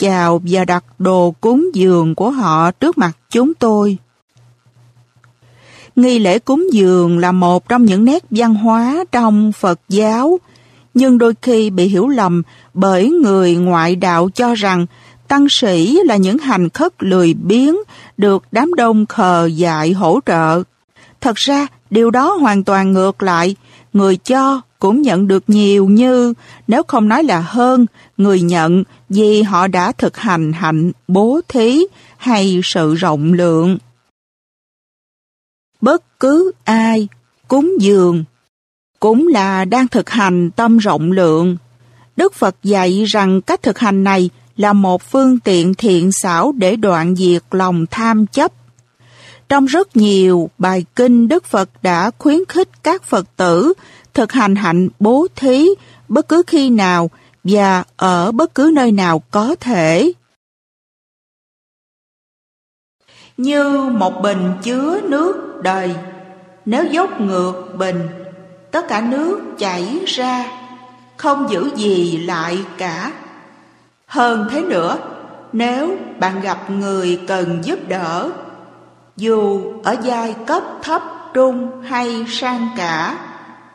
chào và đặt đồ cúng dường của họ trước mặt chúng tôi. Nghi lễ cúng dường là một trong những nét văn hóa trong Phật giáo, nhưng đôi khi bị hiểu lầm bởi người ngoại đạo cho rằng tăng sĩ là những hành khất lười biếng được đám đông khờ dại hỗ trợ. Thật ra, điều đó hoàn toàn ngược lại. Người cho cũng nhận được nhiều như, nếu không nói là hơn, người nhận vì họ đã thực hành hạnh bố thí hay sự rộng lượng. Bất cứ ai cúng dường cũng là đang thực hành tâm rộng lượng. Đức Phật dạy rằng cách thực hành này là một phương tiện thiện xảo để đoạn diệt lòng tham chấp. Trong rất nhiều bài kinh Đức Phật đã khuyến khích các Phật tử thực hành hạnh bố thí bất cứ khi nào và ở bất cứ nơi nào có thể. Như một bình chứa nước đầy, nếu dốc ngược bình, tất cả nước chảy ra, không giữ gì lại cả. Hơn thế nữa, nếu bạn gặp người cần giúp đỡ, dù ở giai cấp thấp, trung hay sang cả,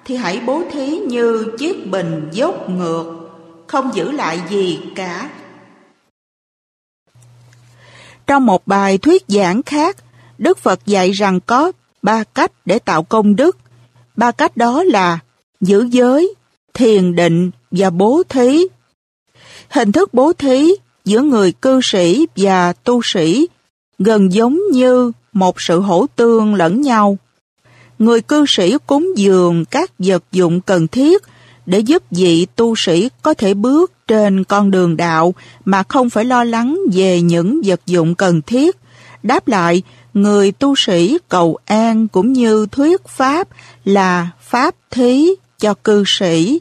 thì hãy bố thí như chiếc bình dốc ngược, không giữ lại gì cả. Trong một bài thuyết giảng khác, Đức Phật dạy rằng có ba cách để tạo công đức. Ba cách đó là giữ giới, thiền định và bố thí. Hình thức bố thí giữa người cư sĩ và tu sĩ gần giống như một sự hỗ tương lẫn nhau. Người cư sĩ cúng dường các vật dụng cần thiết để giúp vị tu sĩ có thể bước trên con đường đạo mà không phải lo lắng về những vật dụng cần thiết. Đáp lại, người tu sĩ cầu an cũng như thuyết pháp là pháp thí cho cư sĩ.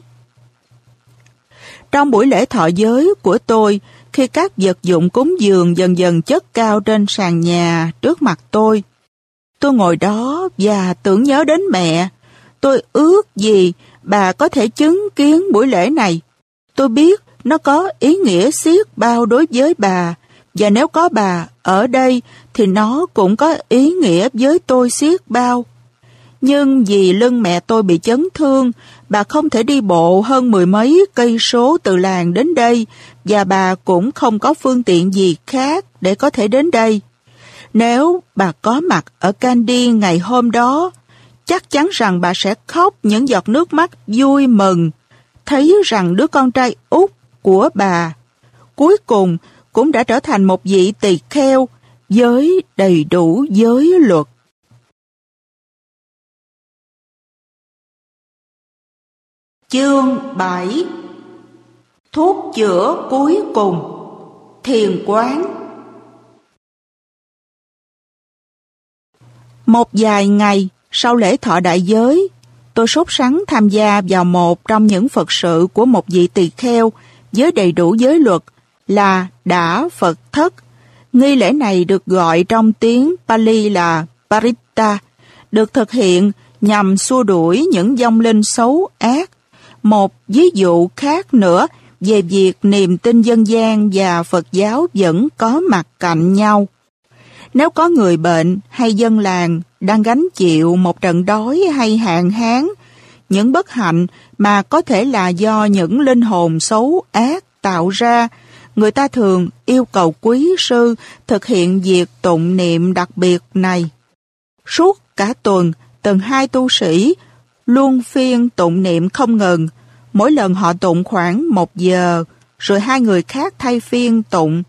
Trong buổi lễ thọ giới của tôi, khi các vật dụng cúng dường dần dần chất cao trên sàn nhà trước mặt tôi, tôi ngồi đó và tưởng nhớ đến mẹ. Tôi ước gì bà có thể chứng kiến buổi lễ này. Tôi biết nó có ý nghĩa xiết bao đối với bà, và nếu có bà ở đây thì nó cũng có ý nghĩa với tôi xiết bao. Nhưng vì lưng mẹ tôi bị chấn thương, bà không thể đi bộ hơn mười mấy cây số từ làng đến đây và bà cũng không có phương tiện gì khác để có thể đến đây. Nếu bà có mặt ở Candy ngày hôm đó, chắc chắn rằng bà sẽ khóc những giọt nước mắt vui mừng, thấy rằng đứa con trai út của bà cuối cùng cũng đã trở thành một vị tỳ kheo với đầy đủ giới luật. Chương 7 Thuốc chữa cuối cùng. Thiền quán. Một vài ngày sau lễ thọ đại giới, tôi sốt sắng tham gia vào một trong những Phật sự của một vị tỳ kheo với đầy đủ giới luật là đã Phật thất. Nghi lễ này được gọi trong tiếng Pali là Paritta, được thực hiện nhằm xua đuổi những dòng linh xấu ác. Một ví dụ khác nữa về việc niềm tin dân gian và Phật giáo vẫn có mặt cạnh nhau. Nếu có người bệnh hay dân làng đang gánh chịu một trận đói hay hạn hán, những bất hạnh mà có thể là do những linh hồn xấu ác tạo ra, người ta thường yêu cầu quý sư thực hiện việc tụng niệm đặc biệt này. Suốt cả tuần, từng hai tu sĩ luôn phiên tụng niệm không ngừng, mỗi lần họ tụng khoảng một giờ, rồi hai người khác thay phiên tụng.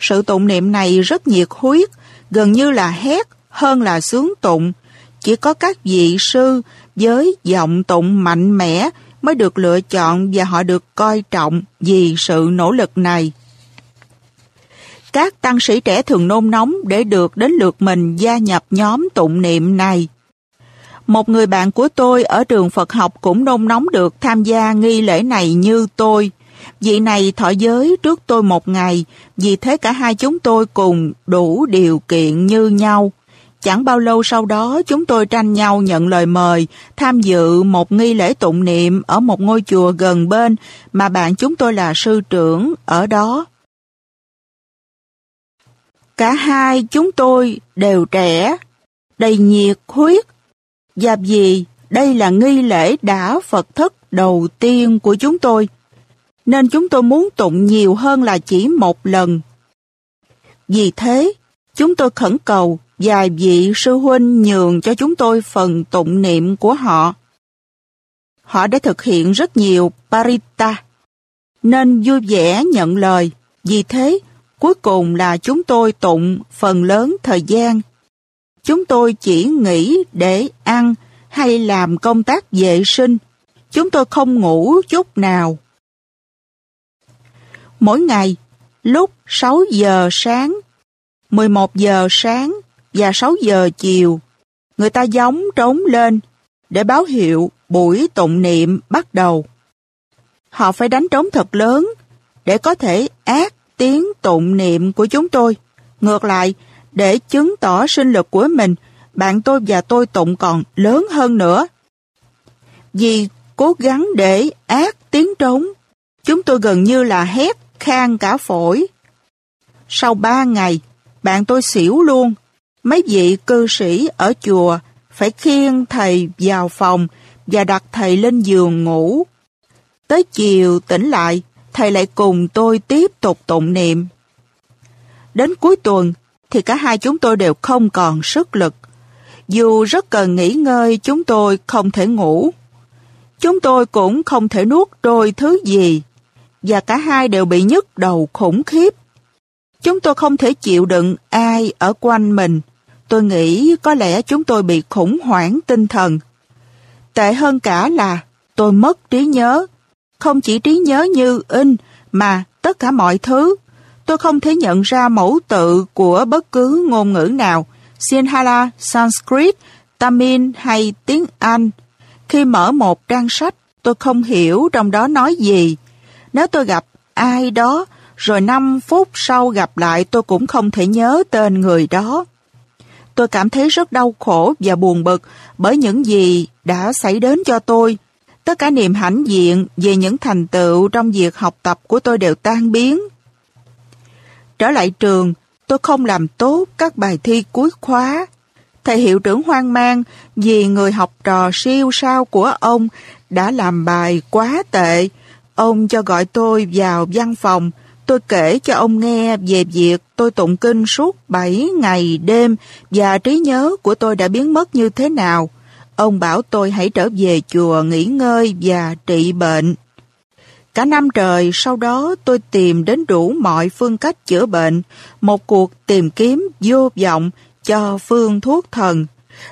Sự tụng niệm này rất nhiệt huyết, gần như là hét, hơn là sướng tụng. Chỉ có các vị sư với giọng tụng mạnh mẽ mới được lựa chọn và họ được coi trọng vì sự nỗ lực này. Các tăng sĩ trẻ thường nôn nóng để được đến lượt mình gia nhập nhóm tụng niệm này. Một người bạn của tôi ở trường Phật học cũng nôn nóng được tham gia nghi lễ này như tôi. Vị này thọ giới trước tôi một ngày, vì thế cả hai chúng tôi cùng đủ điều kiện như nhau. Chẳng bao lâu sau đó chúng tôi tranh nhau nhận lời mời tham dự một nghi lễ tụng niệm ở một ngôi chùa gần bên mà bạn chúng tôi là sư trưởng ở đó. Cả hai chúng tôi đều trẻ, đầy nhiệt huyết. Và vì đây là nghi lễ đã Phật thất đầu tiên của chúng tôi, nên chúng tôi muốn tụng nhiều hơn là chỉ một lần. Vì thế, chúng tôi khẩn cầu vài vị sư huynh nhường cho chúng tôi phần tụng niệm của họ. Họ đã thực hiện rất nhiều parita, nên vui vẻ nhận lời. Vì thế, cuối cùng là chúng tôi tụng phần lớn thời gian. Chúng tôi chỉ nghỉ để ăn hay làm công tác vệ sinh. Chúng tôi không ngủ chút nào. Mỗi ngày, lúc 6 giờ sáng, 11 giờ sáng và 6 giờ chiều, người ta giống trống lên để báo hiệu buổi tụng niệm bắt đầu. Họ phải đánh trống thật lớn để có thể ác tiếng tụng niệm của chúng tôi. Ngược lại, để chứng tỏ sinh lực của mình, bạn tôi và tôi tụng còn lớn hơn nữa. Vì cố gắng để ác tiếng trống, chúng tôi gần như là hét khang cả phổi. Sau ba ngày, bạn tôi xỉu luôn. Mấy vị cư sĩ ở chùa phải khiêng thầy vào phòng và đặt thầy lên giường ngủ. Tới chiều tỉnh lại, thầy lại cùng tôi tiếp tục tụng niệm. Đến cuối tuần thì cả hai chúng tôi đều không còn sức lực. Dù rất cần nghỉ ngơi, chúng tôi không thể ngủ. Chúng tôi cũng không thể nuốt trôi thứ gì, và cả hai đều bị nhức đầu khủng khiếp. Chúng tôi không thể chịu đựng ai ở quanh mình. Tôi nghĩ có lẽ chúng tôi bị khủng hoảng tinh thần. Tệ hơn cả là tôi mất trí nhớ. Không chỉ trí nhớ như in, mà tất cả mọi thứ. Tôi không thể nhận ra mẫu tự của bất cứ ngôn ngữ nào, Sinhala, Sanskrit, Tamil hay tiếng Anh. Khi mở một trang sách, tôi không hiểu trong đó nói gì. Nếu tôi gặp ai đó, rồi 5 phút sau gặp lại tôi cũng không thể nhớ tên người đó. Tôi cảm thấy rất đau khổ và buồn bực bởi những gì đã xảy đến cho tôi. Tất cả niềm hãnh diện về những thành tựu trong việc học tập của tôi đều tan biến. Trở lại trường, tôi không làm tốt các bài thi cuối khóa. Thầy hiệu trưởng hoang mang vì người học trò siêu sao của ông đã làm bài quá tệ. Ông cho gọi tôi vào văn phòng, Tôi kể cho ông nghe về việc tôi tụng kinh suốt 7 ngày đêm và trí nhớ của tôi đã biến mất như thế nào. Ông bảo tôi hãy trở về chùa nghỉ ngơi và trị bệnh. Cả năm trời sau đó tôi tìm đến đủ mọi phương cách chữa bệnh, một cuộc tìm kiếm vô vọng cho phương thuốc thần.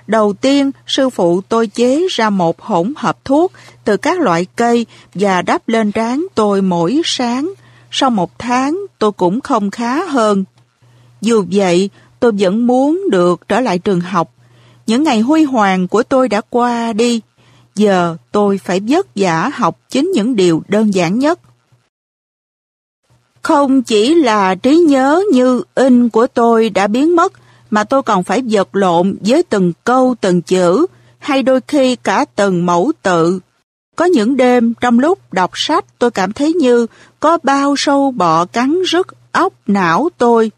Đầu tiên, sư phụ tôi chế ra một hỗn hợp thuốc từ các loại cây và đắp lên trán tôi mỗi sáng. Sau một tháng tôi cũng không khá hơn. Dù vậy, tôi vẫn muốn được trở lại trường học. Những ngày huy hoàng của tôi đã qua đi. Giờ tôi phải vất vả học chính những điều đơn giản nhất. Không chỉ là trí nhớ như in của tôi đã biến mất, mà tôi còn phải vật lộn với từng câu từng chữ, hay đôi khi cả từng mẫu tự. Có những đêm trong lúc đọc sách tôi cảm thấy như có bao sâu bọ cắn rứt óc não tôi.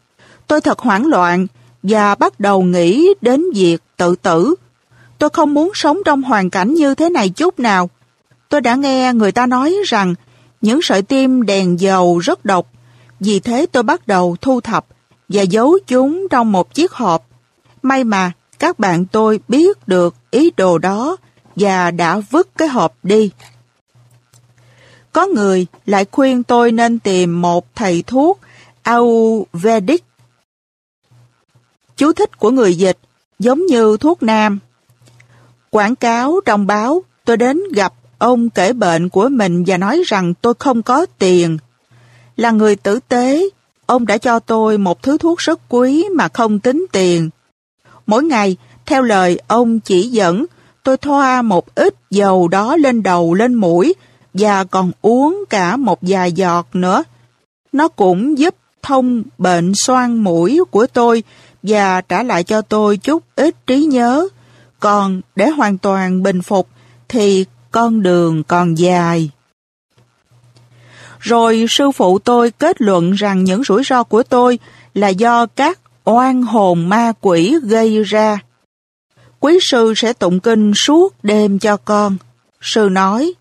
Tôi thật hoảng loạn và bắt đầu nghĩ đến việc tự tử. Tôi không muốn sống trong hoàn cảnh như thế này chút nào. Tôi đã nghe người ta nói rằng những sợi tim đèn dầu rất độc. Vì thế tôi bắt đầu thu thập và giấu chúng trong một chiếc hộp. May mà các bạn tôi biết được ý đồ đó và đã vứt cái hộp đi. Có người lại khuyên tôi nên tìm một thầy thuốc Ayurvedic. Chú thích của người dịch giống như thuốc nam. Quảng cáo trong báo, tôi đến gặp ông kể bệnh của mình và nói rằng tôi không có tiền. Là người tử tế, ông đã cho tôi một thứ thuốc rất quý mà không tính tiền. Mỗi ngày, theo lời ông chỉ dẫn, tôi thoa một ít dầu đó lên đầu lên mũi và còn uống cả một vài giọt nữa. Nó cũng giúp thông bệnh xoang mũi của tôi và trả lại cho tôi chút ít trí nhớ. Còn để hoàn toàn bình phục thì con đường còn dài. Rồi sư phụ tôi kết luận rằng những rủi ro của tôi là do các oan hồn ma quỷ gây ra. Quý sư sẽ tụng kinh suốt đêm cho con. Sư nói,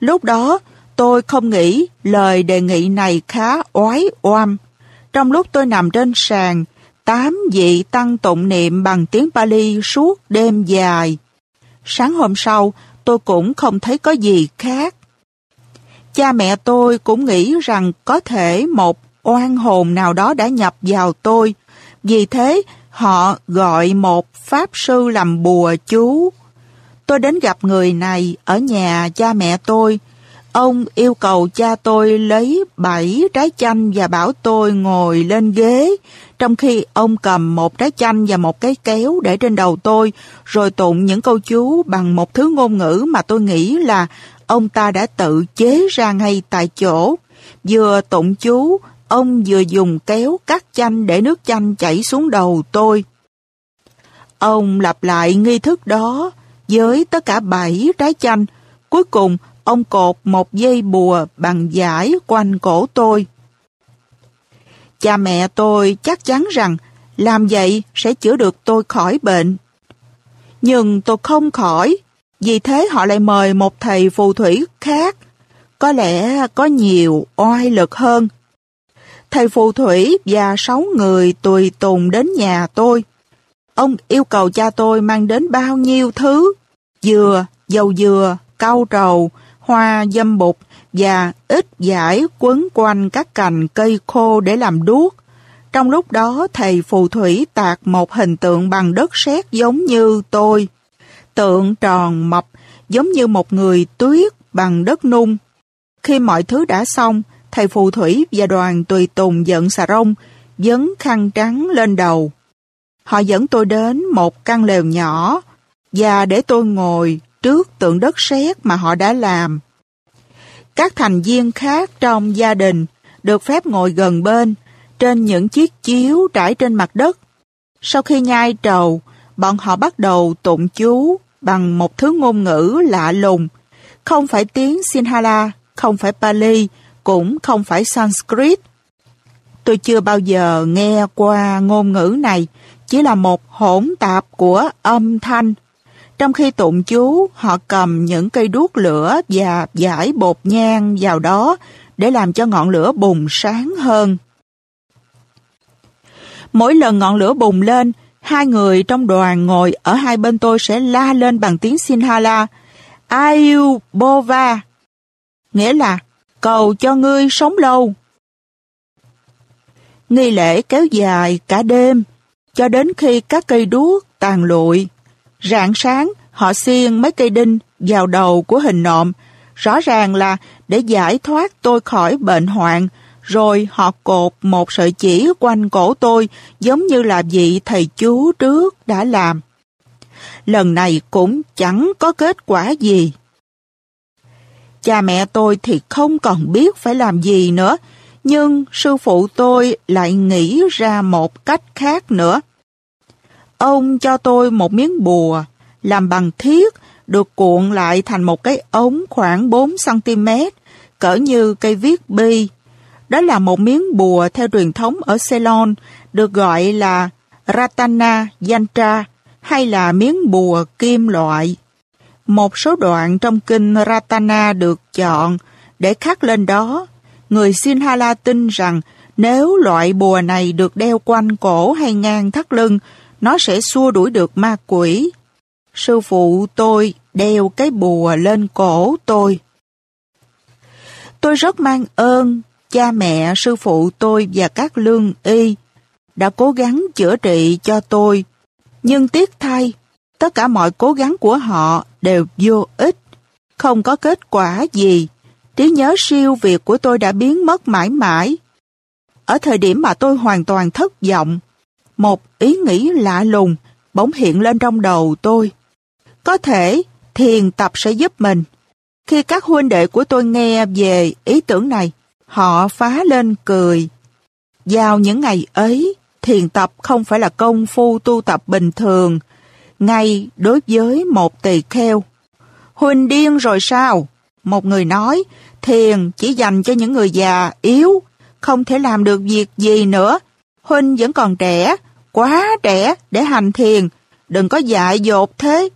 lúc đó tôi không nghĩ lời đề nghị này khá oái oăm. Trong lúc tôi nằm trên sàn, tám vị tăng tụng niệm bằng tiếng Pali suốt đêm dài. Sáng hôm sau, tôi cũng không thấy có gì khác. Cha mẹ tôi cũng nghĩ rằng có thể một oan hồn nào đó đã nhập vào tôi. Vì thế, họ gọi một pháp sư làm bùa chú. Tôi đến gặp người này ở nhà cha mẹ tôi. Ông yêu cầu cha tôi lấy bảy trái chanh và bảo tôi ngồi lên ghế, trong khi ông cầm một trái chanh và một cái kéo để trên đầu tôi, rồi tụng những câu chú bằng một thứ ngôn ngữ mà tôi nghĩ là ông ta đã tự chế ra ngay tại chỗ. Vừa tụng chú, ông vừa dùng kéo cắt chanh để nước chanh chảy xuống đầu tôi. Ông lặp lại nghi thức đó với tất cả bảy trái chanh. Cuối cùng, ông cột một dây bùa bằng giải quanh cổ tôi. Cha mẹ tôi chắc chắn rằng làm vậy sẽ chữa được tôi khỏi bệnh. Nhưng tôi không khỏi, vì thế họ lại mời một thầy phù thủy khác, có lẽ có nhiều oai lực hơn. Thầy phù thủy và sáu người tùy tùng đến nhà tôi. Ông yêu cầu cha tôi mang đến bao nhiêu thứ, dừa, dầu dừa, cau trầu, hoa dâm bụt và ít giải quấn quanh các cành cây khô để làm đuốc. Trong lúc đó thầy phù thủy tạc một hình tượng bằng đất sét giống như tôi. Tượng tròn mập giống như một người tuyết bằng đất nung. Khi mọi thứ đã xong, thầy phù thủy và đoàn tùy tùng giận xà rông dấn khăn trắng lên đầu. Họ dẫn tôi đến một căn lều nhỏ và để tôi ngồi trước tượng đất sét mà họ đã làm. Các thành viên khác trong gia đình được phép ngồi gần bên trên những chiếc chiếu trải trên mặt đất. Sau khi nhai trầu, bọn họ bắt đầu tụng chú bằng một thứ ngôn ngữ lạ lùng, không phải tiếng Sinhala, không phải Pali, cũng không phải Sanskrit. Tôi chưa bao giờ nghe qua ngôn ngữ này, chỉ là một hỗn tạp của âm thanh. Trong khi tụng chú, họ cầm những cây đuốc lửa và giải bột nhang vào đó để làm cho ngọn lửa bùng sáng hơn. Mỗi lần ngọn lửa bùng lên, hai người trong đoàn ngồi ở hai bên tôi sẽ la lên bằng tiếng Sinhala, Ayu Bova, nghĩa là cầu cho ngươi sống lâu. Nghi lễ kéo dài cả đêm, cho đến khi các cây đuốc tàn lụi. Rạng sáng, họ xiên mấy cây đinh vào đầu của hình nộm, rõ ràng là để giải thoát tôi khỏi bệnh hoạn, rồi họ cột một sợi chỉ quanh cổ tôi giống như là vị thầy chú trước đã làm. Lần này cũng chẳng có kết quả gì. Cha mẹ tôi thì không còn biết phải làm gì nữa, nhưng sư phụ tôi lại nghĩ ra một cách khác nữa. Ông cho tôi một miếng bùa làm bằng thiết được cuộn lại thành một cái ống khoảng 4cm, cỡ như cây viết bi. Đó là một miếng bùa theo truyền thống ở Ceylon, được gọi là Ratana Yantra hay là miếng bùa kim loại. Một số đoạn trong kinh Ratana được chọn để khắc lên đó. Người Sinhala tin rằng nếu loại bùa này được đeo quanh cổ hay ngang thắt lưng, nó sẽ xua đuổi được ma quỷ. Sư phụ tôi đeo cái bùa lên cổ tôi. Tôi rất mang ơn cha mẹ, sư phụ tôi và các lương y đã cố gắng chữa trị cho tôi. Nhưng tiếc thay, tất cả mọi cố gắng của họ đều vô ích, không có kết quả gì. Trí nhớ siêu việt của tôi đã biến mất mãi mãi. Ở thời điểm mà tôi hoàn toàn thất vọng, một ý nghĩ lạ lùng bỗng hiện lên trong đầu tôi. Có thể thiền tập sẽ giúp mình. Khi các huynh đệ của tôi nghe về ý tưởng này, họ phá lên cười. Vào những ngày ấy, thiền tập không phải là công phu tu tập bình thường, ngay đối với một tỳ kheo. Huynh điên rồi sao? Một người nói, thiền chỉ dành cho những người già, yếu, không thể làm được việc gì nữa. Huynh vẫn còn trẻ, quá trẻ để hành thiền, đừng có dại dột thế.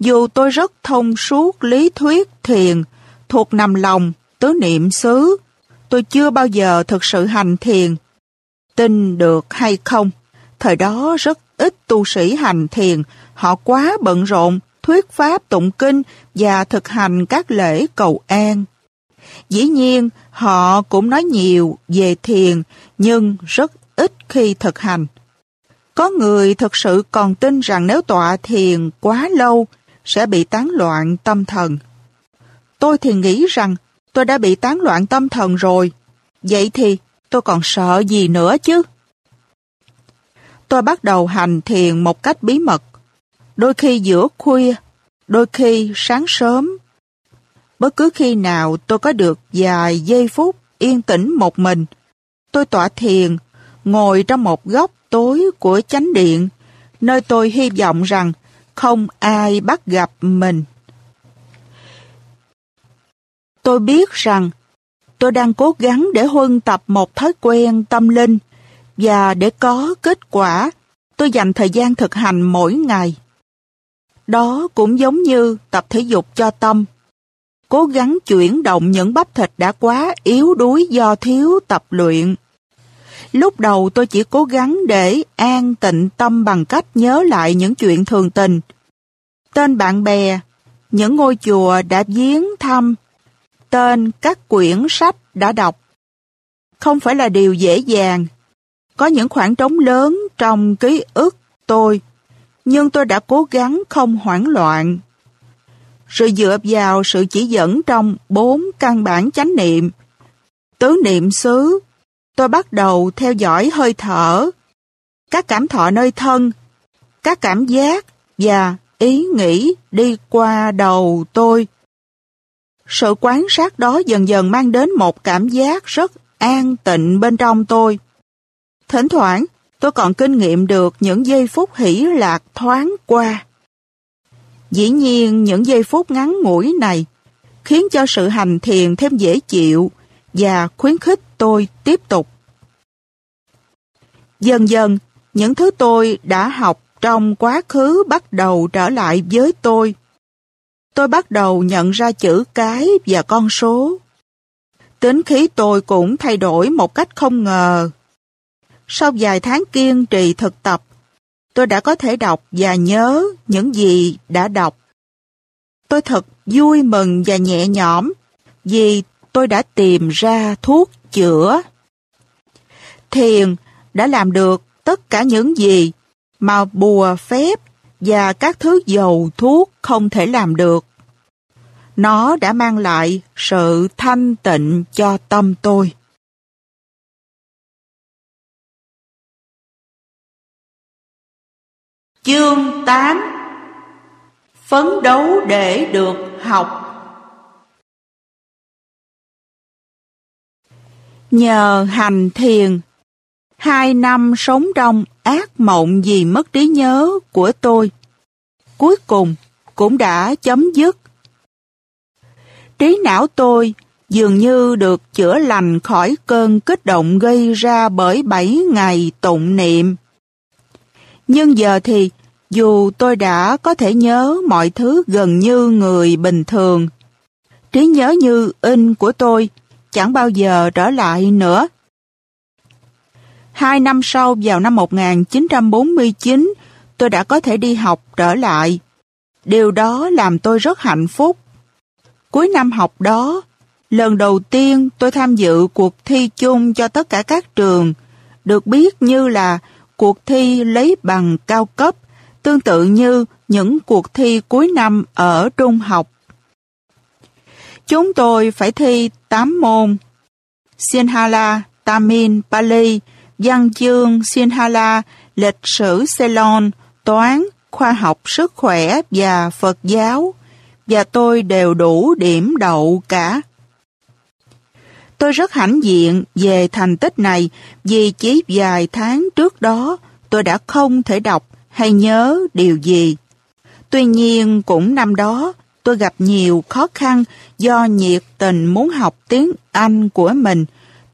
Dù tôi rất thông suốt lý thuyết thiền, thuộc nằm lòng, tứ niệm xứ, tôi chưa bao giờ thực sự hành thiền. Tin được hay không, thời đó rất ít tu sĩ hành thiền, họ quá bận rộn, thuyết pháp tụng kinh và thực hành các lễ cầu an. Dĩ nhiên, họ cũng nói nhiều về thiền, nhưng rất ít khi thực hành. Có người thực sự còn tin rằng nếu tọa thiền quá lâu sẽ bị tán loạn tâm thần. Tôi thì nghĩ rằng tôi đã bị tán loạn tâm thần rồi. Vậy thì tôi còn sợ gì nữa chứ? Tôi bắt đầu hành thiền một cách bí mật. Đôi khi giữa khuya, đôi khi sáng sớm. Bất cứ khi nào tôi có được vài giây phút yên tĩnh một mình, tôi tọa thiền, ngồi trong một góc tối của chánh điện, nơi tôi hy vọng rằng không ai bắt gặp mình. Tôi biết rằng tôi đang cố gắng để huân tập một thói quen tâm linh và để có kết quả, tôi dành thời gian thực hành mỗi ngày. Đó cũng giống như tập thể dục cho tâm. Cố gắng chuyển động những bắp thịt đã quá yếu đuối do thiếu tập luyện. Lúc đầu tôi chỉ cố gắng để an tịnh tâm bằng cách nhớ lại những chuyện thường tình. Tên bạn bè, những ngôi chùa đã viếng thăm, tên các quyển sách đã đọc. Không phải là điều dễ dàng. Có những khoảng trống lớn trong ký ức tôi, nhưng tôi đã cố gắng không hoảng loạn. Sự dựa vào sự chỉ dẫn trong bốn căn bản chánh niệm, tứ niệm xứ, tôi bắt đầu theo dõi hơi thở, các cảm thọ nơi thân, các cảm giác và ý nghĩ đi qua đầu tôi. Sự quan sát đó dần dần mang đến một cảm giác rất an tịnh bên trong tôi. Thỉnh thoảng, tôi còn kinh nghiệm được những giây phút hỷ lạc thoáng qua. Dĩ nhiên, những giây phút ngắn ngủi này khiến cho sự hành thiền thêm dễ chịu và khuyến khích tôi tiếp tục. Dần dần, những thứ tôi đã học trong quá khứ bắt đầu trở lại với tôi. Tôi bắt đầu nhận ra chữ cái và con số. Tính khí tôi cũng thay đổi một cách không ngờ. Sau vài tháng kiên trì thực tập, tôi đã có thể đọc và nhớ những gì đã đọc. Tôi thật vui mừng và nhẹ nhõm vì tôi đã tìm ra thuốc chữa. Thiền đã làm được tất cả những gì mà bùa phép và các thứ dầu thuốc không thể làm được. Nó đã mang lại sự thanh tịnh cho tâm tôi. Chương 8 Phấn đấu để được học Nhờ hành thiền, hai năm sống trong ác mộng vì mất trí nhớ của tôi, cuối cùng cũng đã chấm dứt. Trí não tôi dường như được chữa lành khỏi cơn kích động gây ra bởi bảy ngày tụng niệm. Nhưng giờ thì, dù tôi đã có thể nhớ mọi thứ gần như người bình thường, trí nhớ như in của tôi chẳng bao giờ trở lại nữa. Hai năm sau vào năm 1949, tôi đã có thể đi học trở lại. Điều đó làm tôi rất hạnh phúc. Cuối năm học đó, lần đầu tiên tôi tham dự cuộc thi chung cho tất cả các trường, được biết như là cuộc thi lấy bằng cao cấp, tương tự như những cuộc thi cuối năm ở trung học. Chúng tôi phải thi 8 môn Sinhala, Tamil, Pali, văn chương Sinhala, lịch sử Ceylon, toán, khoa học sức khỏe và Phật giáo, và tôi đều đủ điểm đậu cả. Tôi rất hãnh diện về thành tích này vì chỉ vài tháng trước đó tôi đã không thể đọc hay nhớ điều gì. Tuy nhiên cũng năm đó tôi gặp nhiều khó khăn do nhiệt tình muốn học tiếng Anh của mình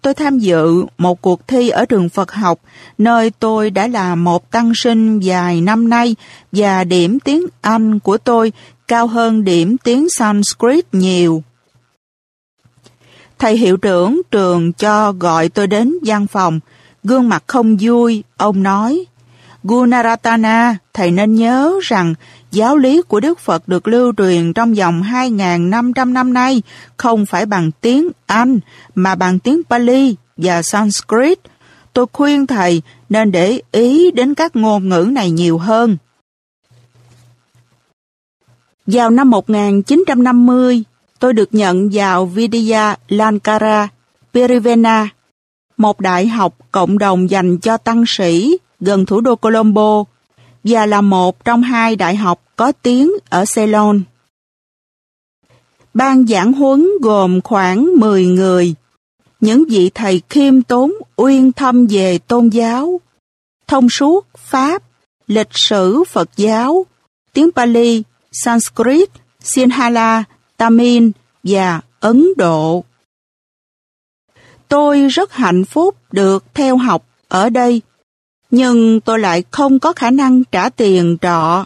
tôi tham dự một cuộc thi ở trường Phật học, nơi tôi đã là một tăng sinh vài năm nay và điểm tiếng Anh của tôi cao hơn điểm tiếng Sanskrit nhiều. Thầy hiệu trưởng trường cho gọi tôi đến văn phòng, gương mặt không vui, ông nói, Gunaratana, thầy nên nhớ rằng giáo lý của Đức Phật được lưu truyền trong vòng 2.500 năm nay không phải bằng tiếng Anh mà bằng tiếng Pali và Sanskrit. Tôi khuyên thầy nên để ý đến các ngôn ngữ này nhiều hơn. Vào năm 1950, tôi được nhận vào Vidya Lankara, Pirivena, một đại học cộng đồng dành cho tăng sĩ gần thủ đô Colombo và là một trong hai đại học có tiếng ở Ceylon. Ban giảng huấn gồm khoảng 10 người, những vị thầy khiêm tốn uyên thâm về tôn giáo, thông suốt Pháp, lịch sử Phật giáo, tiếng Pali, Sanskrit, Sinhala, Tamil và Ấn Độ. Tôi rất hạnh phúc được theo học ở đây nhưng tôi lại không có khả năng trả tiền trọ.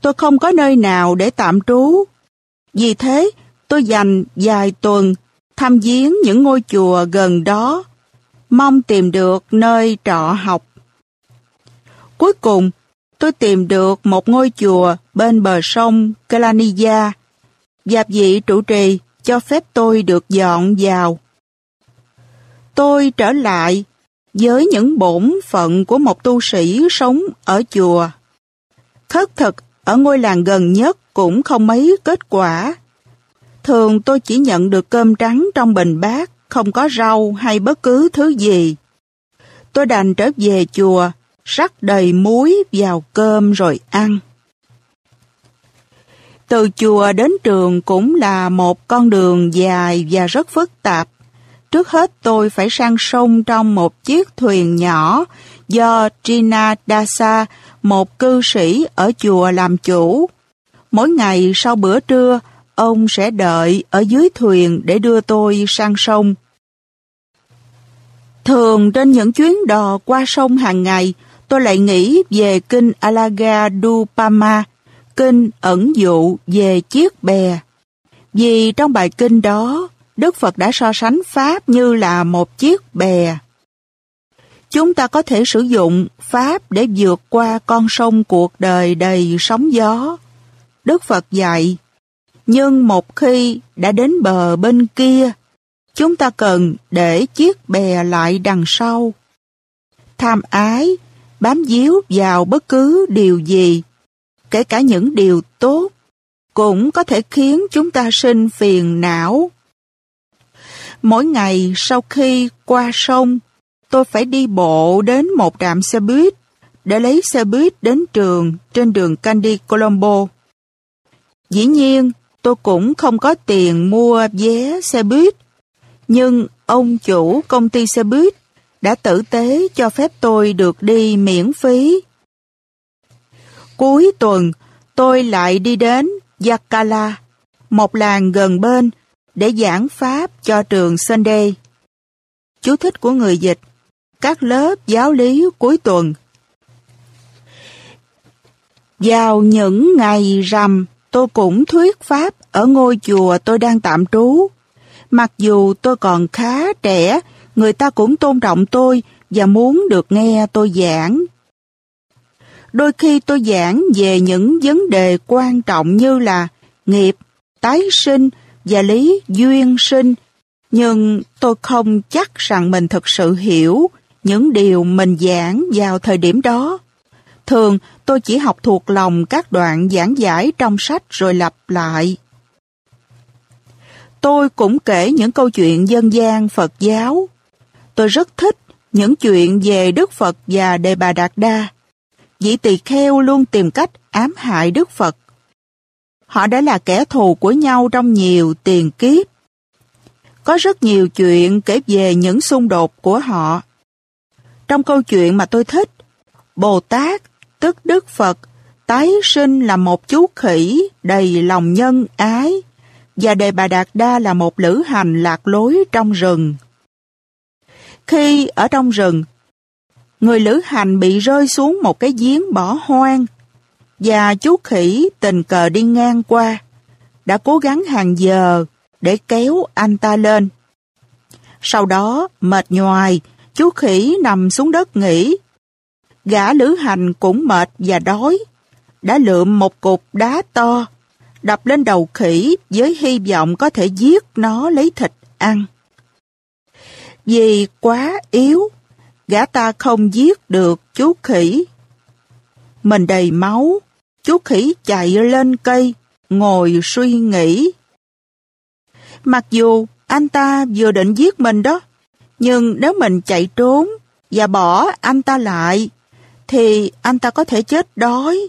Tôi không có nơi nào để tạm trú. Vì thế, tôi dành vài tuần thăm viếng những ngôi chùa gần đó, mong tìm được nơi trọ học. Cuối cùng, tôi tìm được một ngôi chùa bên bờ sông Kalaniya và vị trụ trì cho phép tôi được dọn vào. Tôi trở lại với những bổn phận của một tu sĩ sống ở chùa. Khất thực ở ngôi làng gần nhất cũng không mấy kết quả. Thường tôi chỉ nhận được cơm trắng trong bình bát, không có rau hay bất cứ thứ gì. Tôi đành trở về chùa, rắc đầy muối vào cơm rồi ăn. Từ chùa đến trường cũng là một con đường dài và rất phức tạp. Trước hết tôi phải sang sông trong một chiếc thuyền nhỏ do Trina Dasa, một cư sĩ ở chùa làm chủ. Mỗi ngày sau bữa trưa, ông sẽ đợi ở dưới thuyền để đưa tôi sang sông. Thường trên những chuyến đò qua sông hàng ngày, tôi lại nghĩ về kinh Alaga Dupama, kinh ẩn dụ về chiếc bè. Vì trong bài kinh đó, Đức Phật đã so sánh Pháp như là một chiếc bè. Chúng ta có thể sử dụng Pháp để vượt qua con sông cuộc đời đầy sóng gió. Đức Phật dạy, nhưng một khi đã đến bờ bên kia, chúng ta cần để chiếc bè lại đằng sau. Tham ái, bám díu vào bất cứ điều gì, kể cả những điều tốt, cũng có thể khiến chúng ta sinh phiền não Mỗi ngày sau khi qua sông, tôi phải đi bộ đến một trạm xe buýt để lấy xe buýt đến trường trên đường Candy Colombo. Dĩ nhiên, tôi cũng không có tiền mua vé xe buýt, nhưng ông chủ công ty xe buýt đã tử tế cho phép tôi được đi miễn phí. Cuối tuần, tôi lại đi đến Yakala, một làng gần bên để giảng Pháp cho trường Sunday. Chú thích của người dịch, các lớp giáo lý cuối tuần. Vào những ngày rằm, tôi cũng thuyết Pháp ở ngôi chùa tôi đang tạm trú. Mặc dù tôi còn khá trẻ, người ta cũng tôn trọng tôi và muốn được nghe tôi giảng. Đôi khi tôi giảng về những vấn đề quan trọng như là nghiệp, tái sinh, và lý duyên sinh, nhưng tôi không chắc rằng mình thực sự hiểu những điều mình giảng vào thời điểm đó. Thường tôi chỉ học thuộc lòng các đoạn giảng giải trong sách rồi lặp lại. Tôi cũng kể những câu chuyện dân gian Phật giáo. Tôi rất thích những chuyện về Đức Phật và Đề Bà Đạt Đa. Vị tỳ kheo luôn tìm cách ám hại Đức Phật Họ đã là kẻ thù của nhau trong nhiều tiền kiếp. Có rất nhiều chuyện kể về những xung đột của họ. Trong câu chuyện mà tôi thích, Bồ Tát, tức Đức Phật, tái sinh là một chú khỉ đầy lòng nhân ái, và Đề Bà Đạt Đa là một lữ hành lạc lối trong rừng. Khi ở trong rừng, người lữ hành bị rơi xuống một cái giếng bỏ hoang và chú khỉ tình cờ đi ngang qua đã cố gắng hàng giờ để kéo anh ta lên. Sau đó, mệt nhoài, chú khỉ nằm xuống đất nghỉ. Gã lữ hành cũng mệt và đói, đã lượm một cục đá to, đập lên đầu khỉ với hy vọng có thể giết nó lấy thịt ăn. Vì quá yếu, gã ta không giết được chú khỉ. Mình đầy máu, chú khỉ chạy lên cây, ngồi suy nghĩ. Mặc dù anh ta vừa định giết mình đó, nhưng nếu mình chạy trốn và bỏ anh ta lại, thì anh ta có thể chết đói.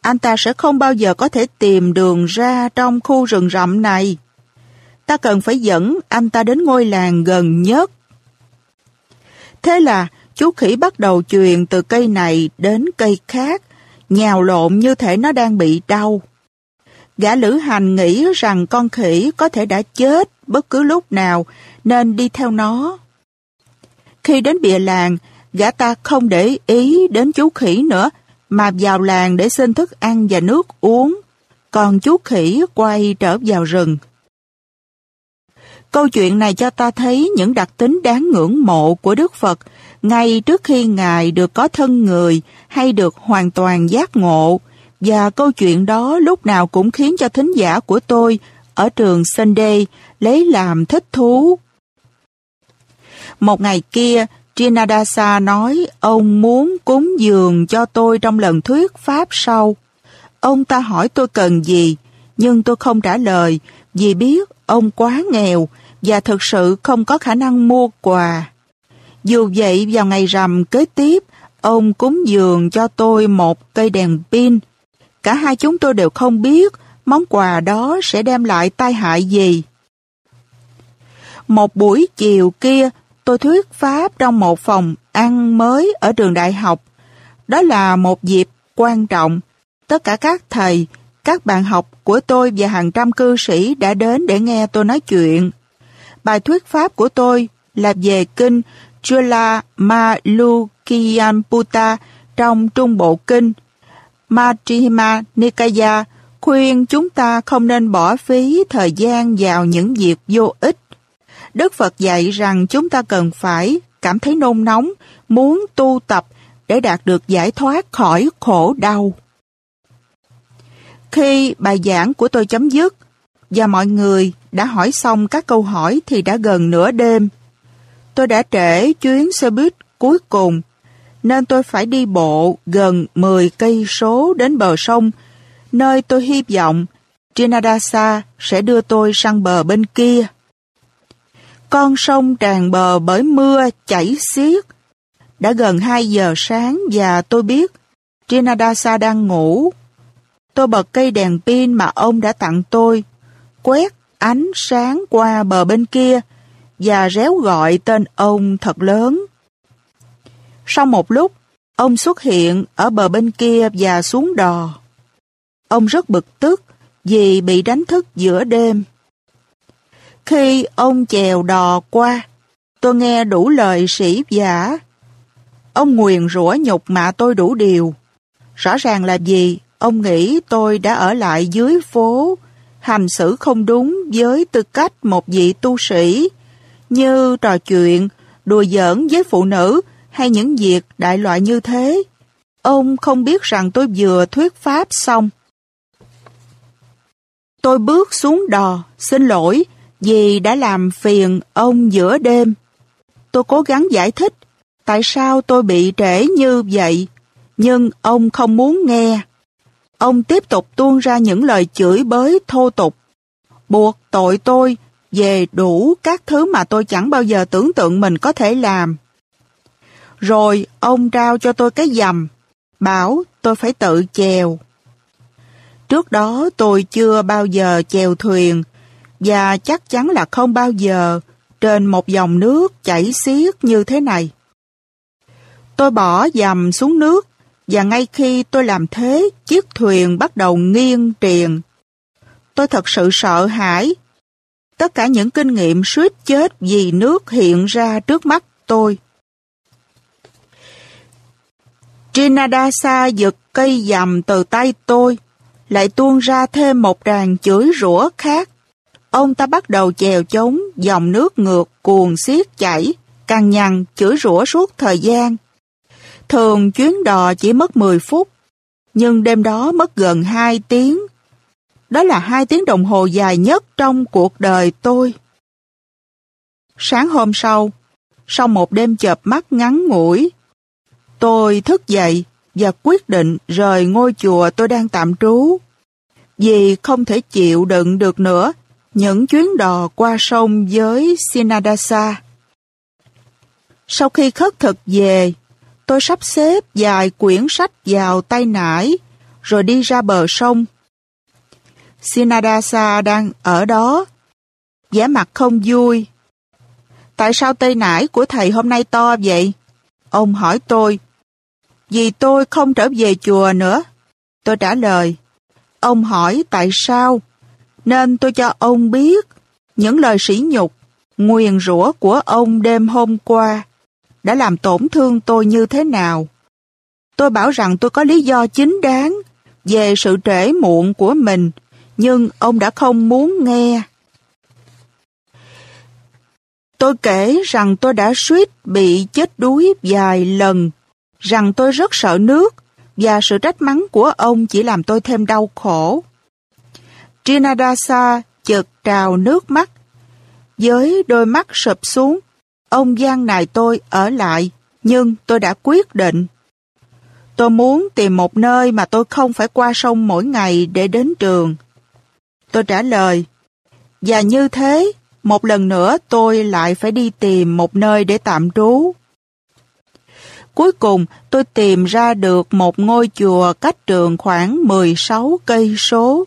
Anh ta sẽ không bao giờ có thể tìm đường ra trong khu rừng rậm này. Ta cần phải dẫn anh ta đến ngôi làng gần nhất. Thế là chú khỉ bắt đầu truyền từ cây này đến cây khác, nhào lộn như thể nó đang bị đau. Gã lữ hành nghĩ rằng con khỉ có thể đã chết bất cứ lúc nào nên đi theo nó. Khi đến bìa làng, gã ta không để ý đến chú khỉ nữa mà vào làng để xin thức ăn và nước uống. Còn chú khỉ quay trở vào rừng. Câu chuyện này cho ta thấy những đặc tính đáng ngưỡng mộ của Đức Phật ngay trước khi Ngài được có thân người hay được hoàn toàn giác ngộ và câu chuyện đó lúc nào cũng khiến cho thính giả của tôi ở trường Sunday lấy làm thích thú. Một ngày kia, Trinadasa nói ông muốn cúng dường cho tôi trong lần thuyết pháp sau. Ông ta hỏi tôi cần gì, nhưng tôi không trả lời vì biết ông quá nghèo và thực sự không có khả năng mua quà. Dù vậy vào ngày rằm kế tiếp, ông cúng dường cho tôi một cây đèn pin. Cả hai chúng tôi đều không biết món quà đó sẽ đem lại tai hại gì. Một buổi chiều kia, tôi thuyết pháp trong một phòng ăn mới ở trường đại học. Đó là một dịp quan trọng. Tất cả các thầy, các bạn học của tôi và hàng trăm cư sĩ đã đến để nghe tôi nói chuyện. Bài thuyết pháp của tôi là về kinh Chula Malukiyamputa trong Trung Bộ Kinh. Majjhima Nikaya khuyên chúng ta không nên bỏ phí thời gian vào những việc vô ích. Đức Phật dạy rằng chúng ta cần phải cảm thấy nôn nóng, muốn tu tập để đạt được giải thoát khỏi khổ đau. Khi bài giảng của tôi chấm dứt và mọi người đã hỏi xong các câu hỏi thì đã gần nửa đêm. Tôi đã trễ chuyến xe buýt cuối cùng nên tôi phải đi bộ gần 10 cây số đến bờ sông nơi tôi hy vọng Trinadasa sẽ đưa tôi sang bờ bên kia. Con sông tràn bờ bởi mưa chảy xiết. Đã gần 2 giờ sáng và tôi biết Trinadasa đang ngủ. Tôi bật cây đèn pin mà ông đã tặng tôi, quét ánh sáng qua bờ bên kia và réo gọi tên ông thật lớn. Sau một lúc, ông xuất hiện ở bờ bên kia và xuống đò. Ông rất bực tức vì bị đánh thức giữa đêm. Khi ông chèo đò qua, tôi nghe đủ lời sĩ giả. Ông nguyền rủa nhục mạ tôi đủ điều. Rõ ràng là gì, ông nghĩ tôi đã ở lại dưới phố, hành xử không đúng với tư cách một vị tu sĩ, như trò chuyện, đùa giỡn với phụ nữ hay những việc đại loại như thế. Ông không biết rằng tôi vừa thuyết pháp xong. Tôi bước xuống đò, xin lỗi vì đã làm phiền ông giữa đêm. Tôi cố gắng giải thích tại sao tôi bị trễ như vậy, nhưng ông không muốn nghe. Ông tiếp tục tuôn ra những lời chửi bới thô tục, buộc tội tôi về đủ các thứ mà tôi chẳng bao giờ tưởng tượng mình có thể làm. Rồi ông trao cho tôi cái dầm, bảo tôi phải tự chèo. Trước đó tôi chưa bao giờ chèo thuyền và chắc chắn là không bao giờ trên một dòng nước chảy xiết như thế này. Tôi bỏ dầm xuống nước và ngay khi tôi làm thế, chiếc thuyền bắt đầu nghiêng triền. Tôi thật sự sợ hãi. tất cả những kinh nghiệm suýt chết vì nước hiện ra trước mắt tôi. Trinadasa giật cây dầm từ tay tôi, lại tuôn ra thêm một tràng chửi rủa khác. Ông ta bắt đầu chèo chống dòng nước ngược cuồn xiết chảy, càng nhằn chửi rủa suốt thời gian. Thường chuyến đò chỉ mất 10 phút, nhưng đêm đó mất gần 2 tiếng. Đó là hai tiếng đồng hồ dài nhất trong cuộc đời tôi. Sáng hôm sau, sau một đêm chợp mắt ngắn ngủi, tôi thức dậy và quyết định rời ngôi chùa tôi đang tạm trú. Vì không thể chịu đựng được nữa những chuyến đò qua sông với Sinadasa. Sau khi khất thực về, tôi sắp xếp vài quyển sách vào tay nải, rồi đi ra bờ sông. Sinadasa đang ở đó, vẻ mặt không vui. Tại sao tay nải của thầy hôm nay to vậy? Ông hỏi tôi. Vì tôi không trở về chùa nữa. Tôi trả lời. Ông hỏi tại sao? Nên tôi cho ông biết những lời sỉ nhục, nguyền rủa của ông đêm hôm qua đã làm tổn thương tôi như thế nào. Tôi bảo rằng tôi có lý do chính đáng về sự trễ muộn của mình, nhưng ông đã không muốn nghe. Tôi kể rằng tôi đã suýt bị chết đuối vài lần, rằng tôi rất sợ nước và sự trách mắng của ông chỉ làm tôi thêm đau khổ. Trinadasa chợt trào nước mắt. Với đôi mắt sụp xuống, ông gian nài tôi ở lại, nhưng tôi đã quyết định. Tôi muốn tìm một nơi mà tôi không phải qua sông mỗi ngày để đến trường. Tôi trả lời, và như thế, một lần nữa tôi lại phải đi tìm một nơi để tạm trú. Cuối cùng, tôi tìm ra được một ngôi chùa cách trường khoảng 16 cây số.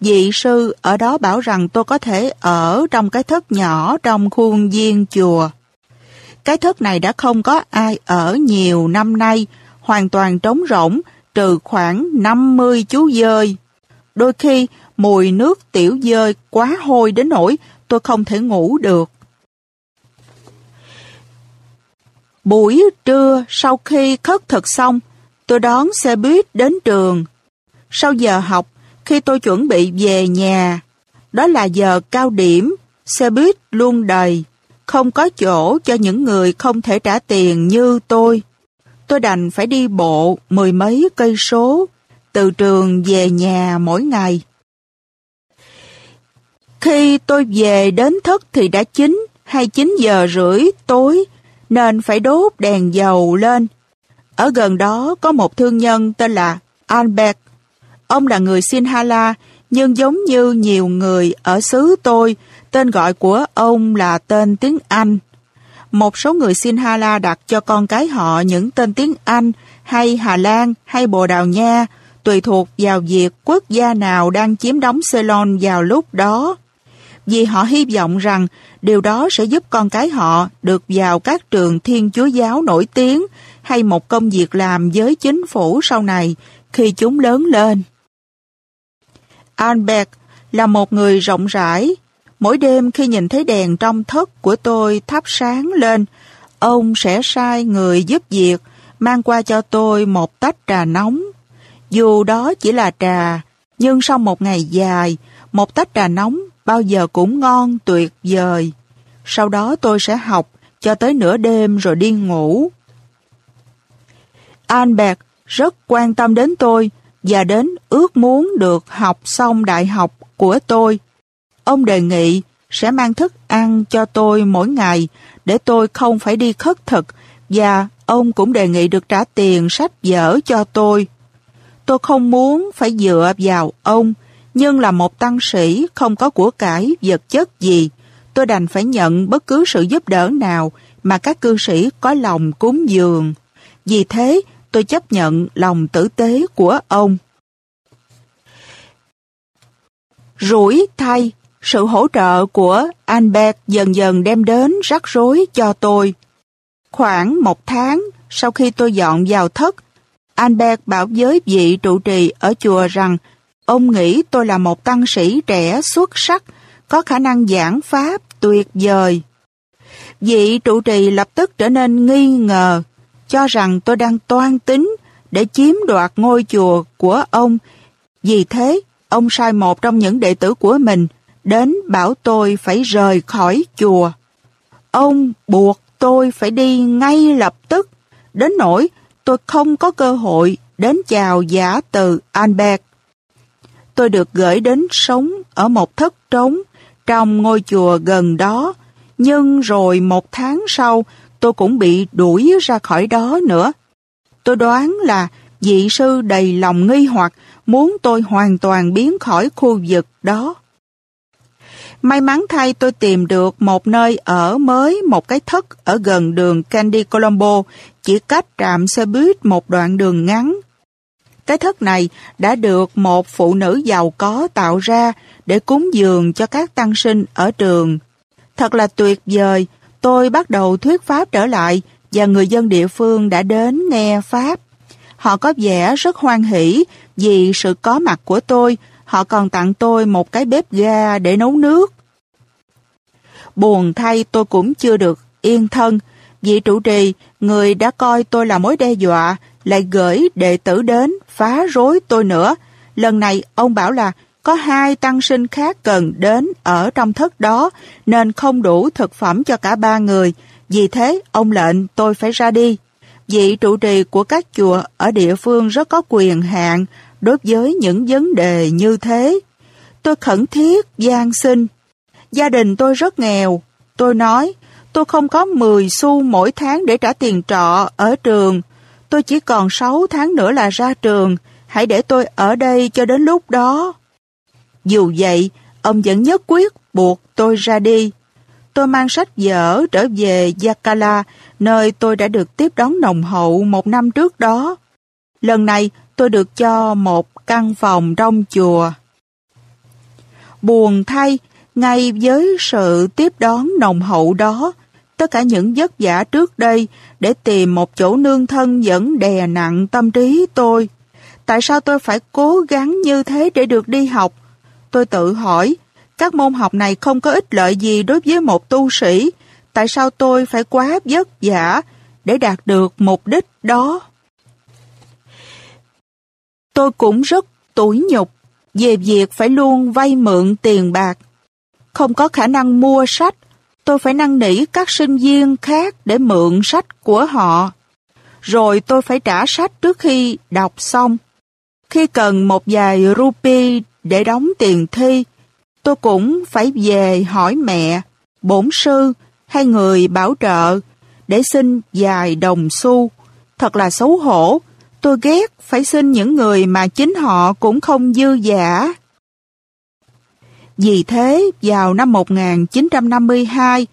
Vị sư ở đó bảo rằng tôi có thể ở trong cái thất nhỏ trong khuôn viên chùa. Cái thất này đã không có ai ở nhiều năm nay, hoàn toàn trống rỗng, trừ khoảng 50 chú dơi. Đôi khi, mùi nước tiểu dơi quá hôi đến nỗi tôi không thể ngủ được. Buổi trưa sau khi khất thực xong, tôi đón xe buýt đến trường. Sau giờ học, khi tôi chuẩn bị về nhà, đó là giờ cao điểm, xe buýt luôn đầy, không có chỗ cho những người không thể trả tiền như tôi. Tôi đành phải đi bộ mười mấy cây số, từ trường về nhà mỗi ngày. Khi tôi về đến thất thì đã 9 hay 9 giờ rưỡi tối, nên phải đốt đèn dầu lên. Ở gần đó có một thương nhân tên là Albert Ông là người Sinhala, nhưng giống như nhiều người ở xứ tôi, tên gọi của ông là tên tiếng Anh. Một số người Sinhala đặt cho con cái họ những tên tiếng Anh hay Hà Lan hay Bồ Đào Nha, tùy thuộc vào việc quốc gia nào đang chiếm đóng Ceylon vào lúc đó. Vì họ hy vọng rằng điều đó sẽ giúp con cái họ được vào các trường thiên chúa giáo nổi tiếng hay một công việc làm với chính phủ sau này khi chúng lớn lên. Albert là một người rộng rãi. Mỗi đêm khi nhìn thấy đèn trong thất của tôi thắp sáng lên, ông sẽ sai người giúp việc mang qua cho tôi một tách trà nóng. Dù đó chỉ là trà, nhưng sau một ngày dài, một tách trà nóng bao giờ cũng ngon tuyệt vời. Sau đó tôi sẽ học cho tới nửa đêm rồi đi ngủ. Albert rất quan tâm đến tôi và đến ước muốn được học xong đại học của tôi. Ông đề nghị sẽ mang thức ăn cho tôi mỗi ngày để tôi không phải đi khất thực và ông cũng đề nghị được trả tiền sách vở cho tôi. Tôi không muốn phải dựa vào ông, nhưng là một tăng sĩ không có của cải vật chất gì, tôi đành phải nhận bất cứ sự giúp đỡ nào mà các cư sĩ có lòng cúng dường. Vì thế, tôi chấp nhận lòng tử tế của ông. Rủi thay, sự hỗ trợ của Albert dần dần đem đến rắc rối cho tôi. Khoảng một tháng sau khi tôi dọn vào thất, Albert bảo với vị trụ trì ở chùa rằng ông nghĩ tôi là một tăng sĩ trẻ xuất sắc, có khả năng giảng pháp tuyệt vời. Vị trụ trì lập tức trở nên nghi ngờ, cho rằng tôi đang toan tính để chiếm đoạt ngôi chùa của ông. Vì thế, ông sai một trong những đệ tử của mình đến bảo tôi phải rời khỏi chùa. Ông buộc tôi phải đi ngay lập tức, đến nỗi tôi không có cơ hội đến chào giả từ Albert. Tôi được gửi đến sống ở một thất trống trong ngôi chùa gần đó, nhưng rồi một tháng sau tôi cũng bị đuổi ra khỏi đó nữa. Tôi đoán là vị sư đầy lòng nghi hoặc muốn tôi hoàn toàn biến khỏi khu vực đó. May mắn thay tôi tìm được một nơi ở mới, một cái thất ở gần đường Candy Colombo, chỉ cách trạm xe buýt một đoạn đường ngắn. Cái thất này đã được một phụ nữ giàu có tạo ra để cúng dường cho các tăng sinh ở trường. Thật là tuyệt vời, tôi bắt đầu thuyết pháp trở lại và người dân địa phương đã đến nghe pháp. Họ có vẻ rất hoan hỷ vì sự có mặt của tôi, họ còn tặng tôi một cái bếp ga để nấu nước. Buồn thay tôi cũng chưa được yên thân, vị trụ trì, người đã coi tôi là mối đe dọa, lại gửi đệ tử đến phá rối tôi nữa. Lần này ông bảo là có hai tăng sinh khác cần đến ở trong thất đó nên không đủ thực phẩm cho cả ba người. Vì thế ông lệnh tôi phải ra đi. Vị trụ trì của các chùa ở địa phương rất có quyền hạn đối với những vấn đề như thế. Tôi khẩn thiết gian xin. Gia đình tôi rất nghèo. Tôi nói, tôi không có 10 xu mỗi tháng để trả tiền trọ ở trường. Tôi chỉ còn 6 tháng nữa là ra trường. Hãy để tôi ở đây cho đến lúc đó. Dù vậy, ông vẫn nhất quyết buộc tôi ra đi. Tôi mang sách vở trở về Yakala, nơi tôi đã được tiếp đón nồng hậu một năm trước đó. Lần này, tôi được cho một căn phòng trong chùa. Buồn thay, ngay với sự tiếp đón nồng hậu đó, tất cả những vất vả trước đây để tìm một chỗ nương thân vẫn đè nặng tâm trí tôi. Tại sao tôi phải cố gắng như thế để được đi học? Tôi tự hỏi, các môn học này không có ích lợi gì đối với một tu sĩ. Tại sao tôi phải quá vất vả để đạt được mục đích đó? Tôi cũng rất tủi nhục về việc phải luôn vay mượn tiền bạc. Không có khả năng mua sách, tôi phải năn nỉ các sinh viên khác để mượn sách của họ. Rồi tôi phải trả sách trước khi đọc xong. Khi cần một vài rupee để đóng tiền thi, tôi cũng phải về hỏi mẹ, bổn sư hay người bảo trợ để xin vài đồng xu. Thật là xấu hổ, tôi ghét phải xin những người mà chính họ cũng không dư giả. Vì thế, vào năm 1952,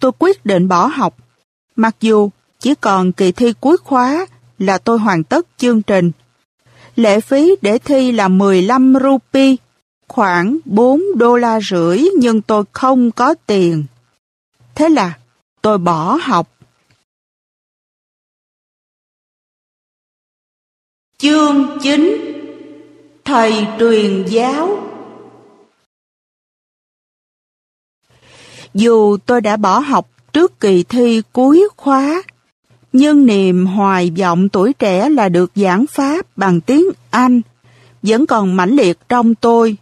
tôi quyết định bỏ học. Mặc dù chỉ còn kỳ thi cuối khóa là tôi hoàn tất chương trình. Lệ phí để thi là 15 rupee, khoảng 4 đô la rưỡi nhưng tôi không có tiền. Thế là tôi bỏ học. Chương 9 Thầy truyền giáo Dù tôi đã bỏ học trước kỳ thi cuối khóa, nhưng niềm hoài vọng tuổi trẻ là được giảng pháp bằng tiếng Anh vẫn còn mãnh liệt trong tôi.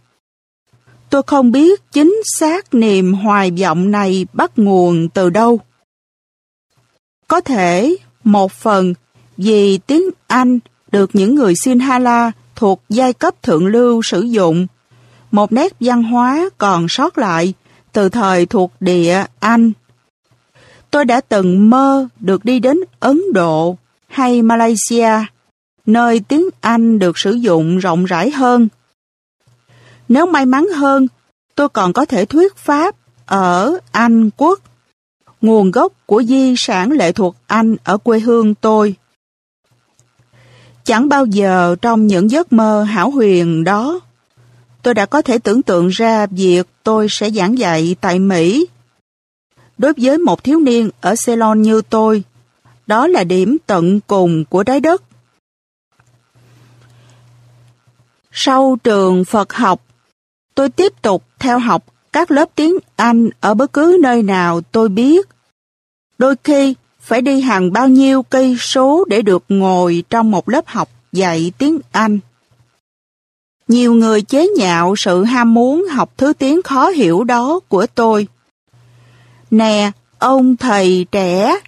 Tôi không biết chính xác niềm hoài vọng này bắt nguồn từ đâu. Có thể một phần vì tiếng Anh được những người Sinhala thuộc giai cấp thượng lưu sử dụng, một nét văn hóa còn sót lại từ thời thuộc địa Anh. Tôi đã từng mơ được đi đến Ấn Độ hay Malaysia, nơi tiếng Anh được sử dụng rộng rãi hơn. Nếu may mắn hơn, tôi còn có thể thuyết pháp ở Anh Quốc, nguồn gốc của di sản lệ thuộc Anh ở quê hương tôi. Chẳng bao giờ trong những giấc mơ hảo huyền đó, tôi đã có thể tưởng tượng ra việc tôi sẽ giảng dạy tại Mỹ. Đối với một thiếu niên ở Ceylon như tôi, đó là điểm tận cùng của trái đất. Sau trường Phật học, tôi tiếp tục theo học các lớp tiếng Anh ở bất cứ nơi nào tôi biết. Đôi khi phải đi hàng bao nhiêu cây số để được ngồi trong một lớp học dạy tiếng Anh. Nhiều người chế nhạo sự ham muốn học thứ tiếng khó hiểu đó của tôi. Nè, ông thầy trẻ.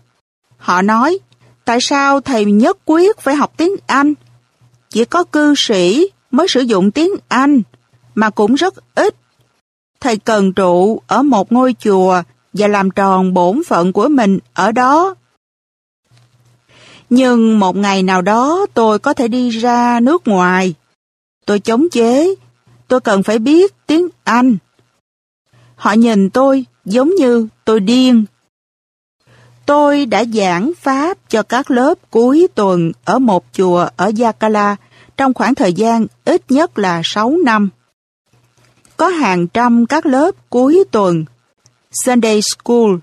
Họ nói, tại sao thầy nhất quyết phải học tiếng Anh? Chỉ có cư sĩ mới sử dụng tiếng Anh, mà cũng rất ít. Thầy cần trụ ở một ngôi chùa và làm tròn bổn phận của mình ở đó. Nhưng một ngày nào đó tôi có thể đi ra nước ngoài. Tôi chống chế, tôi cần phải biết tiếng Anh. Họ nhìn tôi giống như tôi điên. Tôi đã giảng Pháp cho các lớp cuối tuần ở một chùa ở Yakala trong khoảng thời gian ít nhất là 6 năm. Có hàng trăm các lớp cuối tuần Sunday School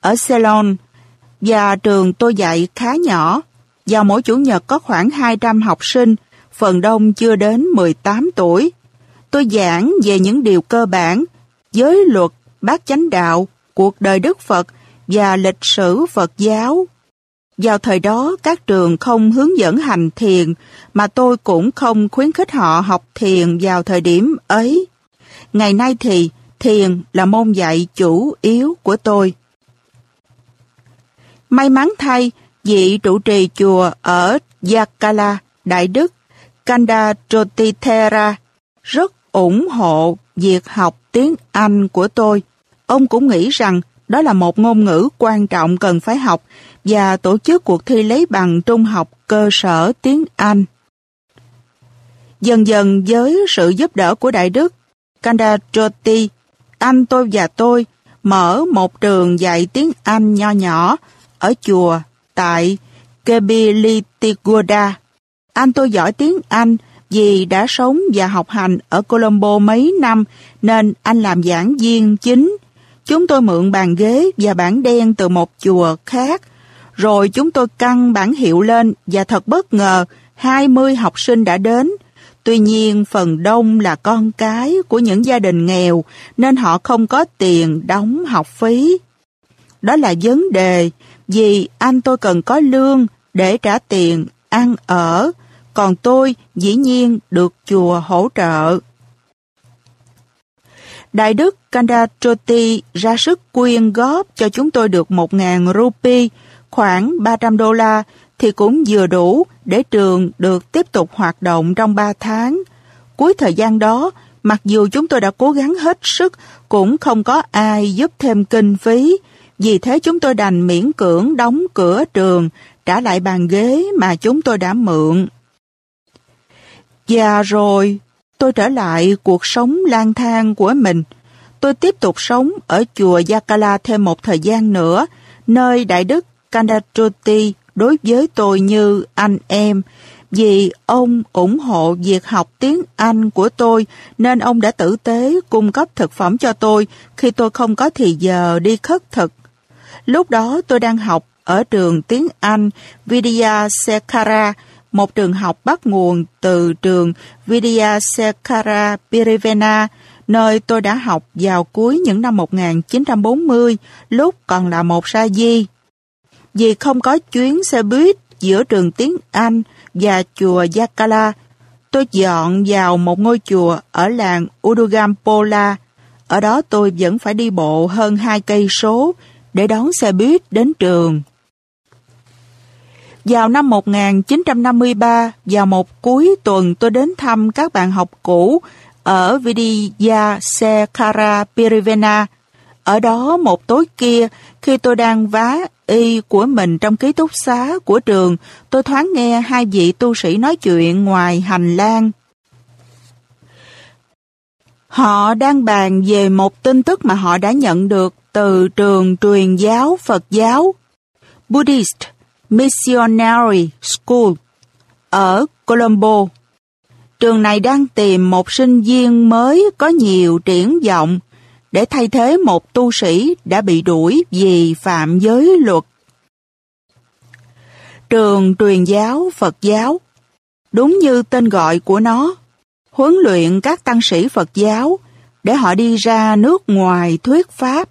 ở Ceylon và trường tôi dạy khá nhỏ. Vào mỗi chủ nhật có khoảng 200 học sinh, phần đông chưa đến 18 tuổi. Tôi giảng về những điều cơ bản, giới luật, bát chánh đạo, cuộc đời Đức Phật và lịch sử Phật giáo. Vào thời đó, các trường không hướng dẫn hành thiền, mà tôi cũng không khuyến khích họ học thiền vào thời điểm ấy. Ngày nay thì thiền là môn dạy chủ yếu của tôi. May mắn thay, vị trụ trì chùa ở Yakala, Đại Đức, Kanda Trotithera, rất ủng hộ việc học tiếng Anh của tôi. Ông cũng nghĩ rằng đó là một ngôn ngữ quan trọng cần phải học và tổ chức cuộc thi lấy bằng trung học cơ sở tiếng Anh. Dần dần với sự giúp đỡ của Đại Đức Kanda Joti, anh tôi và tôi mở một trường dạy tiếng Anh nho nhỏ ở chùa tại Kebilitigoda. Anh tôi giỏi tiếng Anh vì đã sống và học hành ở Colombo mấy năm nên anh làm giảng viên chính. Chúng tôi mượn bàn ghế và bảng đen từ một chùa khác. Rồi chúng tôi căng bản hiệu lên và thật bất ngờ 20 học sinh đã đến. Tuy nhiên phần đông là con cái của những gia đình nghèo nên họ không có tiền đóng học phí. Đó là vấn đề vì anh tôi cần có lương để trả tiền ăn ở, còn tôi dĩ nhiên được chùa hỗ trợ. Đại đức Kandatroti ra sức quyên góp cho chúng tôi được 1.000 rupee, khoảng 300 đô la, thì cũng vừa đủ để trường được tiếp tục hoạt động trong 3 tháng. Cuối thời gian đó, mặc dù chúng tôi đã cố gắng hết sức, cũng không có ai giúp thêm kinh phí, vì thế chúng tôi đành miễn cưỡng đóng cửa trường, trả lại bàn ghế mà chúng tôi đã mượn. Và rồi, tôi trở lại cuộc sống lang thang của mình. Tôi tiếp tục sống ở chùa Yakala thêm một thời gian nữa, nơi Đại Đức Kandatroti đối với tôi như anh em, vì ông ủng hộ việc học tiếng Anh của tôi nên ông đã tử tế cung cấp thực phẩm cho tôi khi tôi không có thì giờ đi khất thực. Lúc đó tôi đang học ở trường tiếng Anh Vidya Sekara, một trường học bắt nguồn từ trường Vidya Sekara Pirivena, nơi tôi đã học vào cuối những năm 1940, lúc còn là một sa di. Vì không có chuyến xe buýt giữa trường tiếng Anh và chùa Yakala, tôi dọn vào một ngôi chùa ở làng Udugampola. Ở đó tôi vẫn phải đi bộ hơn hai cây số để đón xe buýt đến trường. Vào năm 1953, vào một cuối tuần tôi đến thăm các bạn học cũ ở Vidya Sekara Pirivena. Ở đó một tối kia, khi tôi đang vá y của mình trong ký túc xá của trường, tôi thoáng nghe hai vị tu sĩ nói chuyện ngoài hành lang. Họ đang bàn về một tin tức mà họ đã nhận được từ trường truyền giáo Phật giáo Buddhist Missionary School ở Colombo. Trường này đang tìm một sinh viên mới có nhiều triển vọng để thay thế một tu sĩ đã bị đuổi vì phạm giới luật. Trường truyền giáo Phật giáo Đúng như tên gọi của nó, huấn luyện các tăng sĩ Phật giáo để họ đi ra nước ngoài thuyết pháp.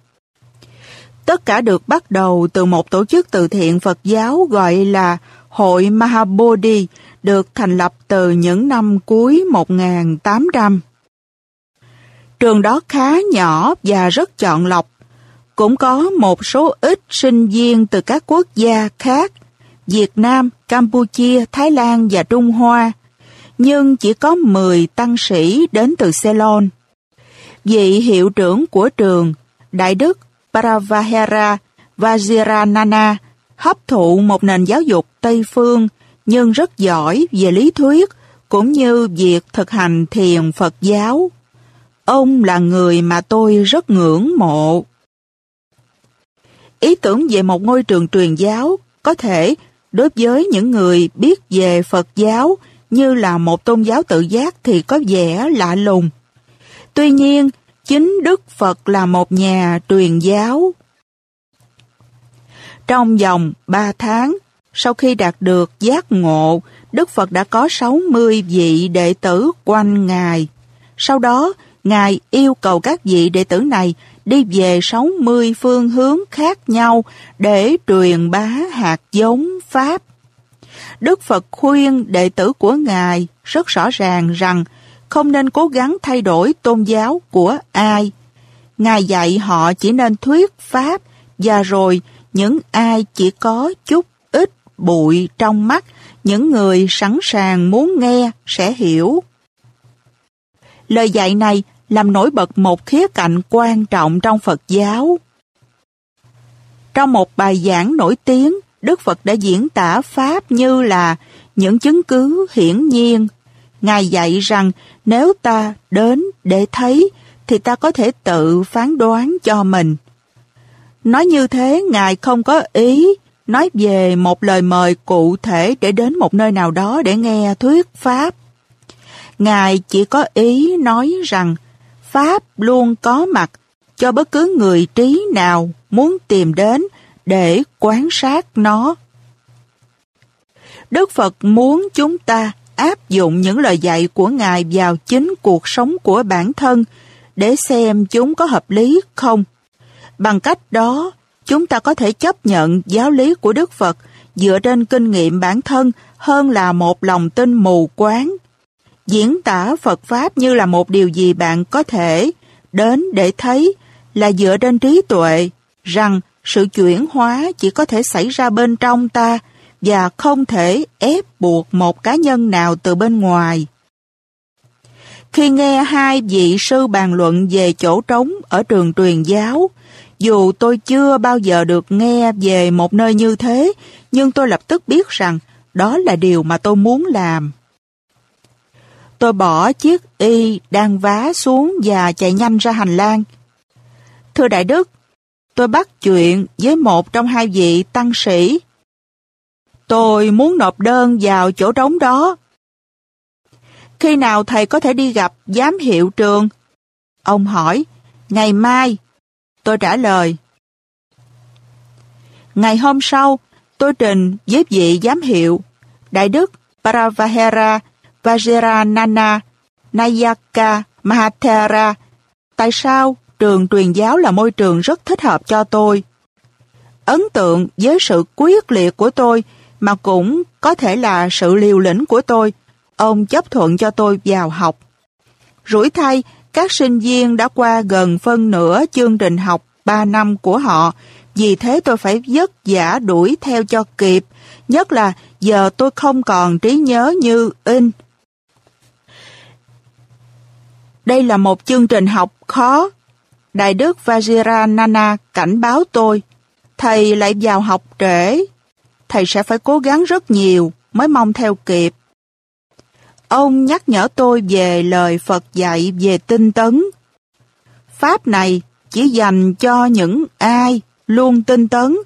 Tất cả được bắt đầu từ một tổ chức từ thiện Phật giáo gọi là Hội Mahabodhi được thành lập từ những năm cuối 1800. Trường đó khá nhỏ và rất chọn lọc. Cũng có một số ít sinh viên từ các quốc gia khác, Việt Nam, Campuchia, Thái Lan và Trung Hoa, nhưng chỉ có 10 tăng sĩ đến từ Ceylon. Vị hiệu trưởng của trường, Đại đức Paravahera Vajiranana, hấp thụ một nền giáo dục Tây Phương nhưng rất giỏi về lý thuyết cũng như việc thực hành thiền Phật giáo. Ông là người mà tôi rất ngưỡng mộ. Ý tưởng về một ngôi trường truyền giáo có thể đối với những người biết về Phật giáo như là một tôn giáo tự giác thì có vẻ lạ lùng. Tuy nhiên, chính Đức Phật là một nhà truyền giáo. Trong vòng 3 tháng, sau khi đạt được giác ngộ, Đức Phật đã có 60 vị đệ tử quanh Ngài. Sau đó, Ngài yêu cầu các vị đệ tử này đi về 60 phương hướng khác nhau để truyền bá hạt giống Pháp. Đức Phật khuyên đệ tử của Ngài rất rõ ràng rằng không nên cố gắng thay đổi tôn giáo của ai. Ngài dạy họ chỉ nên thuyết Pháp và rồi những ai chỉ có chút ít bụi trong mắt, những người sẵn sàng muốn nghe sẽ hiểu. Lời dạy này làm nổi bật một khía cạnh quan trọng trong Phật giáo. Trong một bài giảng nổi tiếng, Đức Phật đã diễn tả Pháp như là những chứng cứ hiển nhiên. Ngài dạy rằng nếu ta đến để thấy thì ta có thể tự phán đoán cho mình. Nói như thế, Ngài không có ý nói về một lời mời cụ thể để đến một nơi nào đó để nghe thuyết Pháp. Ngài chỉ có ý nói rằng Pháp luôn có mặt cho bất cứ người trí nào muốn tìm đến để quan sát nó. Đức Phật muốn chúng ta áp dụng những lời dạy của Ngài vào chính cuộc sống của bản thân để xem chúng có hợp lý không. Bằng cách đó, chúng ta có thể chấp nhận giáo lý của Đức Phật dựa trên kinh nghiệm bản thân hơn là một lòng tin mù quáng. Diễn tả Phật Pháp như là một điều gì bạn có thể đến để thấy là dựa trên trí tuệ, rằng sự chuyển hóa chỉ có thể xảy ra bên trong ta và không thể ép buộc một cá nhân nào từ bên ngoài. Khi nghe hai vị sư bàn luận về chỗ trống ở trường truyền giáo, dù tôi chưa bao giờ được nghe về một nơi như thế, nhưng tôi lập tức biết rằng đó là điều mà tôi muốn làm. Tôi bỏ chiếc y đang vá xuống và chạy nhanh ra hành lang. Thưa Đại Đức, tôi bắt chuyện với một trong hai vị tăng sĩ. Tôi muốn nộp đơn vào chỗ trống đó. Khi nào thầy có thể đi gặp giám hiệu trường? Ông hỏi, ngày mai. Tôi trả lời. Ngày hôm sau, tôi trình với vị giám hiệu, Đại đức Paravahera Vajiranana Nayaka Mahathera. Tại sao trường truyền giáo là môi trường rất thích hợp cho tôi? Ấn tượng với sự quyết liệt của tôi mà cũng có thể là sự liều lĩnh của tôi. Ông chấp thuận cho tôi vào học. Rủi thay, các sinh viên đã qua gần phân nửa chương trình học 3 năm của họ, vì thế tôi phải vất vả đuổi theo cho kịp, nhất là giờ tôi không còn trí nhớ như in. Đây là một chương trình học khó. Đại đức Vajiranana cảnh báo tôi, thầy lại vào học trễ, thầy sẽ phải cố gắng rất nhiều mới mong theo kịp. Ông nhắc nhở tôi về lời Phật dạy về tinh tấn. Pháp này chỉ dành cho những ai luôn tinh tấn,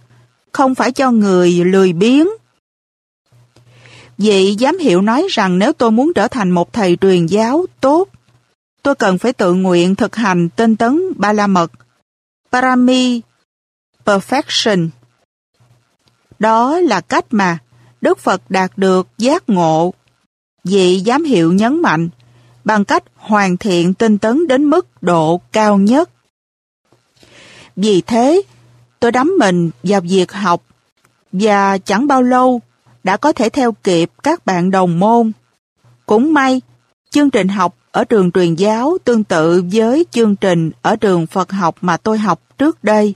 không phải cho người lười biếng. Vị giám hiệu nói rằng nếu tôi muốn trở thành một thầy truyền giáo tốt, tôi cần phải tự nguyện thực hành tinh tấn ba la mật, Parami Perfection. Đó là cách mà Đức Phật đạt được giác ngộ. Vị giám hiệu nhấn mạnh, bằng cách hoàn thiện tinh tấn đến mức độ cao nhất. Vì thế, tôi đắm mình vào việc học và chẳng bao lâu đã có thể theo kịp các bạn đồng môn. Cũng may, chương trình học ở trường truyền giáo tương tự với chương trình ở trường Phật học mà tôi học trước đây.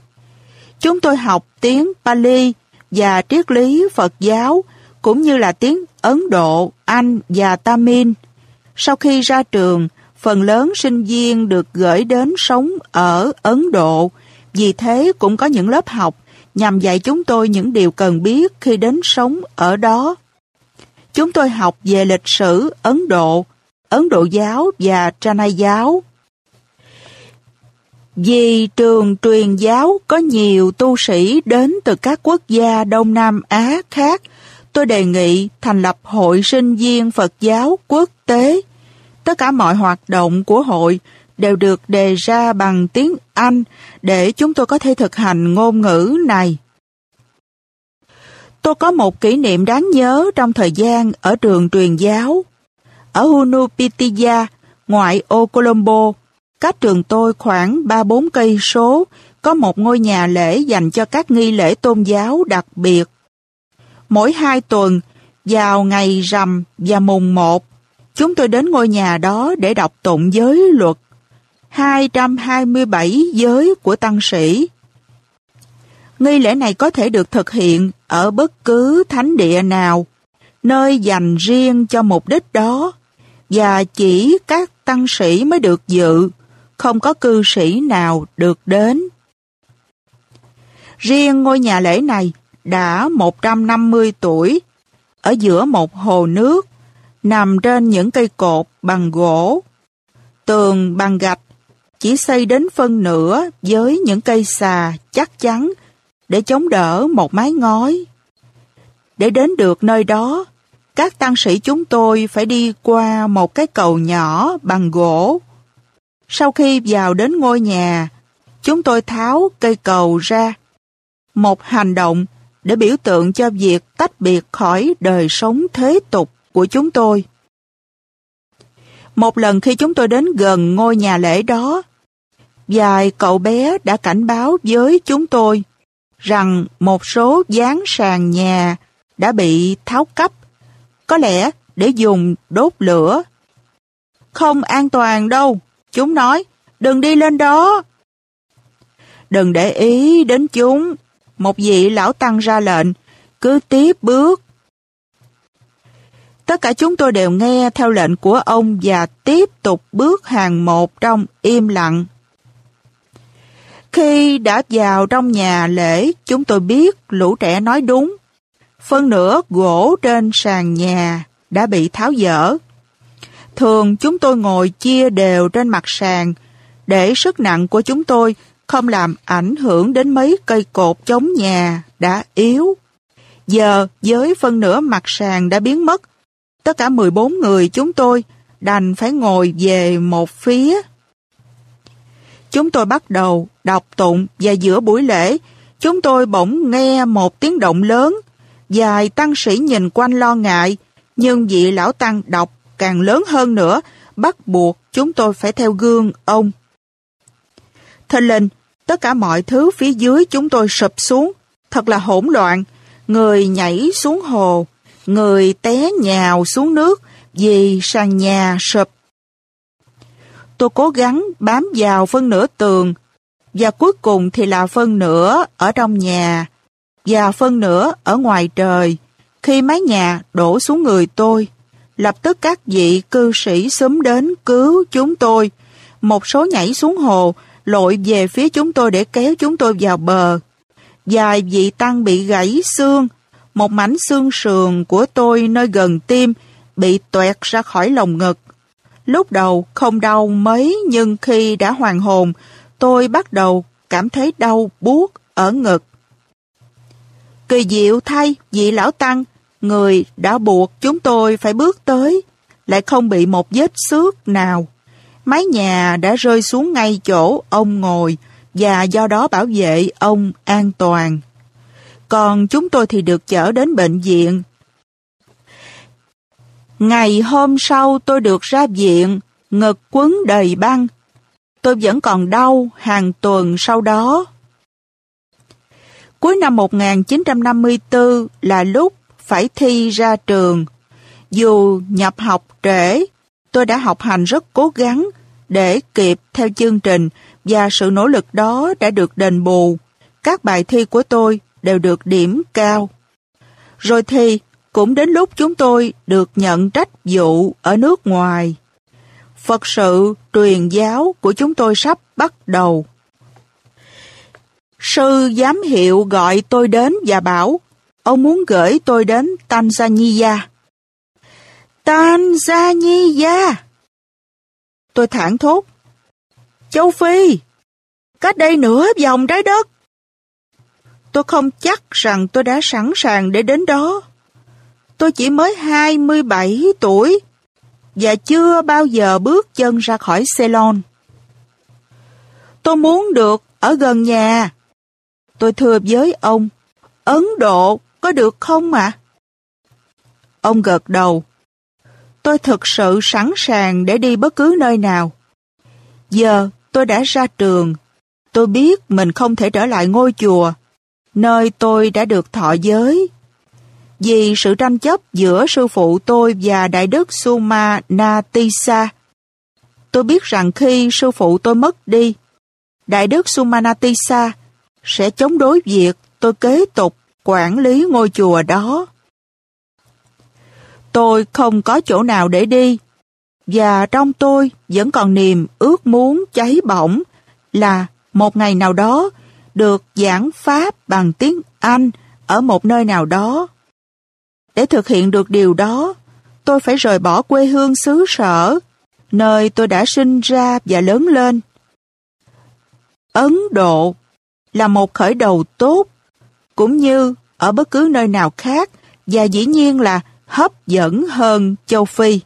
Chúng tôi học tiếng Pali và triết lý Phật giáo cũng như là tiếng Ấn Độ, Anh và Tamil. Sau khi ra trường, phần lớn sinh viên được gửi đến sống ở Ấn Độ, vì thế cũng có những lớp học nhằm dạy chúng tôi những điều cần biết khi đến sống ở đó. Chúng tôi học về lịch sử Ấn Độ, Ấn Độ giáo và Trana giáo. Vì trường truyền giáo có nhiều tu sĩ đến từ các quốc gia Đông Nam Á khác, tôi đề nghị thành lập hội sinh viên Phật giáo quốc tế. Tất cả mọi hoạt động của hội đều được đề ra bằng tiếng Anh để chúng tôi có thể thực hành ngôn ngữ này. Tôi có một kỷ niệm đáng nhớ trong thời gian ở trường truyền giáo. Ở Hunupitiya, ngoại ô Colombo, cách trường tôi khoảng 3-4 cây số, có một ngôi nhà lễ dành cho các nghi lễ tôn giáo đặc biệt. Mỗi hai tuần, vào ngày rằm và mùng 1, chúng tôi đến ngôi nhà đó để đọc tụng giới luật. 227 giới của tăng sĩ. Nghi lễ này có thể được thực hiện ở bất cứ thánh địa nào, nơi dành riêng cho mục đích đó, và chỉ các tăng sĩ mới được dự, không có cư sĩ nào được đến. Riêng ngôi nhà lễ này đã 150 tuổi, ở giữa một hồ nước, nằm trên những cây cột bằng gỗ. Tường bằng gạch chỉ xây đến phân nửa với những cây xà chắc chắn để chống đỡ một mái ngói. Để đến được nơi đó, các tăng sĩ chúng tôi phải đi qua một cái cầu nhỏ bằng gỗ. Sau khi vào đến ngôi nhà, chúng tôi tháo cây cầu ra. Một hành động để biểu tượng cho việc tách biệt khỏi đời sống thế tục của chúng tôi. Một lần khi chúng tôi đến gần ngôi nhà lễ đó, vài cậu bé đã cảnh báo với chúng tôi rằng một số gián sàn nhà đã bị tháo cấp, có lẽ để dùng đốt lửa. Không an toàn đâu, chúng nói, đừng đi lên đó. Đừng để ý đến chúng, một vị lão tăng ra lệnh, cứ tiếp bước. Tất cả chúng tôi đều nghe theo lệnh của ông và tiếp tục bước hàng một trong im lặng. Khi đã vào trong nhà lễ, chúng tôi biết lũ trẻ nói đúng. Phân nửa gỗ trên sàn nhà đã bị tháo dỡ. Thường chúng tôi ngồi chia đều trên mặt sàn để sức nặng của chúng tôi không làm ảnh hưởng đến mấy cây cột chống nhà đã yếu. Giờ với phân nửa mặt sàn đã biến mất, tất cả 14 người chúng tôi đành phải ngồi về một phía. Chúng tôi bắt đầu đọc tụng và giữa buổi lễ, chúng tôi bỗng nghe một tiếng động lớn dài tăng sĩ nhìn quanh lo ngại, nhưng vị lão tăng đọc càng lớn hơn nữa, bắt buộc chúng tôi phải theo gương ông. Thình lình, tất cả mọi thứ phía dưới chúng tôi sụp xuống, thật là hỗn loạn. Người nhảy xuống hồ, người té nhào xuống nước vì sàn nhà sụp. Tôi cố gắng bám vào phân nửa tường và cuối cùng thì là phân nửa ở trong nhà và phân nửa ở ngoài trời. Khi mái nhà đổ xuống người tôi, lập tức các vị cư sĩ xúm đến cứu chúng tôi. Một số nhảy xuống hồ, lội về phía chúng tôi để kéo chúng tôi vào bờ. Vài vị tăng bị gãy xương, một mảnh xương sườn của tôi nơi gần tim bị tuẹt ra khỏi lồng ngực. Lúc đầu không đau mấy nhưng khi đã hoàn hồn, tôi bắt đầu cảm thấy đau buốt ở ngực. Kỳ diệu thay, vị lão tăng, người đã buộc chúng tôi phải bước tới, lại không bị một vết xước nào. Mái nhà đã rơi xuống ngay chỗ ông ngồi và do đó bảo vệ ông an toàn. Còn chúng tôi thì được chở đến bệnh viện. Ngày hôm sau tôi được ra viện, ngực quấn đầy băng. Tôi vẫn còn đau hàng tuần sau đó. Cuối năm 1954 là lúc phải thi ra trường. Dù nhập học trễ, tôi đã học hành rất cố gắng để kịp theo chương trình và sự nỗ lực đó đã được đền bù. Các bài thi của tôi đều được điểm cao. Rồi thì cũng đến lúc chúng tôi được nhận trách vụ ở nước ngoài. Phật sự truyền giáo của chúng tôi sắp bắt đầu. Sư giám hiệu gọi tôi đến và bảo, ông muốn gửi tôi đến Tanzania. Tanzania! Tôi thẳng thốt. Châu Phi! Cách đây nửa vòng trái đất. Tôi không chắc rằng tôi đã sẵn sàng để đến đó. Tôi chỉ mới 27 tuổi và chưa bao giờ bước chân ra khỏi Ceylon. Tôi muốn được ở gần nhà. Tôi thưa với ông, Ấn Độ có được không ạ? Ông gật đầu. Tôi thực sự sẵn sàng để đi bất cứ nơi nào. Giờ tôi đã ra trường. Tôi biết mình không thể trở lại ngôi chùa, nơi tôi đã được thọ giới. Vì sự tranh chấp giữa sư phụ tôi và Đại đức Suma Natisa, tôi biết rằng khi sư phụ tôi mất đi, Đại đức Sumanatisa sẽ chống đối việc tôi kế tục quản lý ngôi chùa đó. Tôi không có chỗ nào để đi, và trong tôi vẫn còn niềm ước muốn cháy bỏng là một ngày nào đó được giảng Pháp bằng tiếng Anh ở một nơi nào đó. Để thực hiện được điều đó, tôi phải rời bỏ quê hương xứ sở, nơi tôi đã sinh ra và lớn lên. Ấn Độ là một khởi đầu tốt, cũng như ở bất cứ nơi nào khác và dĩ nhiên là hấp dẫn hơn châu Phi.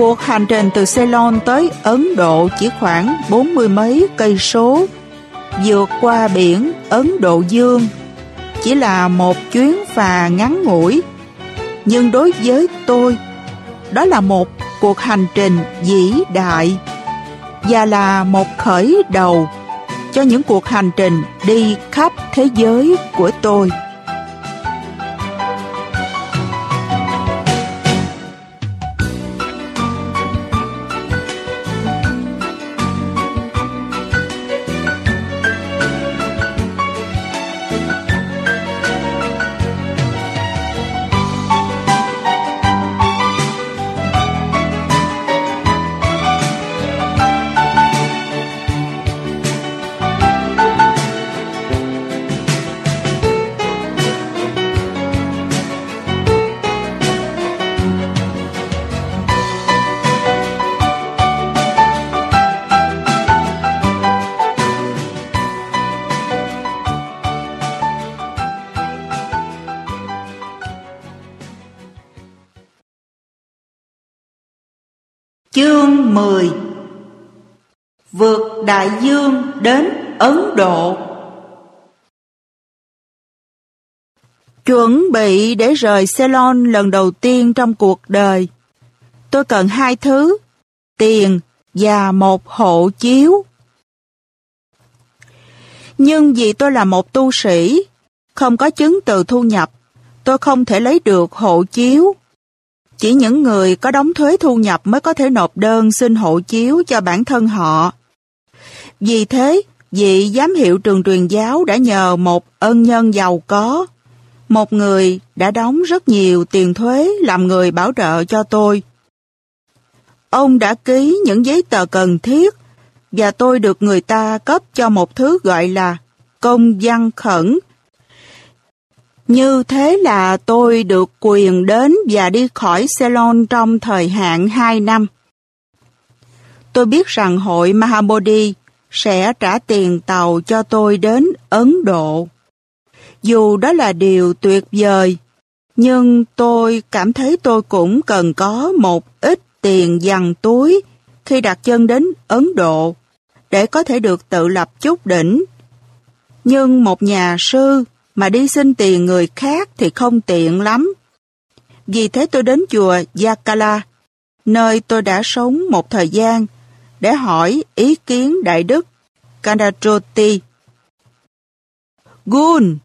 Cuộc hành trình từ Ceylon tới Ấn Độ chỉ khoảng bốn mươi mấy cây số, vượt qua biển Ấn Độ Dương. Chỉ là một chuyến phà ngắn ngủi, nhưng đối với tôi, đó là một cuộc hành trình vĩ đại và là một khởi đầu cho những cuộc hành trình đi khắp thế giới của tôi. Vượt đại dương đến Ấn Độ Chuẩn bị để rời Ceylon lần đầu tiên trong cuộc đời. Tôi cần hai thứ, tiền và một hộ chiếu. Nhưng vì tôi là một tu sĩ, không có chứng từ thu nhập, tôi không thể lấy được hộ chiếu. Chỉ những người có đóng thuế thu nhập mới có thể nộp đơn xin hộ chiếu cho bản thân họ. Vì thế, vị giám hiệu trường truyền giáo đã nhờ một ân nhân giàu có, một người đã đóng rất nhiều tiền thuế làm người bảo trợ cho tôi. Ông đã ký những giấy tờ cần thiết và tôi được người ta cấp cho một thứ gọi là công văn khẩn Như thế là tôi được quyền đến và đi khỏi Ceylon trong thời hạn 2 năm. Tôi biết rằng hội Mahabodhi sẽ trả tiền tàu cho tôi đến Ấn Độ. Dù đó là điều tuyệt vời, nhưng tôi cảm thấy tôi cũng cần có một ít tiền dằn túi khi đặt chân đến Ấn Độ để có thể được tự lập chút đỉnh. Nhưng một nhà sư mà đi xin tiền người khác thì không tiện lắm. Vì thế tôi đến chùa Yakala, nơi tôi đã sống một thời gian, để hỏi ý kiến Đại Đức Kandatroti. Gun,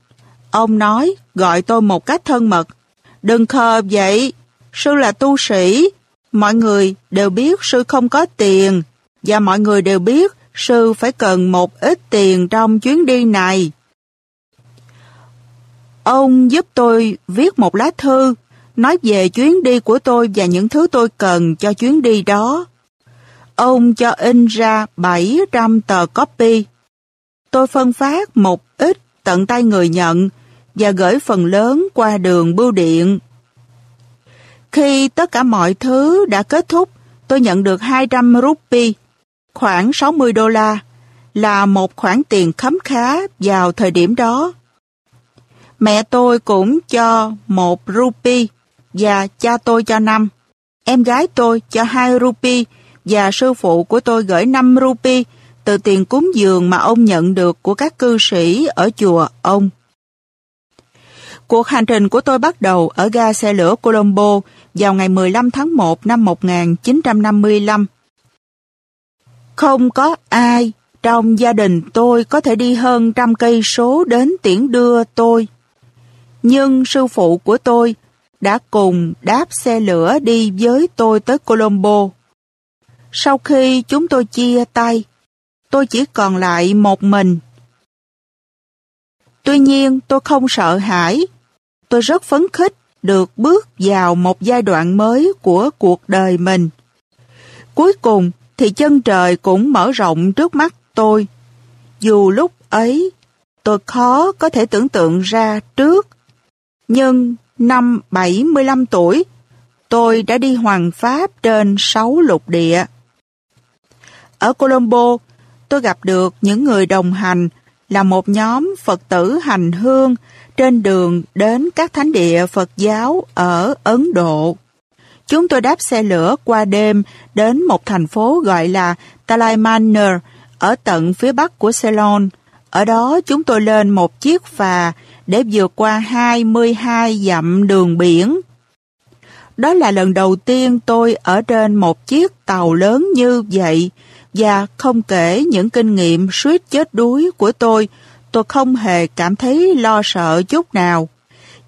ông nói, gọi tôi một cách thân mật. Đừng khờ vậy, sư là tu sĩ. Mọi người đều biết sư không có tiền, và mọi người đều biết sư phải cần một ít tiền trong chuyến đi này. Ông giúp tôi viết một lá thư nói về chuyến đi của tôi và những thứ tôi cần cho chuyến đi đó. Ông cho in ra 700 tờ copy. Tôi phân phát một ít tận tay người nhận và gửi phần lớn qua đường bưu điện. Khi tất cả mọi thứ đã kết thúc, tôi nhận được 200 rupee, khoảng 60 đô la, là một khoản tiền khấm khá vào thời điểm đó. Mẹ tôi cũng cho một rupee và cha tôi cho năm. Em gái tôi cho hai rupee và sư phụ của tôi gửi 5 rupee từ tiền cúng dường mà ông nhận được của các cư sĩ ở chùa ông. Cuộc hành trình của tôi bắt đầu ở ga xe lửa Colombo vào ngày 15 tháng 1 năm 1955. Không có ai trong gia đình tôi có thể đi hơn trăm cây số đến tiễn đưa tôi. Nhưng sư phụ của tôi đã cùng đáp xe lửa đi với tôi tới Colombo. Sau khi chúng tôi chia tay, tôi chỉ còn lại một mình. Tuy nhiên tôi không sợ hãi, tôi rất phấn khích được bước vào một giai đoạn mới của cuộc đời mình. Cuối cùng thì chân trời cũng mở rộng trước mắt tôi. Dù lúc ấy tôi khó có thể tưởng tượng ra trước, nhưng năm 75 tuổi, tôi đã đi hoàng pháp trên 6 lục địa. Ở Colombo, tôi gặp được những người đồng hành là một nhóm Phật tử hành hương trên đường đến các thánh địa Phật giáo ở Ấn Độ. Chúng tôi đáp xe lửa qua đêm đến một thành phố gọi là Talaimannar ở tận phía bắc của Ceylon. Ở đó chúng tôi lên một chiếc phà để vượt qua 22 dặm đường biển. Đó là lần đầu tiên tôi ở trên một chiếc tàu lớn như vậy và không kể những kinh nghiệm suýt chết đuối của tôi, tôi không hề cảm thấy lo sợ chút nào.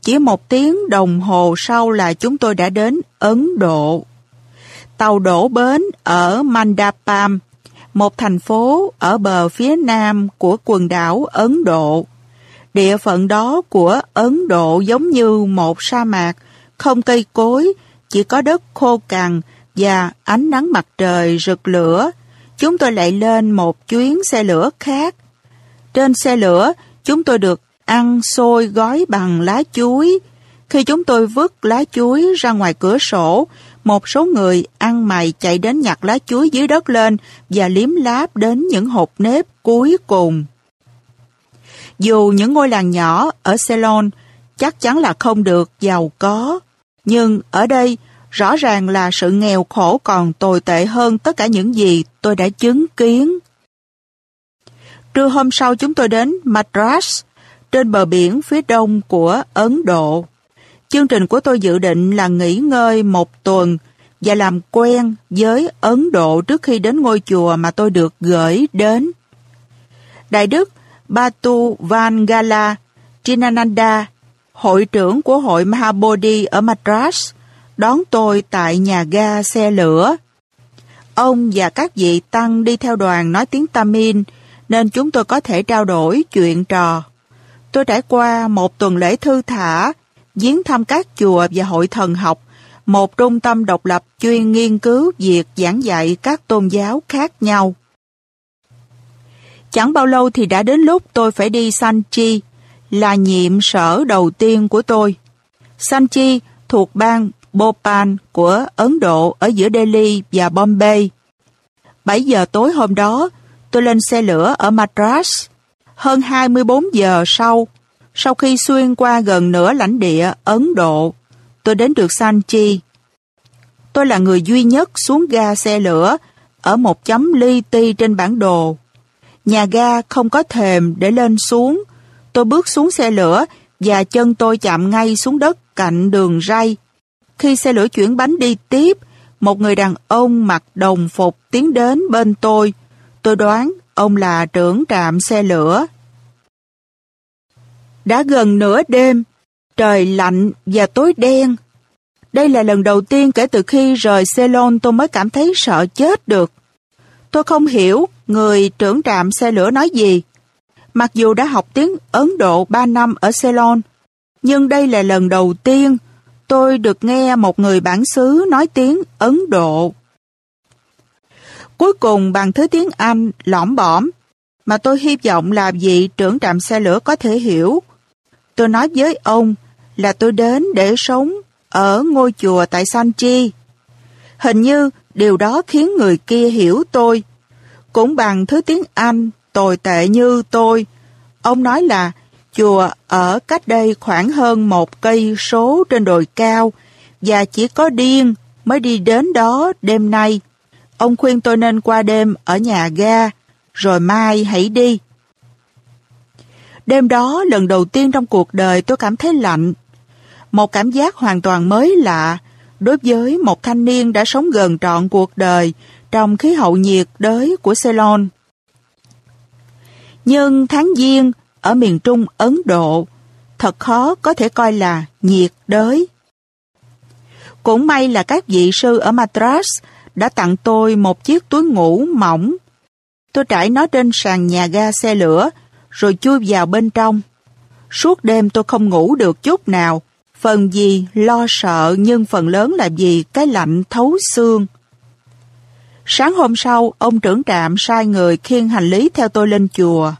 Chỉ một tiếng đồng hồ sau là chúng tôi đã đến Ấn Độ. Tàu đổ bến ở Mandapam, một thành phố ở bờ phía nam của quần đảo Ấn Độ. Địa phận đó của Ấn Độ giống như một sa mạc, không cây cối, chỉ có đất khô cằn và ánh nắng mặt trời rực lửa. Chúng tôi lại lên một chuyến xe lửa khác. Trên xe lửa, chúng tôi được ăn xôi gói bằng lá chuối. Khi chúng tôi vứt lá chuối ra ngoài cửa sổ, một số người ăn mày chạy đến nhặt lá chuối dưới đất lên và liếm láp đến những hộp nếp cuối cùng. Dù những ngôi làng nhỏ ở Ceylon chắc chắn là không được giàu có, nhưng ở đây rõ ràng là sự nghèo khổ còn tồi tệ hơn tất cả những gì tôi đã chứng kiến. Trưa hôm sau chúng tôi đến Madras, trên bờ biển phía đông của Ấn Độ. Chương trình của tôi dự định là nghỉ ngơi một tuần và làm quen với Ấn Độ trước khi đến ngôi chùa mà tôi được gửi đến. Đại Đức Batu Vangala Chinananda, hội trưởng của hội Mahabodhi ở Madras, đón tôi tại nhà ga xe lửa. Ông và các vị tăng đi theo đoàn nói tiếng Tamin nên chúng tôi có thể trao đổi chuyện trò. Tôi trải qua một tuần lễ thư thả, viếng thăm các chùa và hội thần học, một trung tâm độc lập chuyên nghiên cứu việc giảng dạy các tôn giáo khác nhau. Chẳng bao lâu thì đã đến lúc tôi phải đi Sanchi, là nhiệm sở đầu tiên của tôi. Sanchi thuộc bang Bhopal của Ấn Độ ở giữa Delhi và Bombay. 7 giờ tối hôm đó, tôi lên xe lửa ở Madras. Hơn 24 giờ sau, sau khi xuyên qua gần nửa lãnh địa Ấn Độ, tôi đến được Sanchi. Tôi là người duy nhất xuống ga xe lửa ở một chấm li ti trên bản đồ. Nhà ga không có thềm để lên xuống. Tôi bước xuống xe lửa và chân tôi chạm ngay xuống đất cạnh đường ray. Khi xe lửa chuyển bánh đi tiếp, một người đàn ông mặc đồng phục tiến đến bên tôi. Tôi đoán ông là trưởng trạm xe lửa. Đã gần nửa đêm, trời lạnh và tối đen. Đây là lần đầu tiên kể từ khi rời Ceylon tôi mới cảm thấy sợ chết được. Tôi không hiểu người trưởng trạm xe lửa nói gì. Mặc dù đã học tiếng Ấn Độ 3 năm ở Ceylon, nhưng đây là lần đầu tiên tôi được nghe một người bản xứ nói tiếng Ấn Độ. Cuối cùng bằng thứ tiếng Anh lõm bõm, mà tôi hy vọng là vị trưởng trạm xe lửa có thể hiểu. Tôi nói với ông là tôi đến để sống ở ngôi chùa tại Sanchi. Hình như điều đó khiến người kia hiểu tôi. Cũng bằng thứ tiếng Anh tồi tệ như tôi, ông nói là chùa ở cách đây khoảng hơn một cây số trên đồi cao và chỉ có điên mới đi đến đó đêm nay. Ông khuyên tôi nên qua đêm ở nhà ga, rồi mai hãy đi. Đêm đó, lần đầu tiên trong cuộc đời tôi cảm thấy lạnh. Một cảm giác hoàn toàn mới lạ đối với một thanh niên đã sống gần trọn cuộc đời trong khí hậu nhiệt đới của Ceylon. Nhưng tháng Giêng ở miền Trung Ấn Độ thật khó có thể coi là nhiệt đới. Cũng may là các vị sư ở Madras đã tặng tôi một chiếc túi ngủ mỏng. Tôi trải nó trên sàn nhà ga xe lửa, rồi chui vào bên trong. Suốt đêm tôi không ngủ được chút nào, phần gì lo sợ nhưng phần lớn là vì cái lạnh thấu xương. Sáng hôm sau, ông trưởng trạm sai người khiêng hành lý theo tôi lên chùa.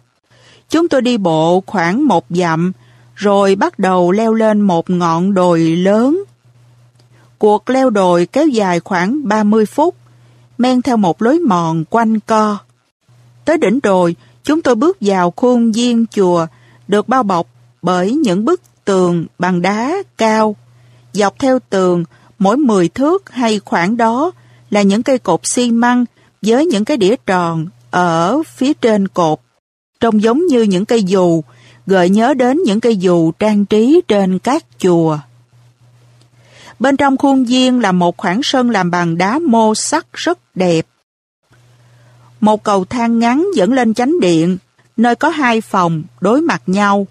Chúng tôi đi bộ khoảng một dặm, rồi bắt đầu leo lên một ngọn đồi lớn. Cuộc leo đồi kéo dài khoảng 30 phút, men theo một lối mòn quanh co. Tới đỉnh đồi, chúng tôi bước vào khuôn viên chùa, được bao bọc bởi những bức tường bằng đá cao. Dọc theo tường, mỗi 10 thước hay khoảng đó là những cây cột xi măng với những cái đĩa tròn ở phía trên cột trông giống như những cây dù, gợi nhớ đến những cây dù trang trí trên các chùa. Bên trong khuôn viên là một khoảng sân làm bằng đá mô sắc rất đẹp. Một cầu thang ngắn dẫn lên chánh điện, nơi có hai phòng đối mặt nhau.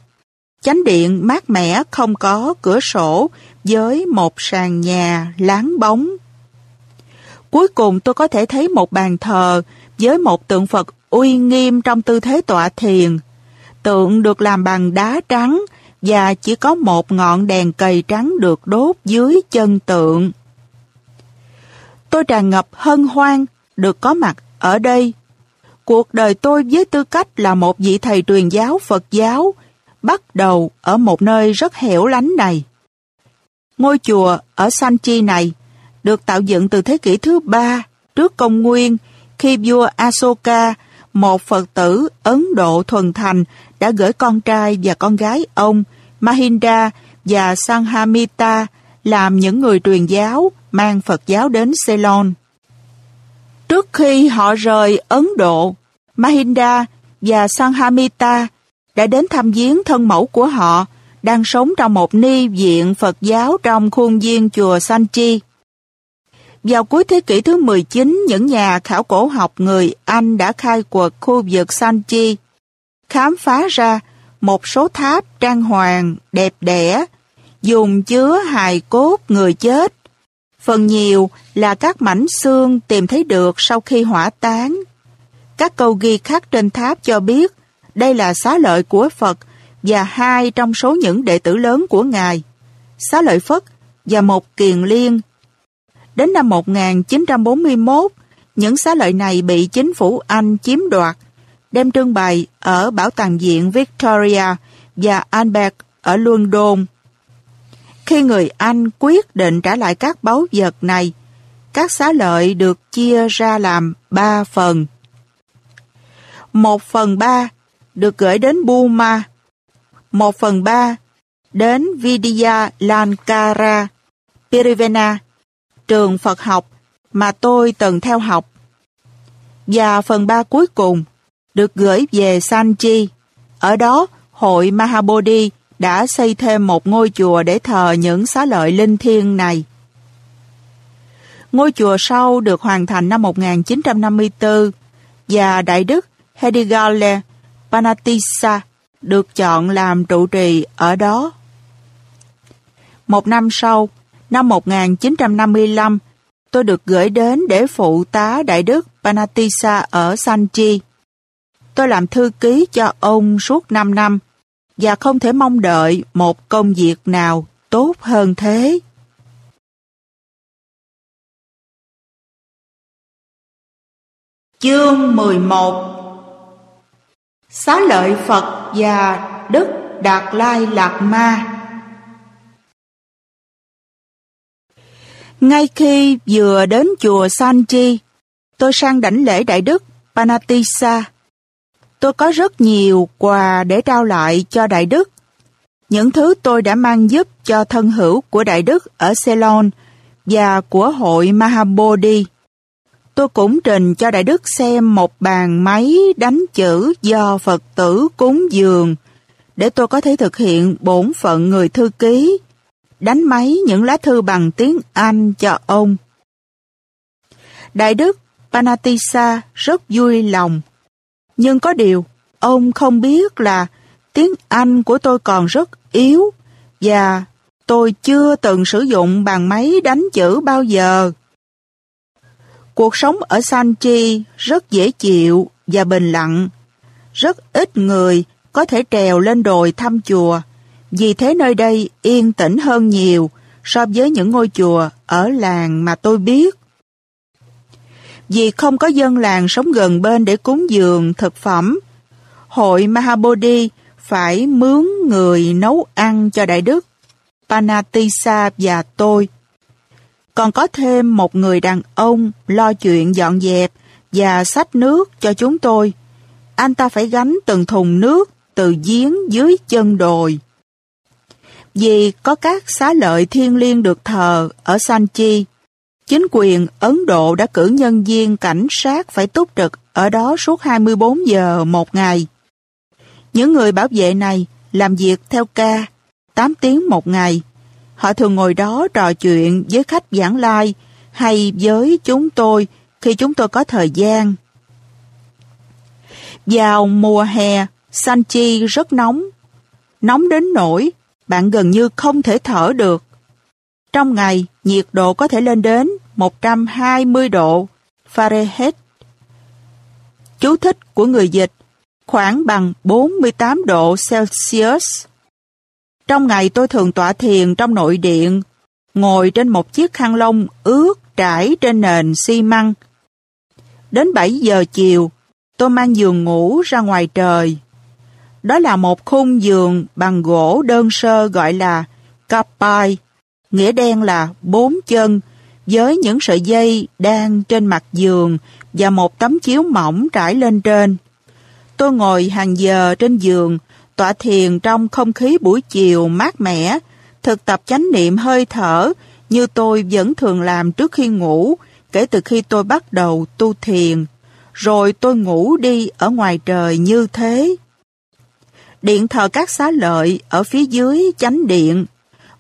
Chánh điện mát mẻ không có cửa sổ với một sàn nhà láng bóng. Cuối cùng tôi có thể thấy một bàn thờ với một tượng Phật uy nghiêm trong tư thế tọa thiền. Tượng được làm bằng đá trắng và chỉ có một ngọn đèn cầy trắng được đốt dưới chân tượng. Tôi tràn ngập hân hoan được có mặt ở đây. Cuộc đời tôi với tư cách là một vị thầy truyền giáo Phật giáo bắt đầu ở một nơi rất hẻo lánh này. Ngôi chùa ở Sanchi này được tạo dựng từ thế kỷ thứ ba trước công nguyên khi vua Asoka một Phật tử Ấn Độ thuần thành đã gửi con trai và con gái ông Mahinda và Sanghamita làm những người truyền giáo mang Phật giáo đến Ceylon. Trước khi họ rời Ấn Độ, Mahinda và Sanghamita đã đến thăm viếng thân mẫu của họ đang sống trong một ni viện Phật giáo trong khuôn viên chùa Sanchi. Vào cuối thế kỷ thứ 19, những nhà khảo cổ học người Anh đã khai quật khu vực Sanchi, khám phá ra một số tháp trang hoàng đẹp đẽ, dùng chứa hài cốt người chết. Phần nhiều là các mảnh xương tìm thấy được sau khi hỏa táng. Các câu ghi khắc trên tháp cho biết đây là xá lợi của Phật và hai trong số những đệ tử lớn của Ngài, xá lợi Phất và một kiền liên Đến năm 1941, những xá lợi này bị chính phủ Anh chiếm đoạt, đem trưng bày ở Bảo tàng viện Victoria và Albert ở London. Khi người Anh quyết định trả lại các báu vật này, các xá lợi được chia ra làm ba phần. Một phần ba được gửi đến Burma, một phần ba đến Vidya Lankara, Pirivena, trường Phật học mà tôi từng theo học. Và phần ba cuối cùng được gửi về Sanchi. Ở đó, hội Mahabodhi đã xây thêm một ngôi chùa để thờ những xá lợi linh thiêng này. Ngôi chùa sau được hoàn thành năm 1954 và Đại Đức Hedigale Panatissa được chọn làm trụ trì ở đó. Một năm sau, năm 1955, tôi được gửi đến để phụ tá Đại Đức Panatisa ở Sanchi. Tôi làm thư ký cho ông suốt 5 năm và không thể mong đợi một công việc nào tốt hơn thế. Chương 11 Xá lợi Phật và Đức Đạt Lai Lạt Ma Ngay khi vừa đến chùa Sanchi, tôi sang đảnh lễ Đại Đức Panatisa. Tôi có rất nhiều quà để trao lại cho Đại Đức. Những thứ tôi đã mang giúp cho thân hữu của Đại Đức ở Ceylon và của hội Mahabodhi. Tôi cũng trình cho Đại Đức xem một bàn máy đánh chữ do Phật tử cúng dường để tôi có thể thực hiện bổn phận người thư ký, đánh máy những lá thư bằng tiếng Anh cho ông. Đại Đức Panatisa rất vui lòng, nhưng có điều ông không biết là tiếng Anh của tôi còn rất yếu và tôi chưa từng sử dụng bàn máy đánh chữ bao giờ. Cuộc sống ở Sanchi rất dễ chịu và bình lặng. Rất ít người có thể trèo lên đồi thăm chùa, vì thế nơi đây yên tĩnh hơn nhiều so với những ngôi chùa ở làng mà tôi biết. Vì không có dân làng sống gần bên để cúng dường thực phẩm, hội Mahabodhi phải mướn người nấu ăn cho Đại Đức, Panatisa và tôi còn có thêm một người đàn ông lo chuyện dọn dẹp và xách nước cho chúng tôi. Anh ta phải gánh từng thùng nước từ giếng dưới chân đồi. Vì có các xá lợi thiên liêng được thờ ở Sanchi, chính quyền Ấn Độ đã cử nhân viên cảnh sát phải túc trực ở đó suốt 24 giờ một ngày. Những người bảo vệ này làm việc theo ca, 8 tiếng một ngày, Họ thường ngồi đó trò chuyện với khách giảng lai hay với chúng tôi khi chúng tôi có thời gian. Vào mùa hè, Sanchi rất nóng. Nóng đến nỗi bạn gần như không thể thở được. Trong ngày, nhiệt độ có thể lên đến 120 độ Fahrenheit. Chú thích của người dịch khoảng bằng 48 độ Celsius. Trong ngày tôi thường tọa thiền trong nội điện, ngồi trên một chiếc khăn lông ướt trải trên nền xi măng. Đến 7 giờ chiều, tôi mang giường ngủ ra ngoài trời. Đó là một khung giường bằng gỗ đơn sơ gọi là kapai, nghĩa đen là bốn chân, với những sợi dây đang trên mặt giường và một tấm chiếu mỏng trải lên trên. Tôi ngồi hàng giờ trên giường, tọa thiền trong không khí buổi chiều mát mẻ, thực tập chánh niệm hơi thở như tôi vẫn thường làm trước khi ngủ kể từ khi tôi bắt đầu tu thiền. Rồi tôi ngủ đi ở ngoài trời như thế. Điện thờ các xá lợi ở phía dưới chánh điện.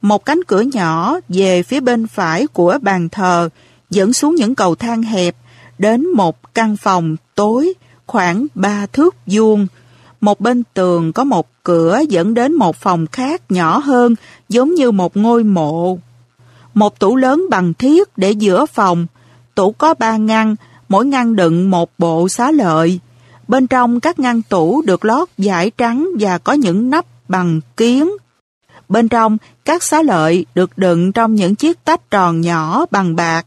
Một cánh cửa nhỏ về phía bên phải của bàn thờ dẫn xuống những cầu thang hẹp đến một căn phòng tối khoảng ba thước vuông một bên tường có một cửa dẫn đến một phòng khác nhỏ hơn, giống như một ngôi mộ. Một tủ lớn bằng thiết để giữa phòng. Tủ có ba ngăn, mỗi ngăn đựng một bộ xá lợi. Bên trong các ngăn tủ được lót vải trắng và có những nắp bằng kiến. Bên trong, các xá lợi được đựng trong những chiếc tách tròn nhỏ bằng bạc.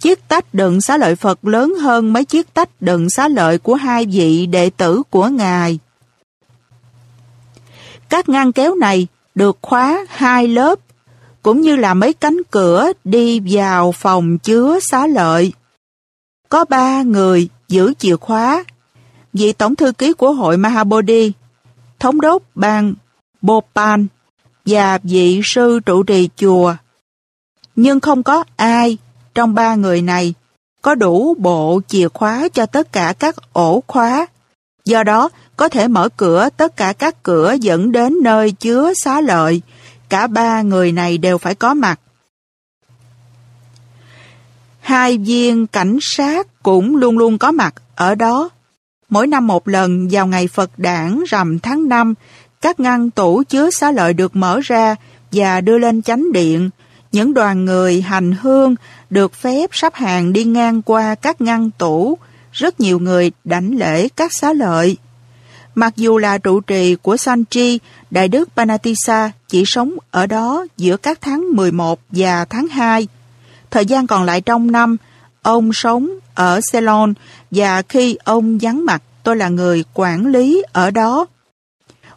Chiếc tách đựng xá lợi Phật lớn hơn mấy chiếc tách đựng xá lợi của hai vị đệ tử của Ngài. Các ngăn kéo này được khóa hai lớp, cũng như là mấy cánh cửa đi vào phòng chứa xá lợi. Có ba người giữ chìa khóa. Vị tổng thư ký của hội Mahabodhi, thống đốc bang Bhopal và vị sư trụ trì chùa. Nhưng không có ai trong ba người này có đủ bộ chìa khóa cho tất cả các ổ khóa. Do đó, có thể mở cửa tất cả các cửa dẫn đến nơi chứa xá lợi. Cả ba người này đều phải có mặt. Hai viên cảnh sát cũng luôn luôn có mặt ở đó. Mỗi năm một lần vào ngày Phật đản rằm tháng 5, các ngăn tủ chứa xá lợi được mở ra và đưa lên chánh điện. Những đoàn người hành hương được phép sắp hàng đi ngang qua các ngăn tủ. Rất nhiều người đảnh lễ các xá lợi. Mặc dù là trụ trì của Sanchi, Đại đức Panatisa chỉ sống ở đó giữa các tháng 11 và tháng 2. Thời gian còn lại trong năm, ông sống ở Ceylon và khi ông vắng mặt, tôi là người quản lý ở đó.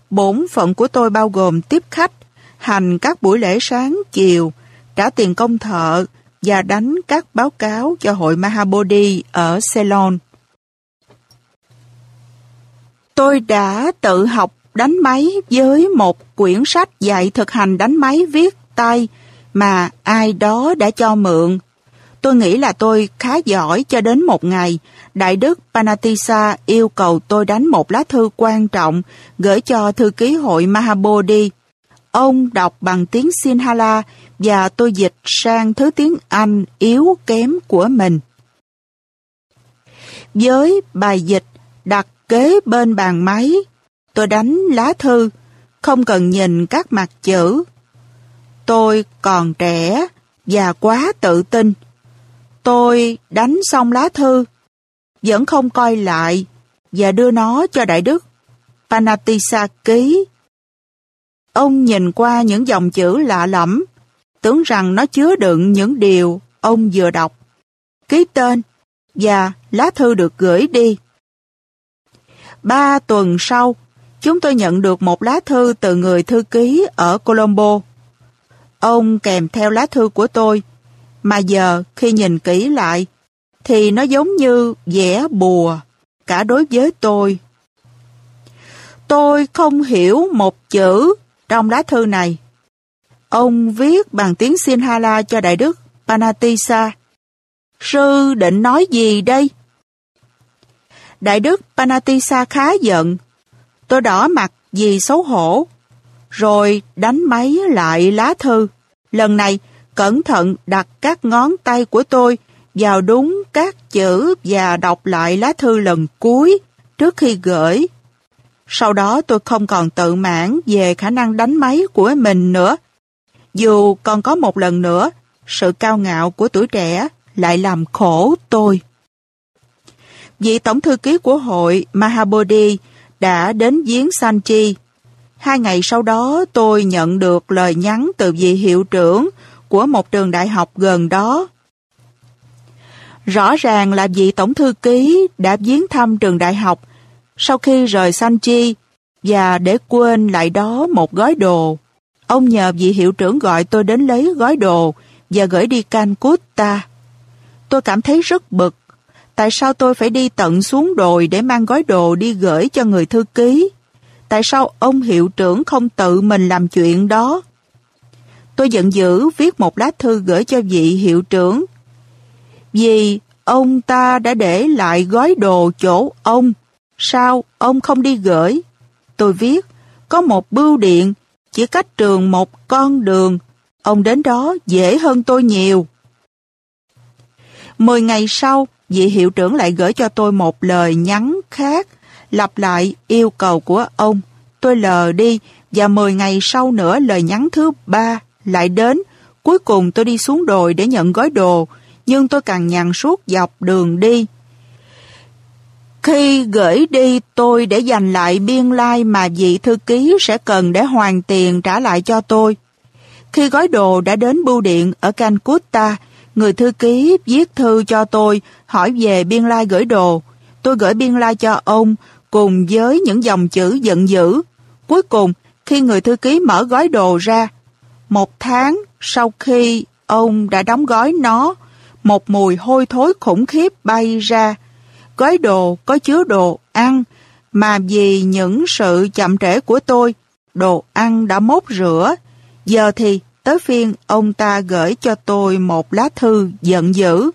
Bổn phận của tôi bao gồm tiếp khách, hành các buổi lễ sáng, chiều, trả tiền công thợ và đánh các báo cáo cho hội Mahabodhi ở Ceylon. Tôi đã tự học đánh máy với một quyển sách dạy thực hành đánh máy viết tay mà ai đó đã cho mượn. Tôi nghĩ là tôi khá giỏi cho đến một ngày, Đại đức Panatisa yêu cầu tôi đánh một lá thư quan trọng gửi cho thư ký hội Mahabodhi. Ông đọc bằng tiếng Sinhala và tôi dịch sang thứ tiếng Anh yếu kém của mình. Với bài dịch đặt kế bên bàn máy, tôi đánh lá thư, không cần nhìn các mặt chữ. Tôi còn trẻ và quá tự tin. Tôi đánh xong lá thư, vẫn không coi lại và đưa nó cho Đại Đức Panatisa ký. Ông nhìn qua những dòng chữ lạ lẫm, tưởng rằng nó chứa đựng những điều ông vừa đọc. Ký tên và lá thư được gửi đi. Ba tuần sau, chúng tôi nhận được một lá thư từ người thư ký ở Colombo. Ông kèm theo lá thư của tôi, mà giờ khi nhìn kỹ lại, thì nó giống như vẽ bùa, cả đối với tôi. Tôi không hiểu một chữ trong lá thư này. Ông viết bằng tiếng Sinhala cho Đại Đức Panatisa. Sư định nói gì đây? Đại Đức Panatisa khá giận. Tôi đỏ mặt vì xấu hổ. Rồi đánh máy lại lá thư. Lần này, cẩn thận đặt các ngón tay của tôi vào đúng các chữ và đọc lại lá thư lần cuối trước khi gửi. Sau đó tôi không còn tự mãn về khả năng đánh máy của mình nữa. Dù còn có một lần nữa, sự cao ngạo của tuổi trẻ lại làm khổ tôi. Vị tổng thư ký của hội Mahabodhi đã đến giếng Sanchi. Hai ngày sau đó tôi nhận được lời nhắn từ vị hiệu trưởng của một trường đại học gần đó Rõ ràng là vị tổng thư ký đã viếng thăm trường đại học sau khi rời Sanchi và để quên lại đó một gói đồ. Ông nhờ vị hiệu trưởng gọi tôi đến lấy gói đồ và gửi đi Calcutta. Tôi cảm thấy rất bực. Tại sao tôi phải đi tận xuống đồi để mang gói đồ đi gửi cho người thư ký? Tại sao ông hiệu trưởng không tự mình làm chuyện đó? Tôi giận dữ viết một lá thư gửi cho vị hiệu trưởng vì ông ta đã để lại gói đồ chỗ ông. Sao ông không đi gửi? Tôi viết, có một bưu điện, chỉ cách trường một con đường. Ông đến đó dễ hơn tôi nhiều. Mười ngày sau, vị hiệu trưởng lại gửi cho tôi một lời nhắn khác, lặp lại yêu cầu của ông. Tôi lờ đi, và mười ngày sau nữa lời nhắn thứ ba lại đến. Cuối cùng tôi đi xuống đồi để nhận gói đồ, nhưng tôi càng nhằn suốt dọc đường đi. Khi gửi đi tôi để dành lại biên lai like mà vị thư ký sẽ cần để hoàn tiền trả lại cho tôi. Khi gói đồ đã đến bưu điện ở Calcutta, người thư ký viết thư cho tôi hỏi về biên lai like gửi đồ. Tôi gửi biên lai like cho ông cùng với những dòng chữ giận dữ. Cuối cùng, khi người thư ký mở gói đồ ra, một tháng sau khi ông đã đóng gói nó, một mùi hôi thối khủng khiếp bay ra. Gói đồ có chứa đồ ăn, mà vì những sự chậm trễ của tôi, đồ ăn đã mốt rửa. Giờ thì tới phiên ông ta gửi cho tôi một lá thư giận dữ.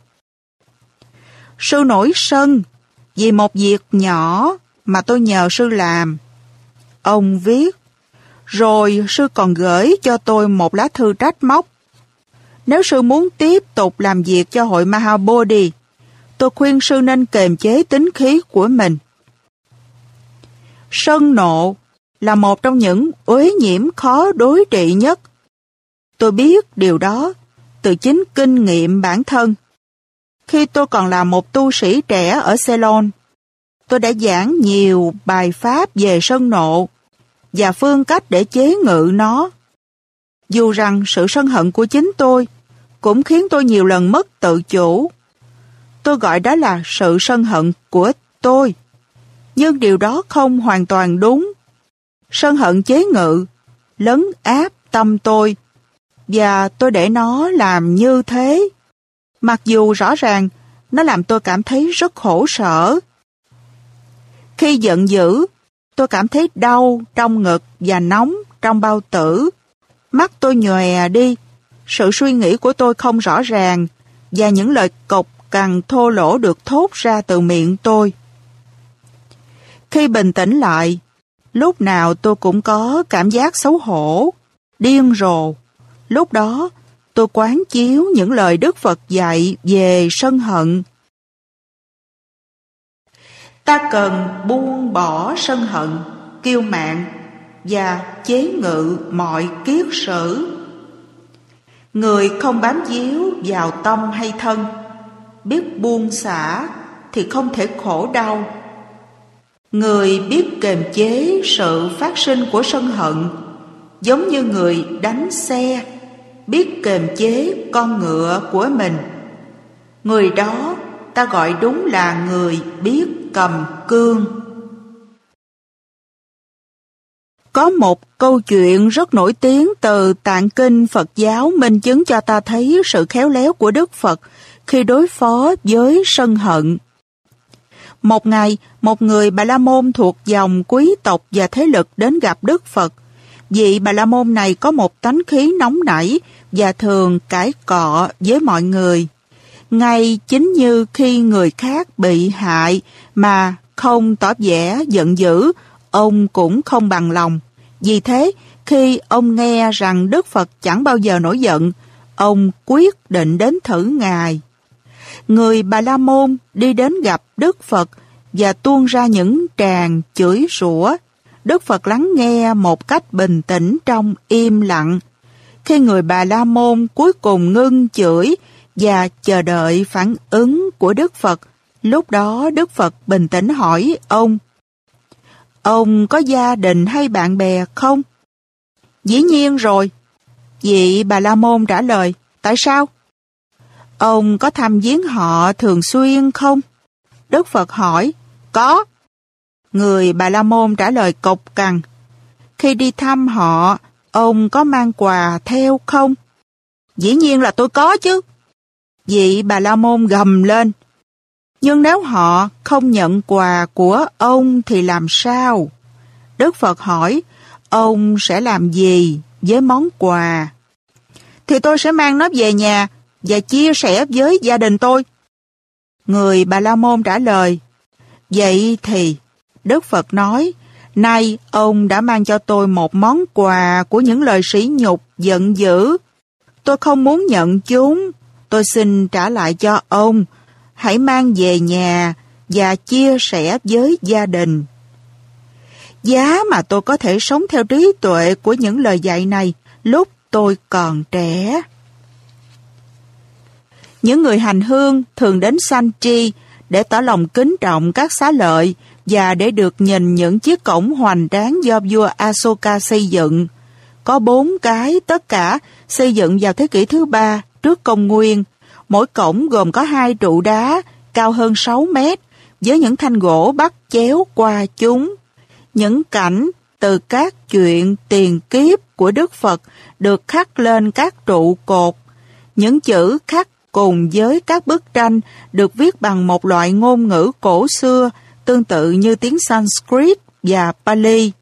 Sư nổi sân vì một việc nhỏ mà tôi nhờ sư làm. Ông viết, rồi sư còn gửi cho tôi một lá thư trách móc. Nếu sư muốn tiếp tục làm việc cho hội Mahabodhi, tôi khuyên sư nên kềm chế tính khí của mình. Sân nộ là một trong những uế nhiễm khó đối trị nhất. Tôi biết điều đó từ chính kinh nghiệm bản thân. Khi tôi còn là một tu sĩ trẻ ở Ceylon, tôi đã giảng nhiều bài pháp về sân nộ và phương cách để chế ngự nó. Dù rằng sự sân hận của chính tôi cũng khiến tôi nhiều lần mất tự chủ. Tôi gọi đó là sự sân hận của tôi. Nhưng điều đó không hoàn toàn đúng. Sân hận chế ngự, lấn áp tâm tôi, và tôi để nó làm như thế. Mặc dù rõ ràng nó làm tôi cảm thấy rất khổ sở. Khi giận dữ, tôi cảm thấy đau trong ngực và nóng trong bao tử. Mắt tôi nhòe đi, sự suy nghĩ của tôi không rõ ràng và những lời cộc cằn thô lỗ được thốt ra từ miệng tôi. Khi bình tĩnh lại, lúc nào tôi cũng có cảm giác xấu hổ, điên rồ. Lúc đó, tôi quán chiếu những lời Đức Phật dạy về sân hận. Ta cần buông bỏ sân hận, kiêu mạn và chế ngự mọi kiết sử. Người không bám díu vào tâm hay thân, biết buông xả thì không thể khổ đau. Người biết kềm chế sự phát sinh của sân hận, giống như người đánh xe biết kềm chế con ngựa của mình. Người đó ta gọi đúng là người biết cầm cương. Có một câu chuyện rất nổi tiếng từ tạng kinh Phật giáo minh chứng cho ta thấy sự khéo léo của Đức Phật khi đối phó với sân hận. Một ngày, một người Bà La Môn thuộc dòng quý tộc và thế lực đến gặp Đức Phật. Vị Bà La Môn này có một tánh khí nóng nảy và thường cãi cọ với mọi người. Ngay chính như khi người khác bị hại mà không tỏ vẻ giận dữ, ông cũng không bằng lòng. Vì thế, khi ông nghe rằng Đức Phật chẳng bao giờ nổi giận, ông quyết định đến thử Ngài. Người Bà La Môn đi đến gặp Đức Phật và tuôn ra những tràng chửi rủa. Đức Phật lắng nghe một cách bình tĩnh trong im lặng. Khi người Bà La Môn cuối cùng ngưng chửi và chờ đợi phản ứng của Đức Phật, lúc đó Đức Phật bình tĩnh hỏi ông Ông có gia đình hay bạn bè không? Dĩ nhiên rồi. Vị Bà La Môn trả lời, tại sao? Ông có thăm viếng họ thường xuyên không? Đức Phật hỏi, có. Người Bà La Môn trả lời cộc cằn. Khi đi thăm họ, ông có mang quà theo không? Dĩ nhiên là tôi có chứ. Vị Bà La Môn gầm lên. Nhưng nếu họ không nhận quà của ông thì làm sao? Đức Phật hỏi, ông sẽ làm gì với món quà? Thì tôi sẽ mang nó về nhà và chia sẻ với gia đình tôi. Người Bà La Môn trả lời, Vậy thì, Đức Phật nói, Nay ông đã mang cho tôi một món quà của những lời sỉ nhục, giận dữ. Tôi không muốn nhận chúng, tôi xin trả lại cho ông. Hãy mang về nhà và chia sẻ với gia đình. Giá mà tôi có thể sống theo trí tuệ của những lời dạy này lúc tôi còn trẻ. Những người hành hương thường đến Sanchi để tỏ lòng kính trọng các xá lợi và để được nhìn những chiếc cổng hoành tráng do vua Asoka xây dựng. Có bốn cái tất cả xây dựng vào thế kỷ thứ ba trước công nguyên. Mỗi cổng gồm có hai trụ đá cao hơn 6 mét với những thanh gỗ bắt chéo qua chúng. Những cảnh từ các chuyện tiền kiếp của Đức Phật được khắc lên các trụ cột. Những chữ khắc cùng với các bức tranh được viết bằng một loại ngôn ngữ cổ xưa tương tự như tiếng Sanskrit và Pali.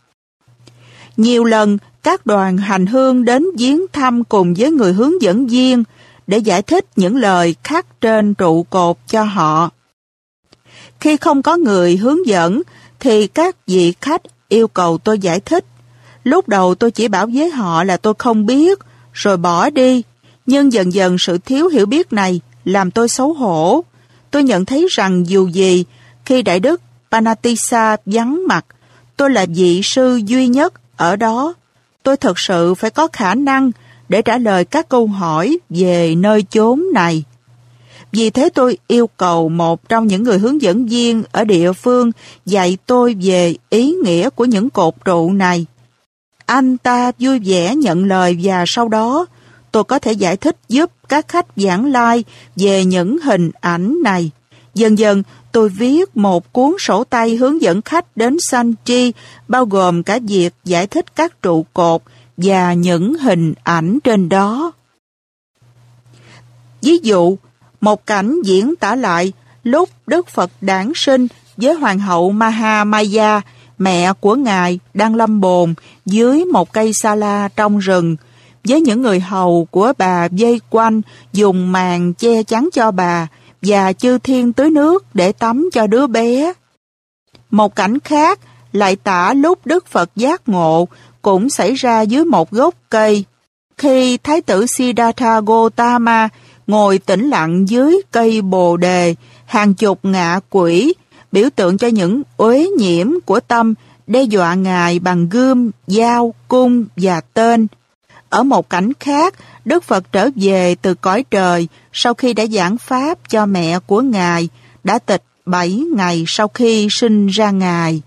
Nhiều lần, các đoàn hành hương đến viếng thăm cùng với người hướng dẫn viên để giải thích những lời khắc trên trụ cột cho họ. Khi không có người hướng dẫn, thì các vị khách yêu cầu tôi giải thích. Lúc đầu tôi chỉ bảo với họ là tôi không biết, rồi bỏ đi. Nhưng dần dần sự thiếu hiểu biết này làm tôi xấu hổ. Tôi nhận thấy rằng dù gì, khi Đại Đức Panatisa vắng mặt, tôi là vị sư duy nhất ở đó. Tôi thật sự phải có khả năng để trả lời các câu hỏi về nơi chốn này. Vì thế tôi yêu cầu một trong những người hướng dẫn viên ở địa phương dạy tôi về ý nghĩa của những cột trụ này. Anh ta vui vẻ nhận lời và sau đó tôi có thể giải thích giúp các khách giảng lai về những hình ảnh này. Dần dần, tôi viết một cuốn sổ tay hướng dẫn khách đến Sanchi bao gồm cả việc giải thích các trụ cột và những hình ảnh trên đó. Ví dụ, một cảnh diễn tả lại lúc Đức Phật đản sinh với Hoàng hậu Mahamaya, mẹ của Ngài đang lâm bồn dưới một cây sa la trong rừng, với những người hầu của bà dây quanh dùng màn che chắn cho bà và chư thiên tưới nước để tắm cho đứa bé. Một cảnh khác lại tả lúc Đức Phật giác ngộ cũng xảy ra dưới một gốc cây. Khi Thái tử Siddhartha Gautama ngồi tĩnh lặng dưới cây bồ đề, hàng chục ngạ quỷ, biểu tượng cho những uế nhiễm của tâm, đe dọa Ngài bằng gươm, dao, cung và tên. Ở một cảnh khác, Đức Phật trở về từ cõi trời sau khi đã giảng Pháp cho mẹ của Ngài, đã tịch 7 ngày sau khi sinh ra Ngài.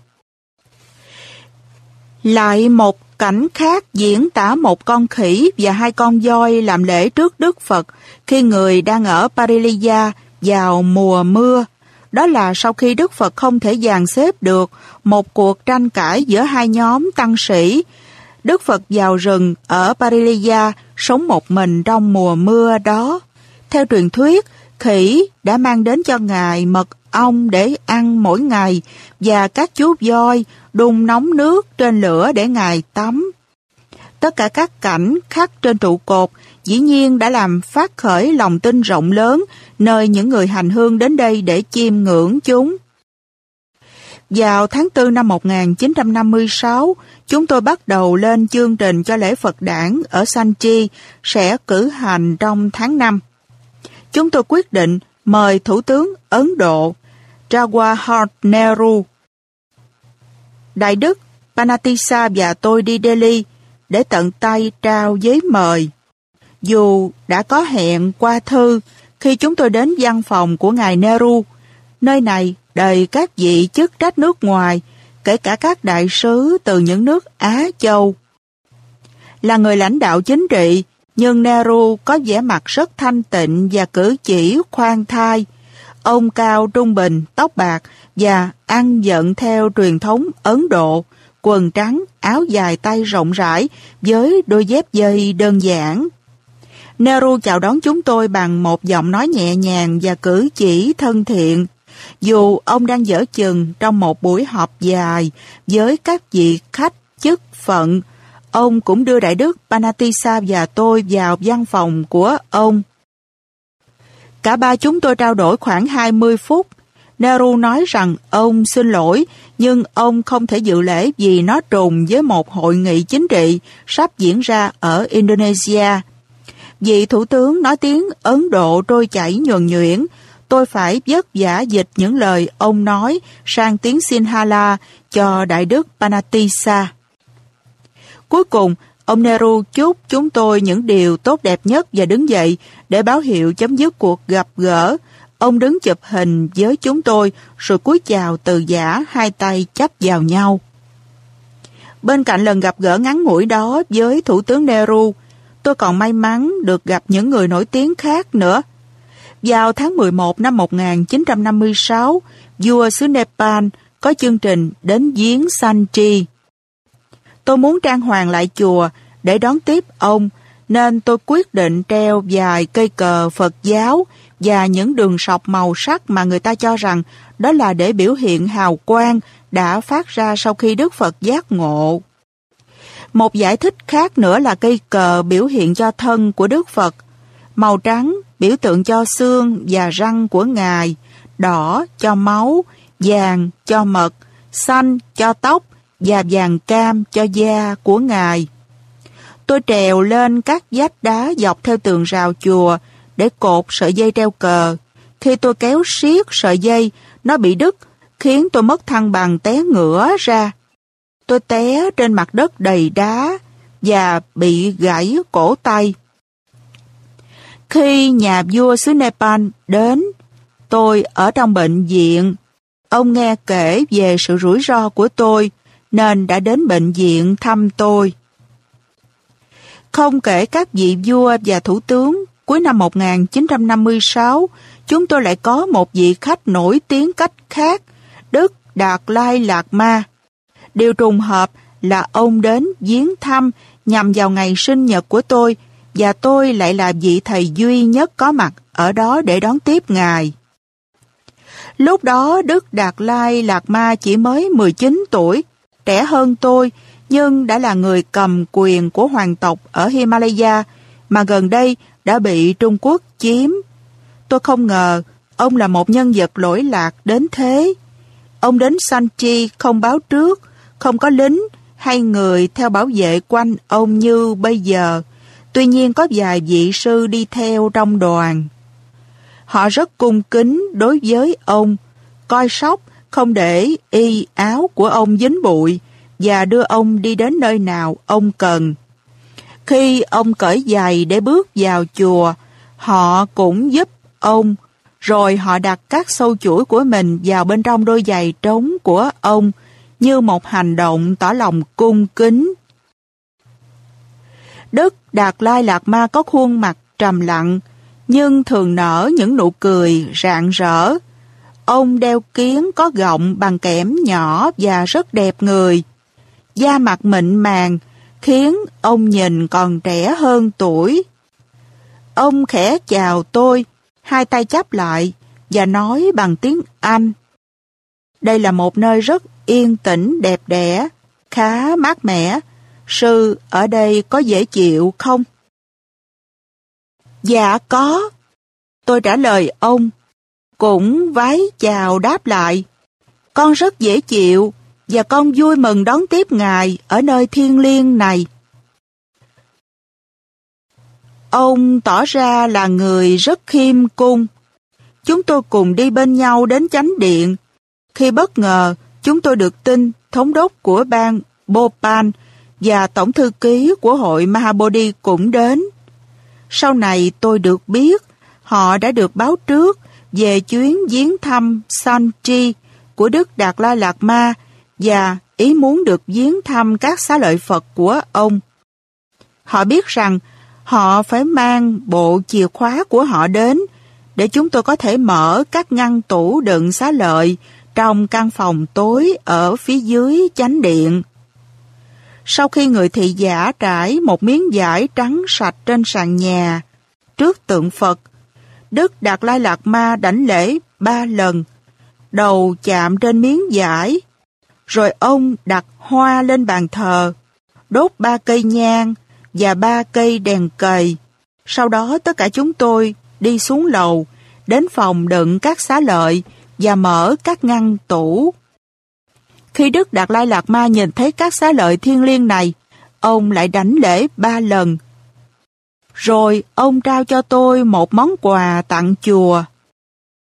Lại một một Cảnh khác diễn tả một con khỉ và hai con voi làm lễ trước Đức Phật khi người đang ở Pariliya vào mùa mưa. Đó là sau khi Đức Phật không thể dàn xếp được một cuộc tranh cãi giữa hai nhóm tăng sĩ. Đức Phật vào rừng ở Pariliya sống một mình trong mùa mưa đó. Theo truyền thuyết, khỉ đã mang đến cho Ngài mật ong để ăn mỗi ngày và các chú voi đun nóng nước trên lửa để Ngài tắm. Tất cả các cảnh khắc trên trụ cột dĩ nhiên đã làm phát khởi lòng tin rộng lớn nơi những người hành hương đến đây để chiêm ngưỡng chúng. Vào tháng 4 năm 1956, chúng tôi bắt đầu lên chương trình cho lễ Phật đản ở Sanchi sẽ cử hành trong tháng 5. Chúng tôi quyết định mời Thủ tướng Ấn Độ Jawaharlal Nehru Đại Đức Panatisa và tôi đi Delhi để tận tay trao giấy mời. Dù đã có hẹn qua thư khi chúng tôi đến văn phòng của ngài Nehru, nơi này đầy các vị chức trách nước ngoài, kể cả các đại sứ từ những nước Á Châu. Là người lãnh đạo chính trị, nhưng Nehru có vẻ mặt rất thanh tịnh và cử chỉ khoan thai. Ông cao trung bình, tóc bạc và ăn giận theo truyền thống Ấn Độ, quần trắng, áo dài tay rộng rãi với đôi dép dây đơn giản. Nehru chào đón chúng tôi bằng một giọng nói nhẹ nhàng và cử chỉ thân thiện. Dù ông đang dở chừng trong một buổi họp dài với các vị khách chức phận, ông cũng đưa Đại Đức Panatisa và tôi vào văn phòng của ông. Cả ba chúng tôi trao đổi khoảng 20 phút Nehru nói rằng ông xin lỗi, nhưng ông không thể dự lễ vì nó trùng với một hội nghị chính trị sắp diễn ra ở Indonesia. Vị Thủ tướng nói tiếng Ấn Độ trôi chảy nhuần nhuyễn, tôi phải vất vả dịch những lời ông nói sang tiếng Sinhala cho Đại Đức Panatisa. Cuối cùng, ông Nehru chúc chúng tôi những điều tốt đẹp nhất và đứng dậy để báo hiệu chấm dứt cuộc gặp gỡ Ông đứng chụp hình với chúng tôi rồi cúi chào từ giả hai tay chắp vào nhau. Bên cạnh lần gặp gỡ ngắn ngủi đó với Thủ tướng Nehru, tôi còn may mắn được gặp những người nổi tiếng khác nữa. Vào tháng 11 năm 1956, vua xứ Nepal có chương trình đến giếng Sanchi. Tôi muốn trang hoàng lại chùa để đón tiếp ông, nên tôi quyết định treo vài cây cờ Phật giáo và những đường sọc màu sắc mà người ta cho rằng đó là để biểu hiện hào quang đã phát ra sau khi Đức Phật giác ngộ. Một giải thích khác nữa là cây cờ biểu hiện cho thân của Đức Phật, màu trắng biểu tượng cho xương và răng của Ngài, đỏ cho máu, vàng cho mật, xanh cho tóc và vàng cam cho da của Ngài. Tôi trèo lên các vách đá dọc theo tường rào chùa để cột sợi dây treo cờ. Khi tôi kéo siết sợi dây, nó bị đứt, khiến tôi mất thăng bằng té ngửa ra. Tôi té trên mặt đất đầy đá và bị gãy cổ tay. Khi nhà vua xứ Nepal đến, tôi ở trong bệnh viện. Ông nghe kể về sự rủi ro của tôi, nên đã đến bệnh viện thăm tôi. Không kể các vị vua và thủ tướng, cuối năm 1956, chúng tôi lại có một vị khách nổi tiếng cách khác, Đức Đạt Lai Lạt Ma. Điều trùng hợp là ông đến viếng thăm nhằm vào ngày sinh nhật của tôi và tôi lại là vị thầy duy nhất có mặt ở đó để đón tiếp ngài. Lúc đó Đức Đạt Lai Lạt Ma chỉ mới 19 tuổi, trẻ hơn tôi nhưng đã là người cầm quyền của hoàng tộc ở Himalaya mà gần đây đã bị Trung Quốc chiếm. Tôi không ngờ ông là một nhân vật lỗi lạc đến thế. Ông đến Sanchi không báo trước, không có lính hay người theo bảo vệ quanh ông như bây giờ. Tuy nhiên có vài vị sư đi theo trong đoàn. Họ rất cung kính đối với ông, coi sóc không để y áo của ông dính bụi và đưa ông đi đến nơi nào ông cần. Khi ông cởi giày để bước vào chùa, họ cũng giúp ông, rồi họ đặt các sâu chuỗi của mình vào bên trong đôi giày trống của ông như một hành động tỏ lòng cung kính. Đức Đạt Lai Lạt Ma có khuôn mặt trầm lặng, nhưng thường nở những nụ cười rạng rỡ. Ông đeo kiến có gọng bằng kẽm nhỏ và rất đẹp người. Da mặt mịn màng, khiến ông nhìn còn trẻ hơn tuổi. Ông khẽ chào tôi, hai tay chắp lại và nói bằng tiếng Anh. Đây là một nơi rất yên tĩnh đẹp đẽ, khá mát mẻ. Sư ở đây có dễ chịu không? Dạ có. Tôi trả lời ông, cũng vái chào đáp lại. Con rất dễ chịu và con vui mừng đón tiếp Ngài ở nơi thiên liêng này. Ông tỏ ra là người rất khiêm cung. Chúng tôi cùng đi bên nhau đến chánh điện. Khi bất ngờ, chúng tôi được tin thống đốc của bang Bhopal và tổng thư ký của hội Mahabodhi cũng đến. Sau này tôi được biết họ đã được báo trước về chuyến viếng thăm Sanchi của Đức Đạt La Lạt Ma và ý muốn được viếng thăm các xá lợi Phật của ông. Họ biết rằng họ phải mang bộ chìa khóa của họ đến để chúng tôi có thể mở các ngăn tủ đựng xá lợi trong căn phòng tối ở phía dưới chánh điện. Sau khi người thị giả trải một miếng vải trắng sạch trên sàn nhà, trước tượng Phật, Đức Đạt Lai Lạt Ma đảnh lễ ba lần, đầu chạm trên miếng vải, rồi ông đặt hoa lên bàn thờ, đốt ba cây nhang và ba cây đèn cầy. Sau đó tất cả chúng tôi đi xuống lầu, đến phòng đựng các xá lợi và mở các ngăn tủ. Khi Đức Đạt Lai Lạt Ma nhìn thấy các xá lợi thiên liêng này, ông lại đảnh lễ ba lần. Rồi ông trao cho tôi một món quà tặng chùa.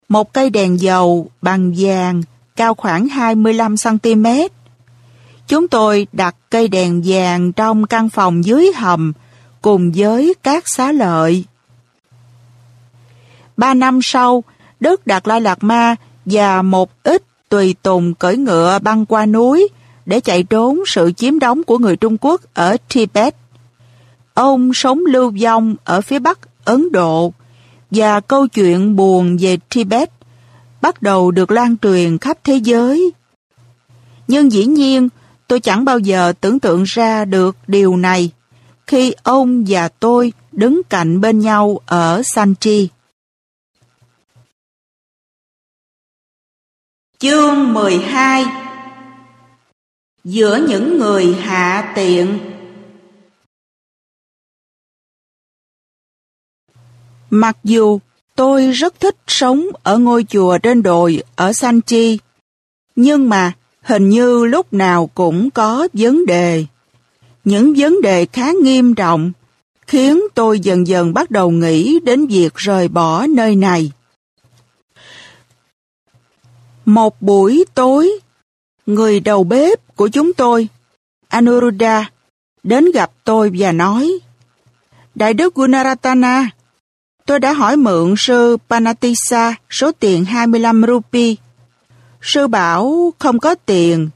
Một cây đèn dầu bằng vàng cao khoảng 25cm. Chúng tôi đặt cây đèn vàng trong căn phòng dưới hầm cùng với các xá lợi. Ba năm sau, Đức Đạt Lai Lạt Ma và một ít tùy tùng cởi ngựa băng qua núi để chạy trốn sự chiếm đóng của người Trung Quốc ở Tibet. Ông sống lưu vong ở phía bắc Ấn Độ và câu chuyện buồn về Tibet bắt đầu được lan truyền khắp thế giới. Nhưng dĩ nhiên, Tôi chẳng bao giờ tưởng tượng ra được điều này khi ông và tôi đứng cạnh bên nhau ở Sanchi. Chương 12 Giữa những người hạ tiện Mặc dù tôi rất thích sống ở ngôi chùa trên đồi ở Sanchi, nhưng mà hình như lúc nào cũng có vấn đề. Những vấn đề khá nghiêm trọng khiến tôi dần dần bắt đầu nghĩ đến việc rời bỏ nơi này. Một buổi tối, người đầu bếp của chúng tôi, Anuruddha, đến gặp tôi và nói Đại đức Gunaratana, tôi đã hỏi mượn sư Panatisa số tiền 25 rupee. Sư bảo không có tiền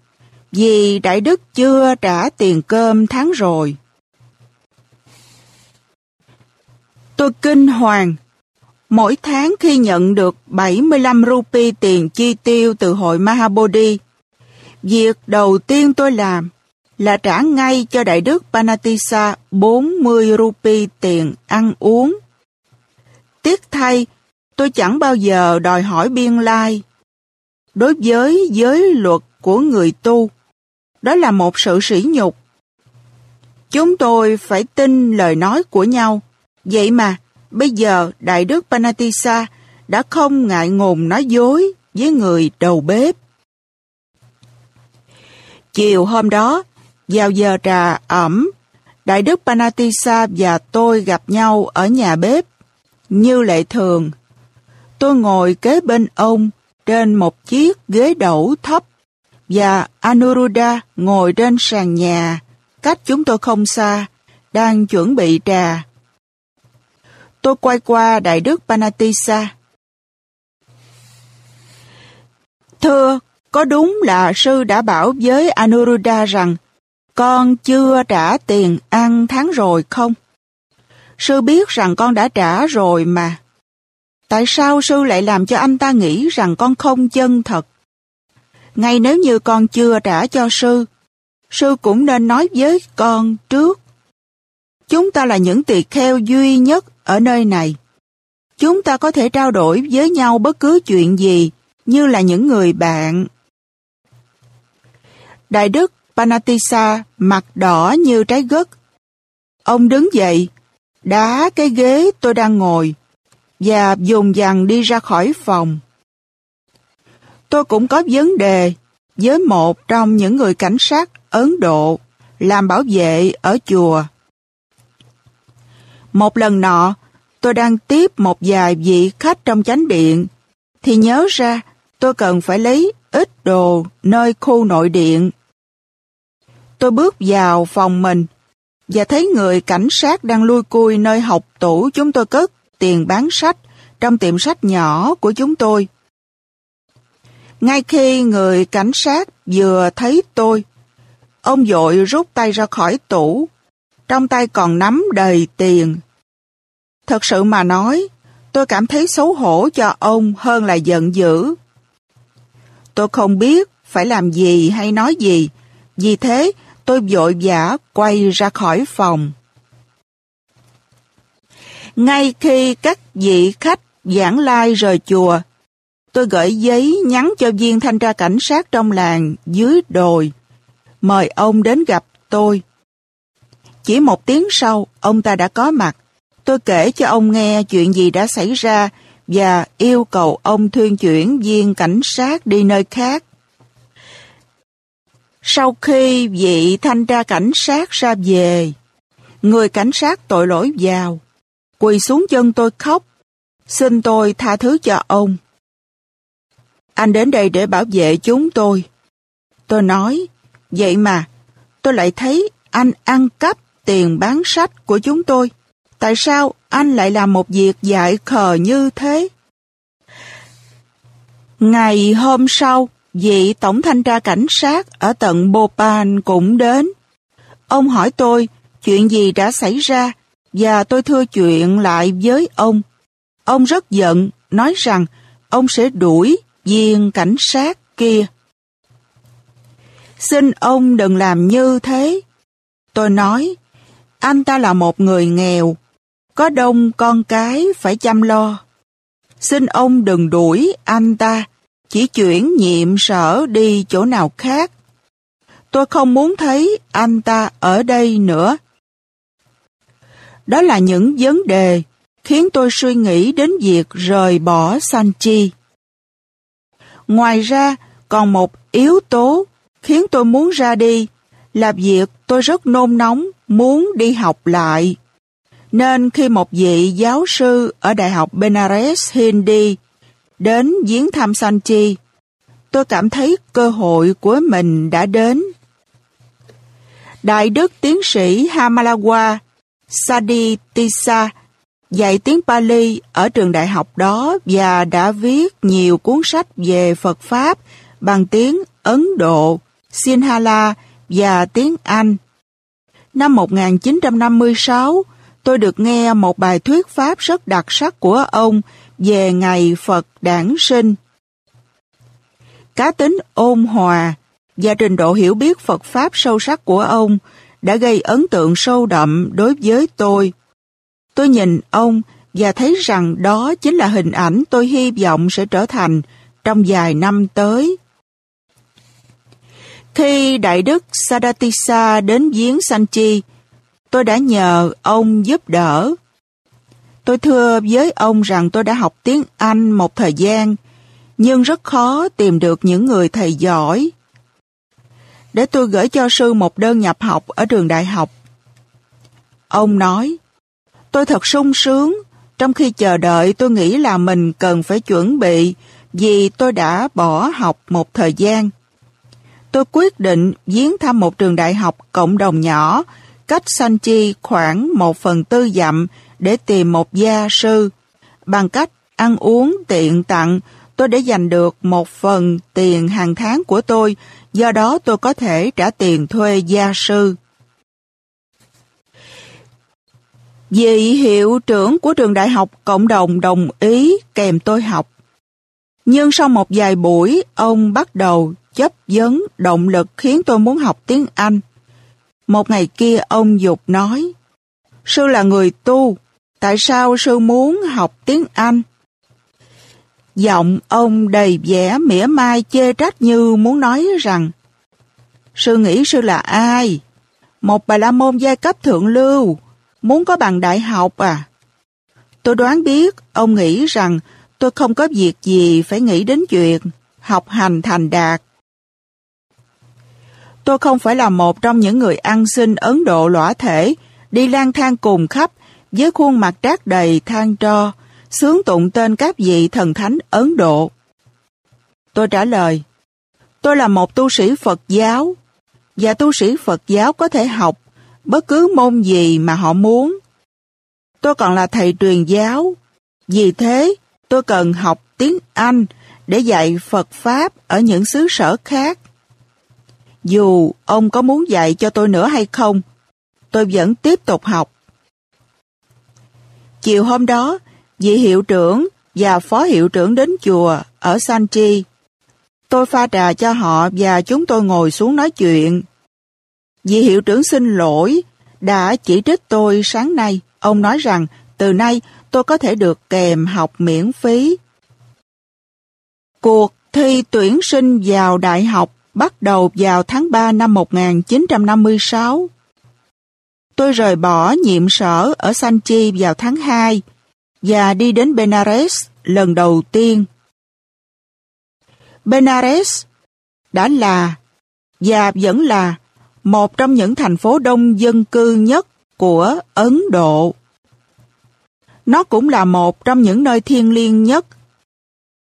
vì Đại đức chưa trả tiền cơm tháng rồi. Tôi kinh hoàng Mỗi tháng khi nhận được 75 rupee tiền chi tiêu từ hội Mahabodhi, việc đầu tiên tôi làm là trả ngay cho Đại đức Panatisa 40 rupee tiền ăn uống. Tiếc thay, tôi chẳng bao giờ đòi hỏi biên lai. Đối với giới luật của người tu, đó là một sự sỉ nhục. Chúng tôi phải tin lời nói của nhau, vậy mà Bây giờ Đại Đức Panatisa đã không ngại ngùng nói dối với người đầu bếp. Chiều hôm đó, vào giờ trà ẩm, Đại Đức Panatisa và tôi gặp nhau ở nhà bếp. Như lệ thường, tôi ngồi kế bên ông trên một chiếc ghế đẩu thấp và Anuruddha ngồi trên sàn nhà, cách chúng tôi không xa, đang chuẩn bị trà. Tôi quay qua Đại Đức Panatisa. Thưa, có đúng là sư đã bảo với Anuruddha rằng con chưa trả tiền ăn tháng rồi không? Sư biết rằng con đã trả rồi mà. Tại sao sư lại làm cho anh ta nghĩ rằng con không chân thật? Ngay nếu như con chưa trả cho sư, sư cũng nên nói với con trước. Chúng ta là những tỳ kheo duy nhất ở nơi này. Chúng ta có thể trao đổi với nhau bất cứ chuyện gì như là những người bạn. Đại đức Panatisa mặt đỏ như trái gất. Ông đứng dậy, đá cái ghế tôi đang ngồi và dồn dằn đi ra khỏi phòng. Tôi cũng có vấn đề với một trong những người cảnh sát Ấn Độ làm bảo vệ ở chùa. Một lần nọ, tôi đang tiếp một vài vị khách trong chánh điện, thì nhớ ra tôi cần phải lấy ít đồ nơi khu nội điện. Tôi bước vào phòng mình và thấy người cảnh sát đang lui cui nơi học tủ chúng tôi cất tiền bán sách trong tiệm sách nhỏ của chúng tôi. Ngay khi người cảnh sát vừa thấy tôi, ông dội rút tay ra khỏi tủ, trong tay còn nắm đầy tiền. Thật sự mà nói, tôi cảm thấy xấu hổ cho ông hơn là giận dữ. Tôi không biết phải làm gì hay nói gì, vì thế tôi vội vã quay ra khỏi phòng. Ngay khi các vị khách giảng lai rời chùa, tôi gửi giấy nhắn cho viên thanh tra cảnh sát trong làng dưới đồi, mời ông đến gặp tôi. Chỉ một tiếng sau, ông ta đã có mặt Tôi kể cho ông nghe chuyện gì đã xảy ra và yêu cầu ông thuyên chuyển viên cảnh sát đi nơi khác. Sau khi vị thanh tra cảnh sát ra về, người cảnh sát tội lỗi vào, quỳ xuống chân tôi khóc, xin tôi tha thứ cho ông. Anh đến đây để bảo vệ chúng tôi. Tôi nói, vậy mà, tôi lại thấy anh ăn cắp tiền bán sách của chúng tôi. Tại sao anh lại làm một việc dại khờ như thế? Ngày hôm sau, vị tổng thanh tra cảnh sát ở tận Bhopal cũng đến. Ông hỏi tôi chuyện gì đã xảy ra và tôi thưa chuyện lại với ông. Ông rất giận, nói rằng ông sẽ đuổi viên cảnh sát kia. Xin ông đừng làm như thế. Tôi nói, anh ta là một người nghèo, có đông con cái phải chăm lo. Xin ông đừng đuổi anh ta, chỉ chuyển nhiệm sở đi chỗ nào khác. Tôi không muốn thấy anh ta ở đây nữa. Đó là những vấn đề khiến tôi suy nghĩ đến việc rời bỏ Sanchi. Ngoài ra, còn một yếu tố khiến tôi muốn ra đi là việc tôi rất nôn nóng muốn đi học lại. Nên khi một vị giáo sư ở Đại học Benares Hindi đến viếng thăm Sanchi, tôi cảm thấy cơ hội của mình đã đến. Đại đức tiến sĩ Hamalawa Sadi Tisa dạy tiếng Pali ở trường đại học đó và đã viết nhiều cuốn sách về Phật Pháp bằng tiếng Ấn Độ, Sinhala và tiếng Anh. Năm 1956, tôi được nghe một bài thuyết Pháp rất đặc sắc của ông về ngày Phật đản sinh. Cá tính ôn hòa và trình độ hiểu biết Phật Pháp sâu sắc của ông đã gây ấn tượng sâu đậm đối với tôi. Tôi nhìn ông và thấy rằng đó chính là hình ảnh tôi hy vọng sẽ trở thành trong vài năm tới. Khi Đại Đức Sadatisa đến viếng Sanchi, tôi đã nhờ ông giúp đỡ. Tôi thưa với ông rằng tôi đã học tiếng Anh một thời gian, nhưng rất khó tìm được những người thầy giỏi. Để tôi gửi cho sư một đơn nhập học ở trường đại học. Ông nói, tôi thật sung sướng, trong khi chờ đợi tôi nghĩ là mình cần phải chuẩn bị vì tôi đã bỏ học một thời gian tôi quyết định viếng thăm một trường đại học cộng đồng nhỏ, cách Sanchi khoảng một phần tư dặm để tìm một gia sư. Bằng cách ăn uống tiện tặng, tôi đã giành được một phần tiền hàng tháng của tôi, do đó tôi có thể trả tiền thuê gia sư. Vị hiệu trưởng của trường đại học cộng đồng đồng ý kèm tôi học. Nhưng sau một vài buổi, ông bắt đầu chấp vấn động lực khiến tôi muốn học tiếng Anh. Một ngày kia ông Dục nói, Sư là người tu, tại sao sư muốn học tiếng Anh? Giọng ông đầy vẻ mỉa mai chê trách như muốn nói rằng, Sư nghĩ sư là ai? Một bà la môn giai cấp thượng lưu, muốn có bằng đại học à? Tôi đoán biết ông nghĩ rằng tôi không có việc gì phải nghĩ đến chuyện học hành thành đạt. Tôi không phải là một trong những người ăn xin Ấn Độ lõa thể, đi lang thang cùng khắp, với khuôn mặt trát đầy than tro, sướng tụng tên các vị thần thánh Ấn Độ. Tôi trả lời, tôi là một tu sĩ Phật giáo, và tu sĩ Phật giáo có thể học bất cứ môn gì mà họ muốn. Tôi còn là thầy truyền giáo, vì thế tôi cần học tiếng Anh để dạy Phật Pháp ở những xứ sở khác. Dù ông có muốn dạy cho tôi nữa hay không, tôi vẫn tiếp tục học. Chiều hôm đó, vị hiệu trưởng và phó hiệu trưởng đến chùa ở Sanchi. Tôi pha trà cho họ và chúng tôi ngồi xuống nói chuyện. Vị hiệu trưởng xin lỗi đã chỉ trích tôi sáng nay. Ông nói rằng từ nay tôi có thể được kèm học miễn phí. Cuộc thi tuyển sinh vào đại học bắt đầu vào tháng 3 năm 1956. Tôi rời bỏ nhiệm sở ở Sanchi vào tháng 2 và đi đến Benares lần đầu tiên. Benares đã là và vẫn là một trong những thành phố đông dân cư nhất của Ấn Độ. Nó cũng là một trong những nơi thiêng liêng nhất.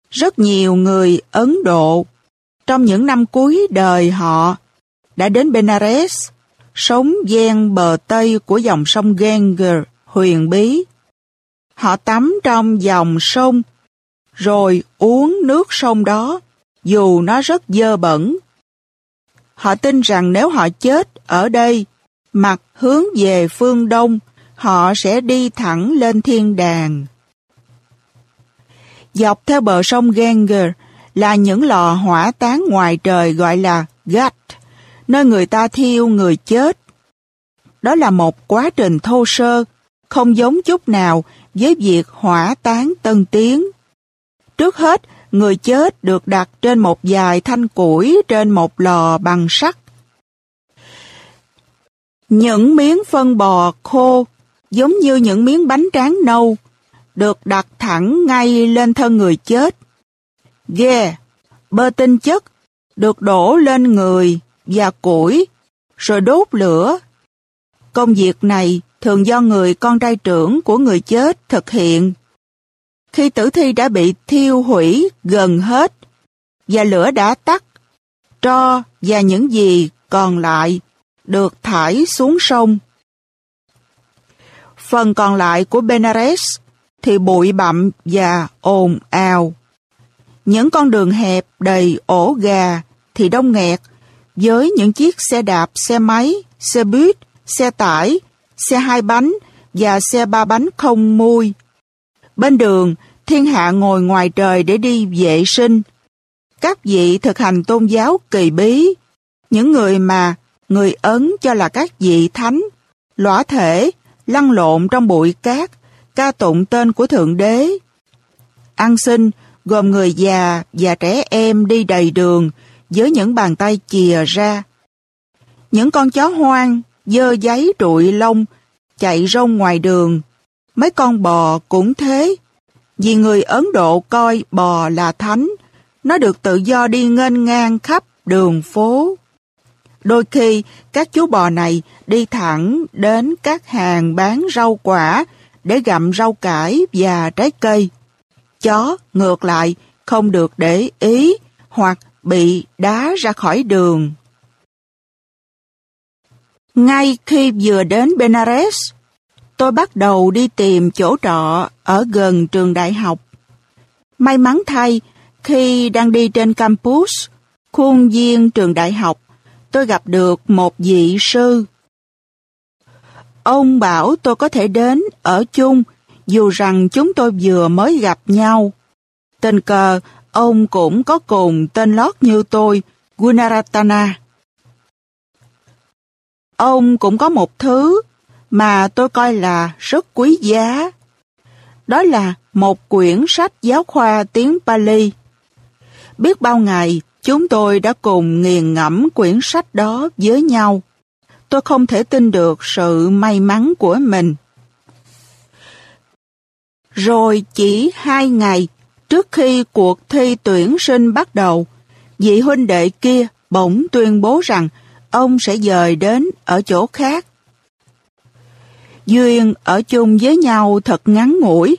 Rất nhiều người Ấn Độ trong những năm cuối đời họ đã đến Benares, sống ven bờ Tây của dòng sông Ganges huyền bí. Họ tắm trong dòng sông, rồi uống nước sông đó, dù nó rất dơ bẩn. Họ tin rằng nếu họ chết ở đây, mặt hướng về phương Đông, họ sẽ đi thẳng lên thiên đàng. Dọc theo bờ sông Ganges là những lò hỏa táng ngoài trời gọi là Gat, nơi người ta thiêu người chết. Đó là một quá trình thô sơ, không giống chút nào với việc hỏa táng tân tiến. Trước hết, người chết được đặt trên một vài thanh củi trên một lò bằng sắt. Những miếng phân bò khô, giống như những miếng bánh tráng nâu, được đặt thẳng ngay lên thân người chết. Ghe, bơ tinh chất, được đổ lên người và củi, rồi đốt lửa. Công việc này thường do người con trai trưởng của người chết thực hiện. Khi tử thi đã bị thiêu hủy gần hết và lửa đã tắt, tro và những gì còn lại được thải xuống sông. Phần còn lại của Benares thì bụi bặm và ồn ào. Những con đường hẹp đầy ổ gà thì đông nghẹt với những chiếc xe đạp, xe máy, xe buýt, xe tải, xe hai bánh và xe ba bánh không mui. Bên đường, thiên hạ ngồi ngoài trời để đi vệ sinh. Các vị thực hành tôn giáo kỳ bí, những người mà người Ấn cho là các vị thánh, lõa thể, lăn lộn trong bụi cát, ca tụng tên của Thượng Đế. Ăn sinh gồm người già và trẻ em đi đầy đường với những bàn tay chìa ra. Những con chó hoang, dơ giấy trụi lông, chạy rông ngoài đường. Mấy con bò cũng thế. Vì người Ấn Độ coi bò là thánh, nó được tự do đi nghênh ngang khắp đường phố. Đôi khi, các chú bò này đi thẳng đến các hàng bán rau quả để gặm rau cải và trái cây. Chó, ngược lại, không được để ý hoặc bị đá ra khỏi đường. Ngay khi vừa đến Benares, tôi bắt đầu đi tìm chỗ trọ ở gần trường đại học. May mắn thay, khi đang đi trên campus, khuôn viên trường đại học, tôi gặp được một vị sư. Ông bảo tôi có thể đến ở chung dù rằng chúng tôi vừa mới gặp nhau. Tình cờ, ông cũng có cùng tên lót như tôi, Gunaratana. Ông cũng có một thứ mà tôi coi là rất quý giá. Đó là một quyển sách giáo khoa tiếng Pali. Biết bao ngày, chúng tôi đã cùng nghiền ngẫm quyển sách đó với nhau. Tôi không thể tin được sự may mắn của mình. Rồi chỉ hai ngày trước khi cuộc thi tuyển sinh bắt đầu, vị huynh đệ kia bỗng tuyên bố rằng ông sẽ dời đến ở chỗ khác. Duyên ở chung với nhau thật ngắn ngủi.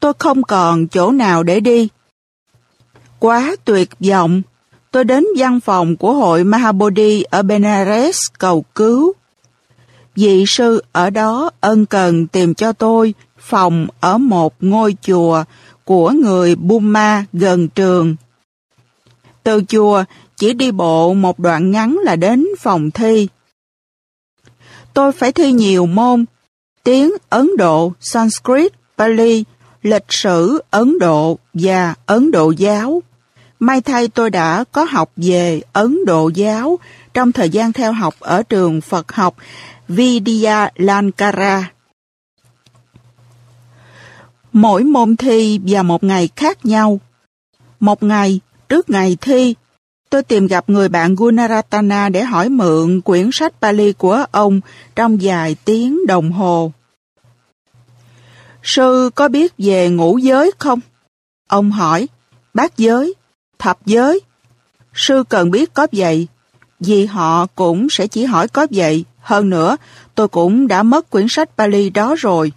Tôi không còn chỗ nào để đi. Quá tuyệt vọng, tôi đến văn phòng của hội Mahabodhi ở Benares cầu cứu. Vị sư ở đó ân cần tìm cho tôi phòng ở một ngôi chùa của người Burma gần trường. Từ chùa chỉ đi bộ một đoạn ngắn là đến phòng thi. Tôi phải thi nhiều môn, tiếng Ấn Độ, Sanskrit, Pali, lịch sử Ấn Độ và Ấn Độ giáo. May thay tôi đã có học về Ấn Độ giáo trong thời gian theo học ở trường Phật học Vidya Lankara. Mỗi môn thi vào một ngày khác nhau. Một ngày, trước ngày thi, tôi tìm gặp người bạn Gunaratana để hỏi mượn quyển sách Pali của ông trong vài tiếng đồng hồ. Sư có biết về ngũ giới không? Ông hỏi, bát giới, thập giới. Sư cần biết có vậy, vì họ cũng sẽ chỉ hỏi có vậy. Hơn nữa, tôi cũng đã mất quyển sách Pali đó rồi.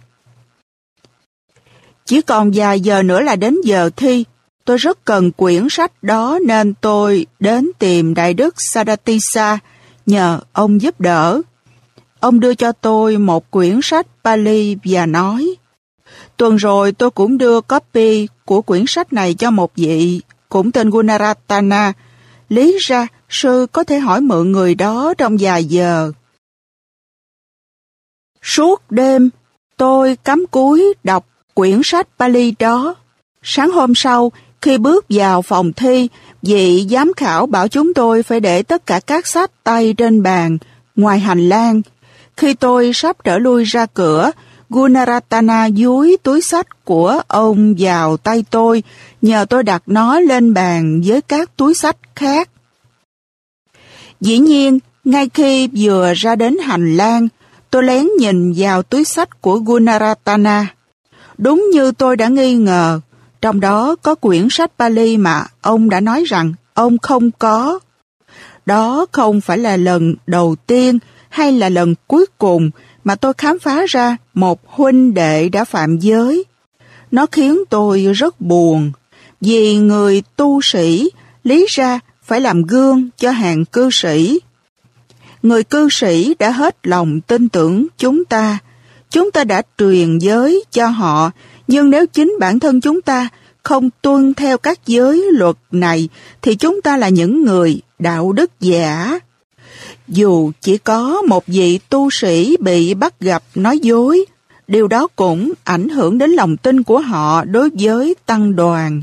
Chỉ còn vài giờ nữa là đến giờ thi. Tôi rất cần quyển sách đó nên tôi đến tìm Đại Đức Sadatisa nhờ ông giúp đỡ. Ông đưa cho tôi một quyển sách Pali và nói Tuần rồi tôi cũng đưa copy của quyển sách này cho một vị cũng tên Gunaratana. Lý ra sư có thể hỏi mượn người đó trong vài giờ. Suốt đêm, tôi cắm cúi đọc quyển sách Pali đó. Sáng hôm sau, khi bước vào phòng thi, Vị giám khảo bảo chúng tôi phải để tất cả các sách tay trên bàn, ngoài hành lang. Khi tôi sắp trở lui ra cửa, Gunaratana dúi túi sách của ông vào tay tôi, nhờ tôi đặt nó lên bàn với các túi sách khác. Dĩ nhiên, ngay khi vừa ra đến hành lang, tôi lén nhìn vào túi sách của Gunaratana. Đúng như tôi đã nghi ngờ, trong đó có quyển sách Pali mà ông đã nói rằng ông không có. Đó không phải là lần đầu tiên hay là lần cuối cùng mà tôi khám phá ra một huynh đệ đã phạm giới. Nó khiến tôi rất buồn, vì người tu sĩ lý ra phải làm gương cho hàng cư sĩ. Người cư sĩ đã hết lòng tin tưởng chúng ta, chúng ta đã truyền giới cho họ, nhưng nếu chính bản thân chúng ta không tuân theo các giới luật này, thì chúng ta là những người đạo đức giả. Dù chỉ có một vị tu sĩ bị bắt gặp nói dối, điều đó cũng ảnh hưởng đến lòng tin của họ đối với tăng đoàn.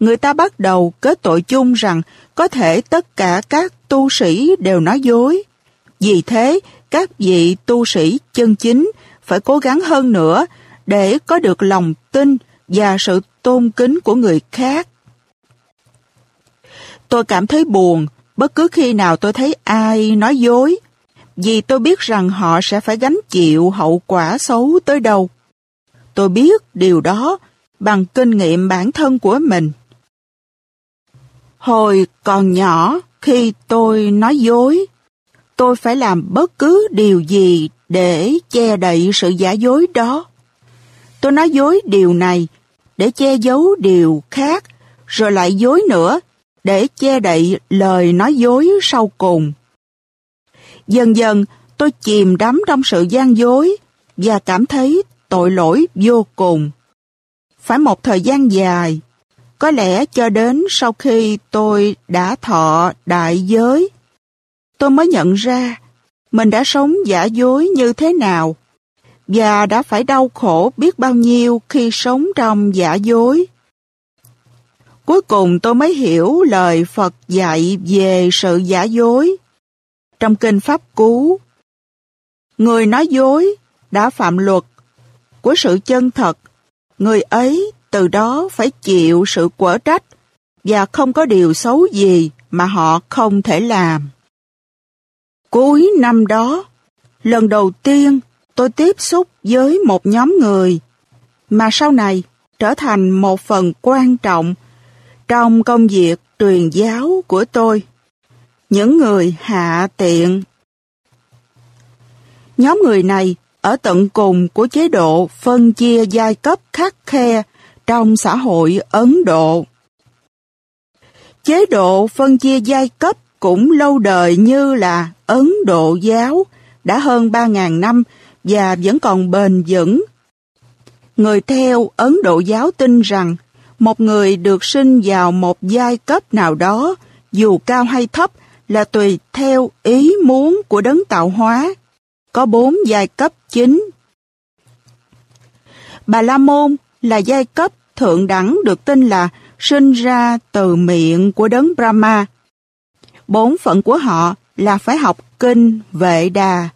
Người ta bắt đầu kết tội chung rằng có thể tất cả các tu sĩ đều nói dối. Vì thế, các vị tu sĩ chân chính phải cố gắng hơn nữa để có được lòng tin và sự tôn kính của người khác. Tôi cảm thấy buồn bất cứ khi nào tôi thấy ai nói dối, vì tôi biết rằng họ sẽ phải gánh chịu hậu quả xấu tới đâu. Tôi biết điều đó bằng kinh nghiệm bản thân của mình. Hồi còn nhỏ, khi tôi nói dối, tôi phải làm bất cứ điều gì để che đậy sự giả dối đó. Tôi nói dối điều này để che giấu điều khác, rồi lại dối nữa để che đậy lời nói dối sau cùng. Dần dần tôi chìm đắm trong sự gian dối và cảm thấy tội lỗi vô cùng. Phải một thời gian dài, có lẽ cho đến sau khi tôi đã thọ đại giới, tôi mới nhận ra mình đã sống giả dối như thế nào và đã phải đau khổ biết bao nhiêu khi sống trong giả dối. Cuối cùng tôi mới hiểu lời Phật dạy về sự giả dối. Trong kinh Pháp Cú, người nói dối đã phạm luật của sự chân thật, người ấy từ đó phải chịu sự quở trách và không có điều xấu gì mà họ không thể làm. Cuối năm đó, lần đầu tiên tôi tiếp xúc với một nhóm người mà sau này trở thành một phần quan trọng trong công việc truyền giáo của tôi. Những người hạ tiện. Nhóm người này ở tận cùng của chế độ phân chia giai cấp khắc khe trong xã hội Ấn Độ. Chế độ phân chia giai cấp cũng lâu đời như là Ấn Độ giáo đã hơn 3.000 năm và vẫn còn bền vững. Người theo Ấn Độ giáo tin rằng một người được sinh vào một giai cấp nào đó, dù cao hay thấp, là tùy theo ý muốn của đấng tạo hóa. Có bốn giai cấp chính. Bà La Môn là giai cấp thượng đẳng được tin là sinh ra từ miệng của đấng Brahma. Bốn phận của họ là phải học kinh Vệ Đà,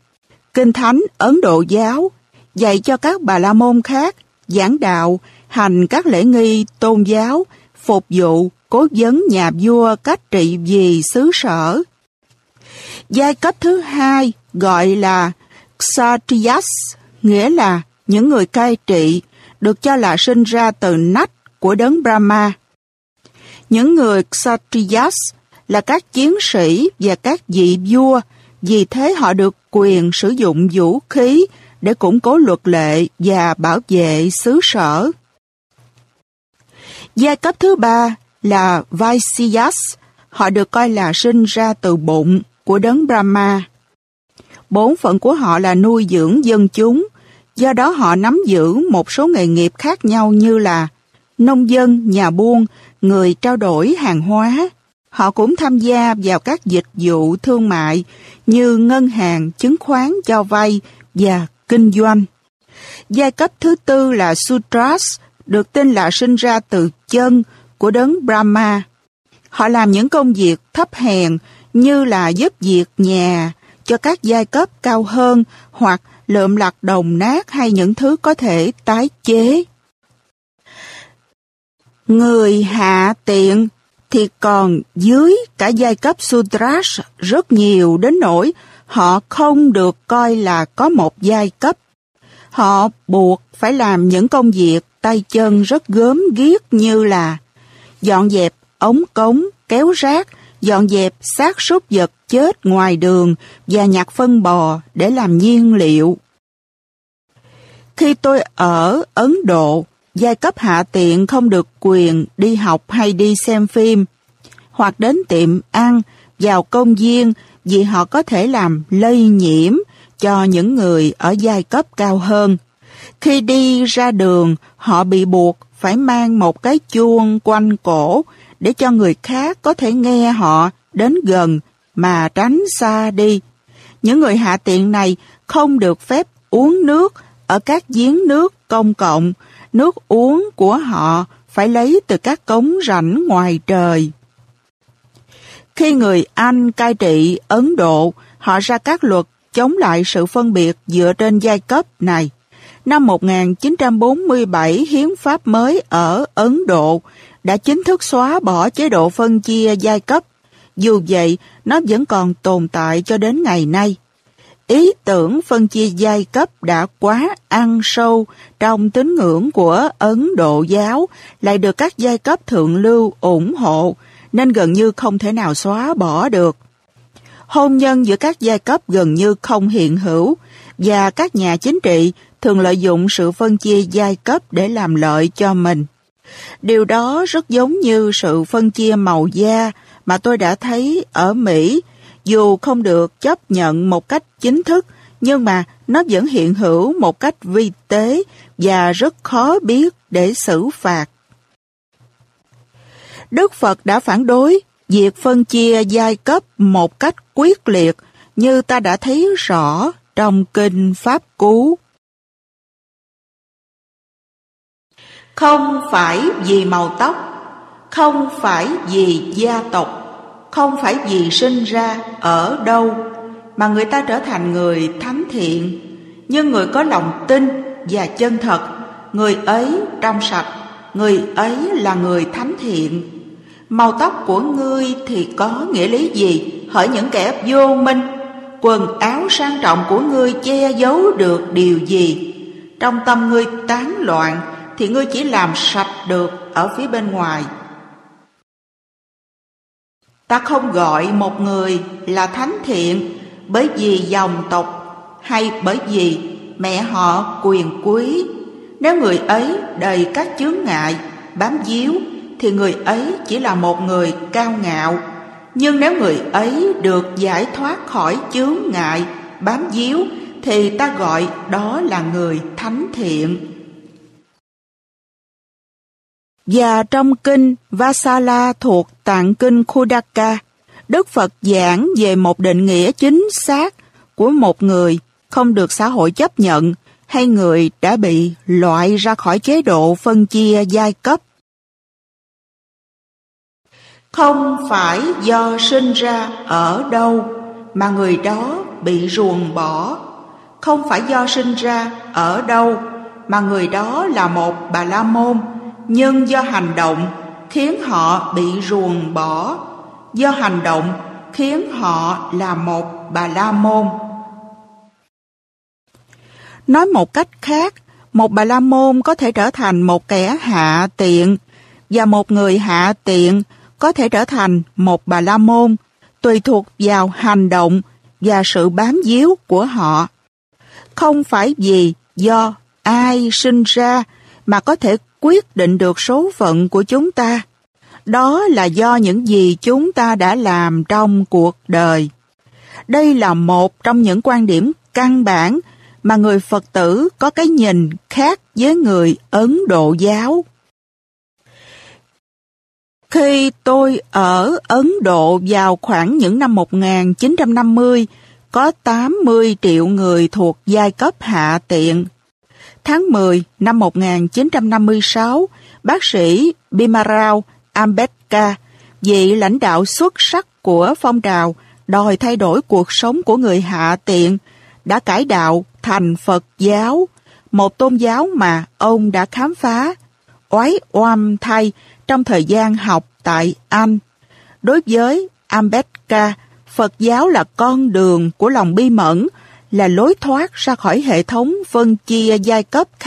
kinh thánh Ấn Độ giáo, dạy cho các bà la môn khác, giảng đạo, hành các lễ nghi tôn giáo, phục vụ, cố vấn nhà vua cách trị vì xứ sở. Giai cấp thứ hai gọi là Kshatriyas, nghĩa là những người cai trị, được cho là sinh ra từ nách của đấng Brahma. Những người Kshatriyas là các chiến sĩ và các vị vua, vì thế họ được quyền sử dụng vũ khí để củng cố luật lệ và bảo vệ xứ sở. Giai cấp thứ ba là Vaisyas, họ được coi là sinh ra từ bụng của đấng Brahma. Bốn phận của họ là nuôi dưỡng dân chúng, do đó họ nắm giữ một số nghề nghiệp khác nhau như là nông dân, nhà buôn, người trao đổi hàng hóa. Họ cũng tham gia vào các dịch vụ thương mại như ngân hàng, chứng khoán cho vay và kinh doanh. Giai cấp thứ tư là Sutras, được tên là sinh ra từ chân của đấng Brahma. Họ làm những công việc thấp hèn như là giúp việc nhà cho các giai cấp cao hơn hoặc lượm lặt đồng nát hay những thứ có thể tái chế. Người hạ tiện thì còn dưới cả giai cấp Sudras rất nhiều đến nỗi họ không được coi là có một giai cấp. Họ buộc phải làm những công việc tay chân rất gớm ghiếc như là dọn dẹp ống cống, kéo rác, dọn dẹp xác súc vật chết ngoài đường và nhặt phân bò để làm nhiên liệu. Khi tôi ở Ấn Độ, giai cấp hạ tiện không được quyền đi học hay đi xem phim, hoặc đến tiệm ăn, vào công viên vì họ có thể làm lây nhiễm cho những người ở giai cấp cao hơn. Khi đi ra đường, họ bị buộc phải mang một cái chuông quanh cổ để cho người khác có thể nghe họ đến gần mà tránh xa đi. Những người hạ tiện này không được phép uống nước ở các giếng nước công cộng, nước uống của họ phải lấy từ các cống rãnh ngoài trời. Khi người Anh cai trị Ấn Độ, họ ra các luật chống lại sự phân biệt dựa trên giai cấp này. Năm 1947, hiến pháp mới ở Ấn Độ đã chính thức xóa bỏ chế độ phân chia giai cấp. Dù vậy, nó vẫn còn tồn tại cho đến ngày nay. Ý tưởng phân chia giai cấp đã quá ăn sâu trong tín ngưỡng của Ấn Độ giáo, lại được các giai cấp thượng lưu ủng hộ, nên gần như không thể nào xóa bỏ được. Hôn nhân giữa các giai cấp gần như không hiện hữu, và các nhà chính trị thường lợi dụng sự phân chia giai cấp để làm lợi cho mình. Điều đó rất giống như sự phân chia màu da mà tôi đã thấy ở Mỹ, dù không được chấp nhận một cách chính thức, nhưng mà nó vẫn hiện hữu một cách vi tế và rất khó biết để xử phạt. Đức Phật đã phản đối việc phân chia giai cấp một cách quyết liệt như ta đã thấy rõ trong Kinh Pháp Cú. Không phải vì màu tóc, không phải vì gia tộc, không phải vì sinh ra ở đâu mà người ta trở thành người thánh thiện. Nhưng người có lòng tin và chân thật, người ấy trong sạch, người ấy là người thánh thiện. Màu tóc của ngươi thì có nghĩa lý gì hỡi những kẻ vô minh? Quần áo sang trọng của ngươi che giấu được điều gì? Trong tâm ngươi tán loạn thì ngươi chỉ làm sạch được ở phía bên ngoài. Ta không gọi một người là thánh thiện bởi vì dòng tộc hay bởi vì mẹ họ quyền quý. Nếu người ấy đầy các chướng ngại, bám díu thì người ấy chỉ là một người cao ngạo. Nhưng nếu người ấy được giải thoát khỏi chướng ngại, bám díu thì ta gọi đó là người thánh thiện. Và trong kinh Vasala thuộc tạng kinh Kudaka, Đức Phật giảng về một định nghĩa chính xác của một người không được xã hội chấp nhận hay người đã bị loại ra khỏi chế độ phân chia giai cấp. Không phải do sinh ra ở đâu mà người đó bị ruồng bỏ. Không phải do sinh ra ở đâu mà người đó là một bà la môn nhưng do hành động khiến họ bị ruồng bỏ, do hành động khiến họ là một bà la môn. Nói một cách khác, một bà la môn có thể trở thành một kẻ hạ tiện và một người hạ tiện có thể trở thành một bà la môn tùy thuộc vào hành động và sự bám víu của họ. Không phải vì do ai sinh ra mà có thể quyết định được số phận của chúng ta. Đó là do những gì chúng ta đã làm trong cuộc đời. Đây là một trong những quan điểm căn bản mà người Phật tử có cái nhìn khác với người Ấn Độ giáo. Khi tôi ở Ấn Độ vào khoảng những năm 1950, có 80 triệu người thuộc giai cấp hạ tiện Tháng 10 năm 1956, bác sĩ Bimarao Ambedkar, vị lãnh đạo xuất sắc của phong trào đòi thay đổi cuộc sống của người hạ tiện, đã cải đạo thành Phật giáo, một tôn giáo mà ông đã khám phá, oái oăm thay trong thời gian học tại Anh. Đối với Ambedkar, Phật giáo là con đường của lòng bi mẫn, là lối thoát ra khỏi hệ thống phân chia giai cấp khác.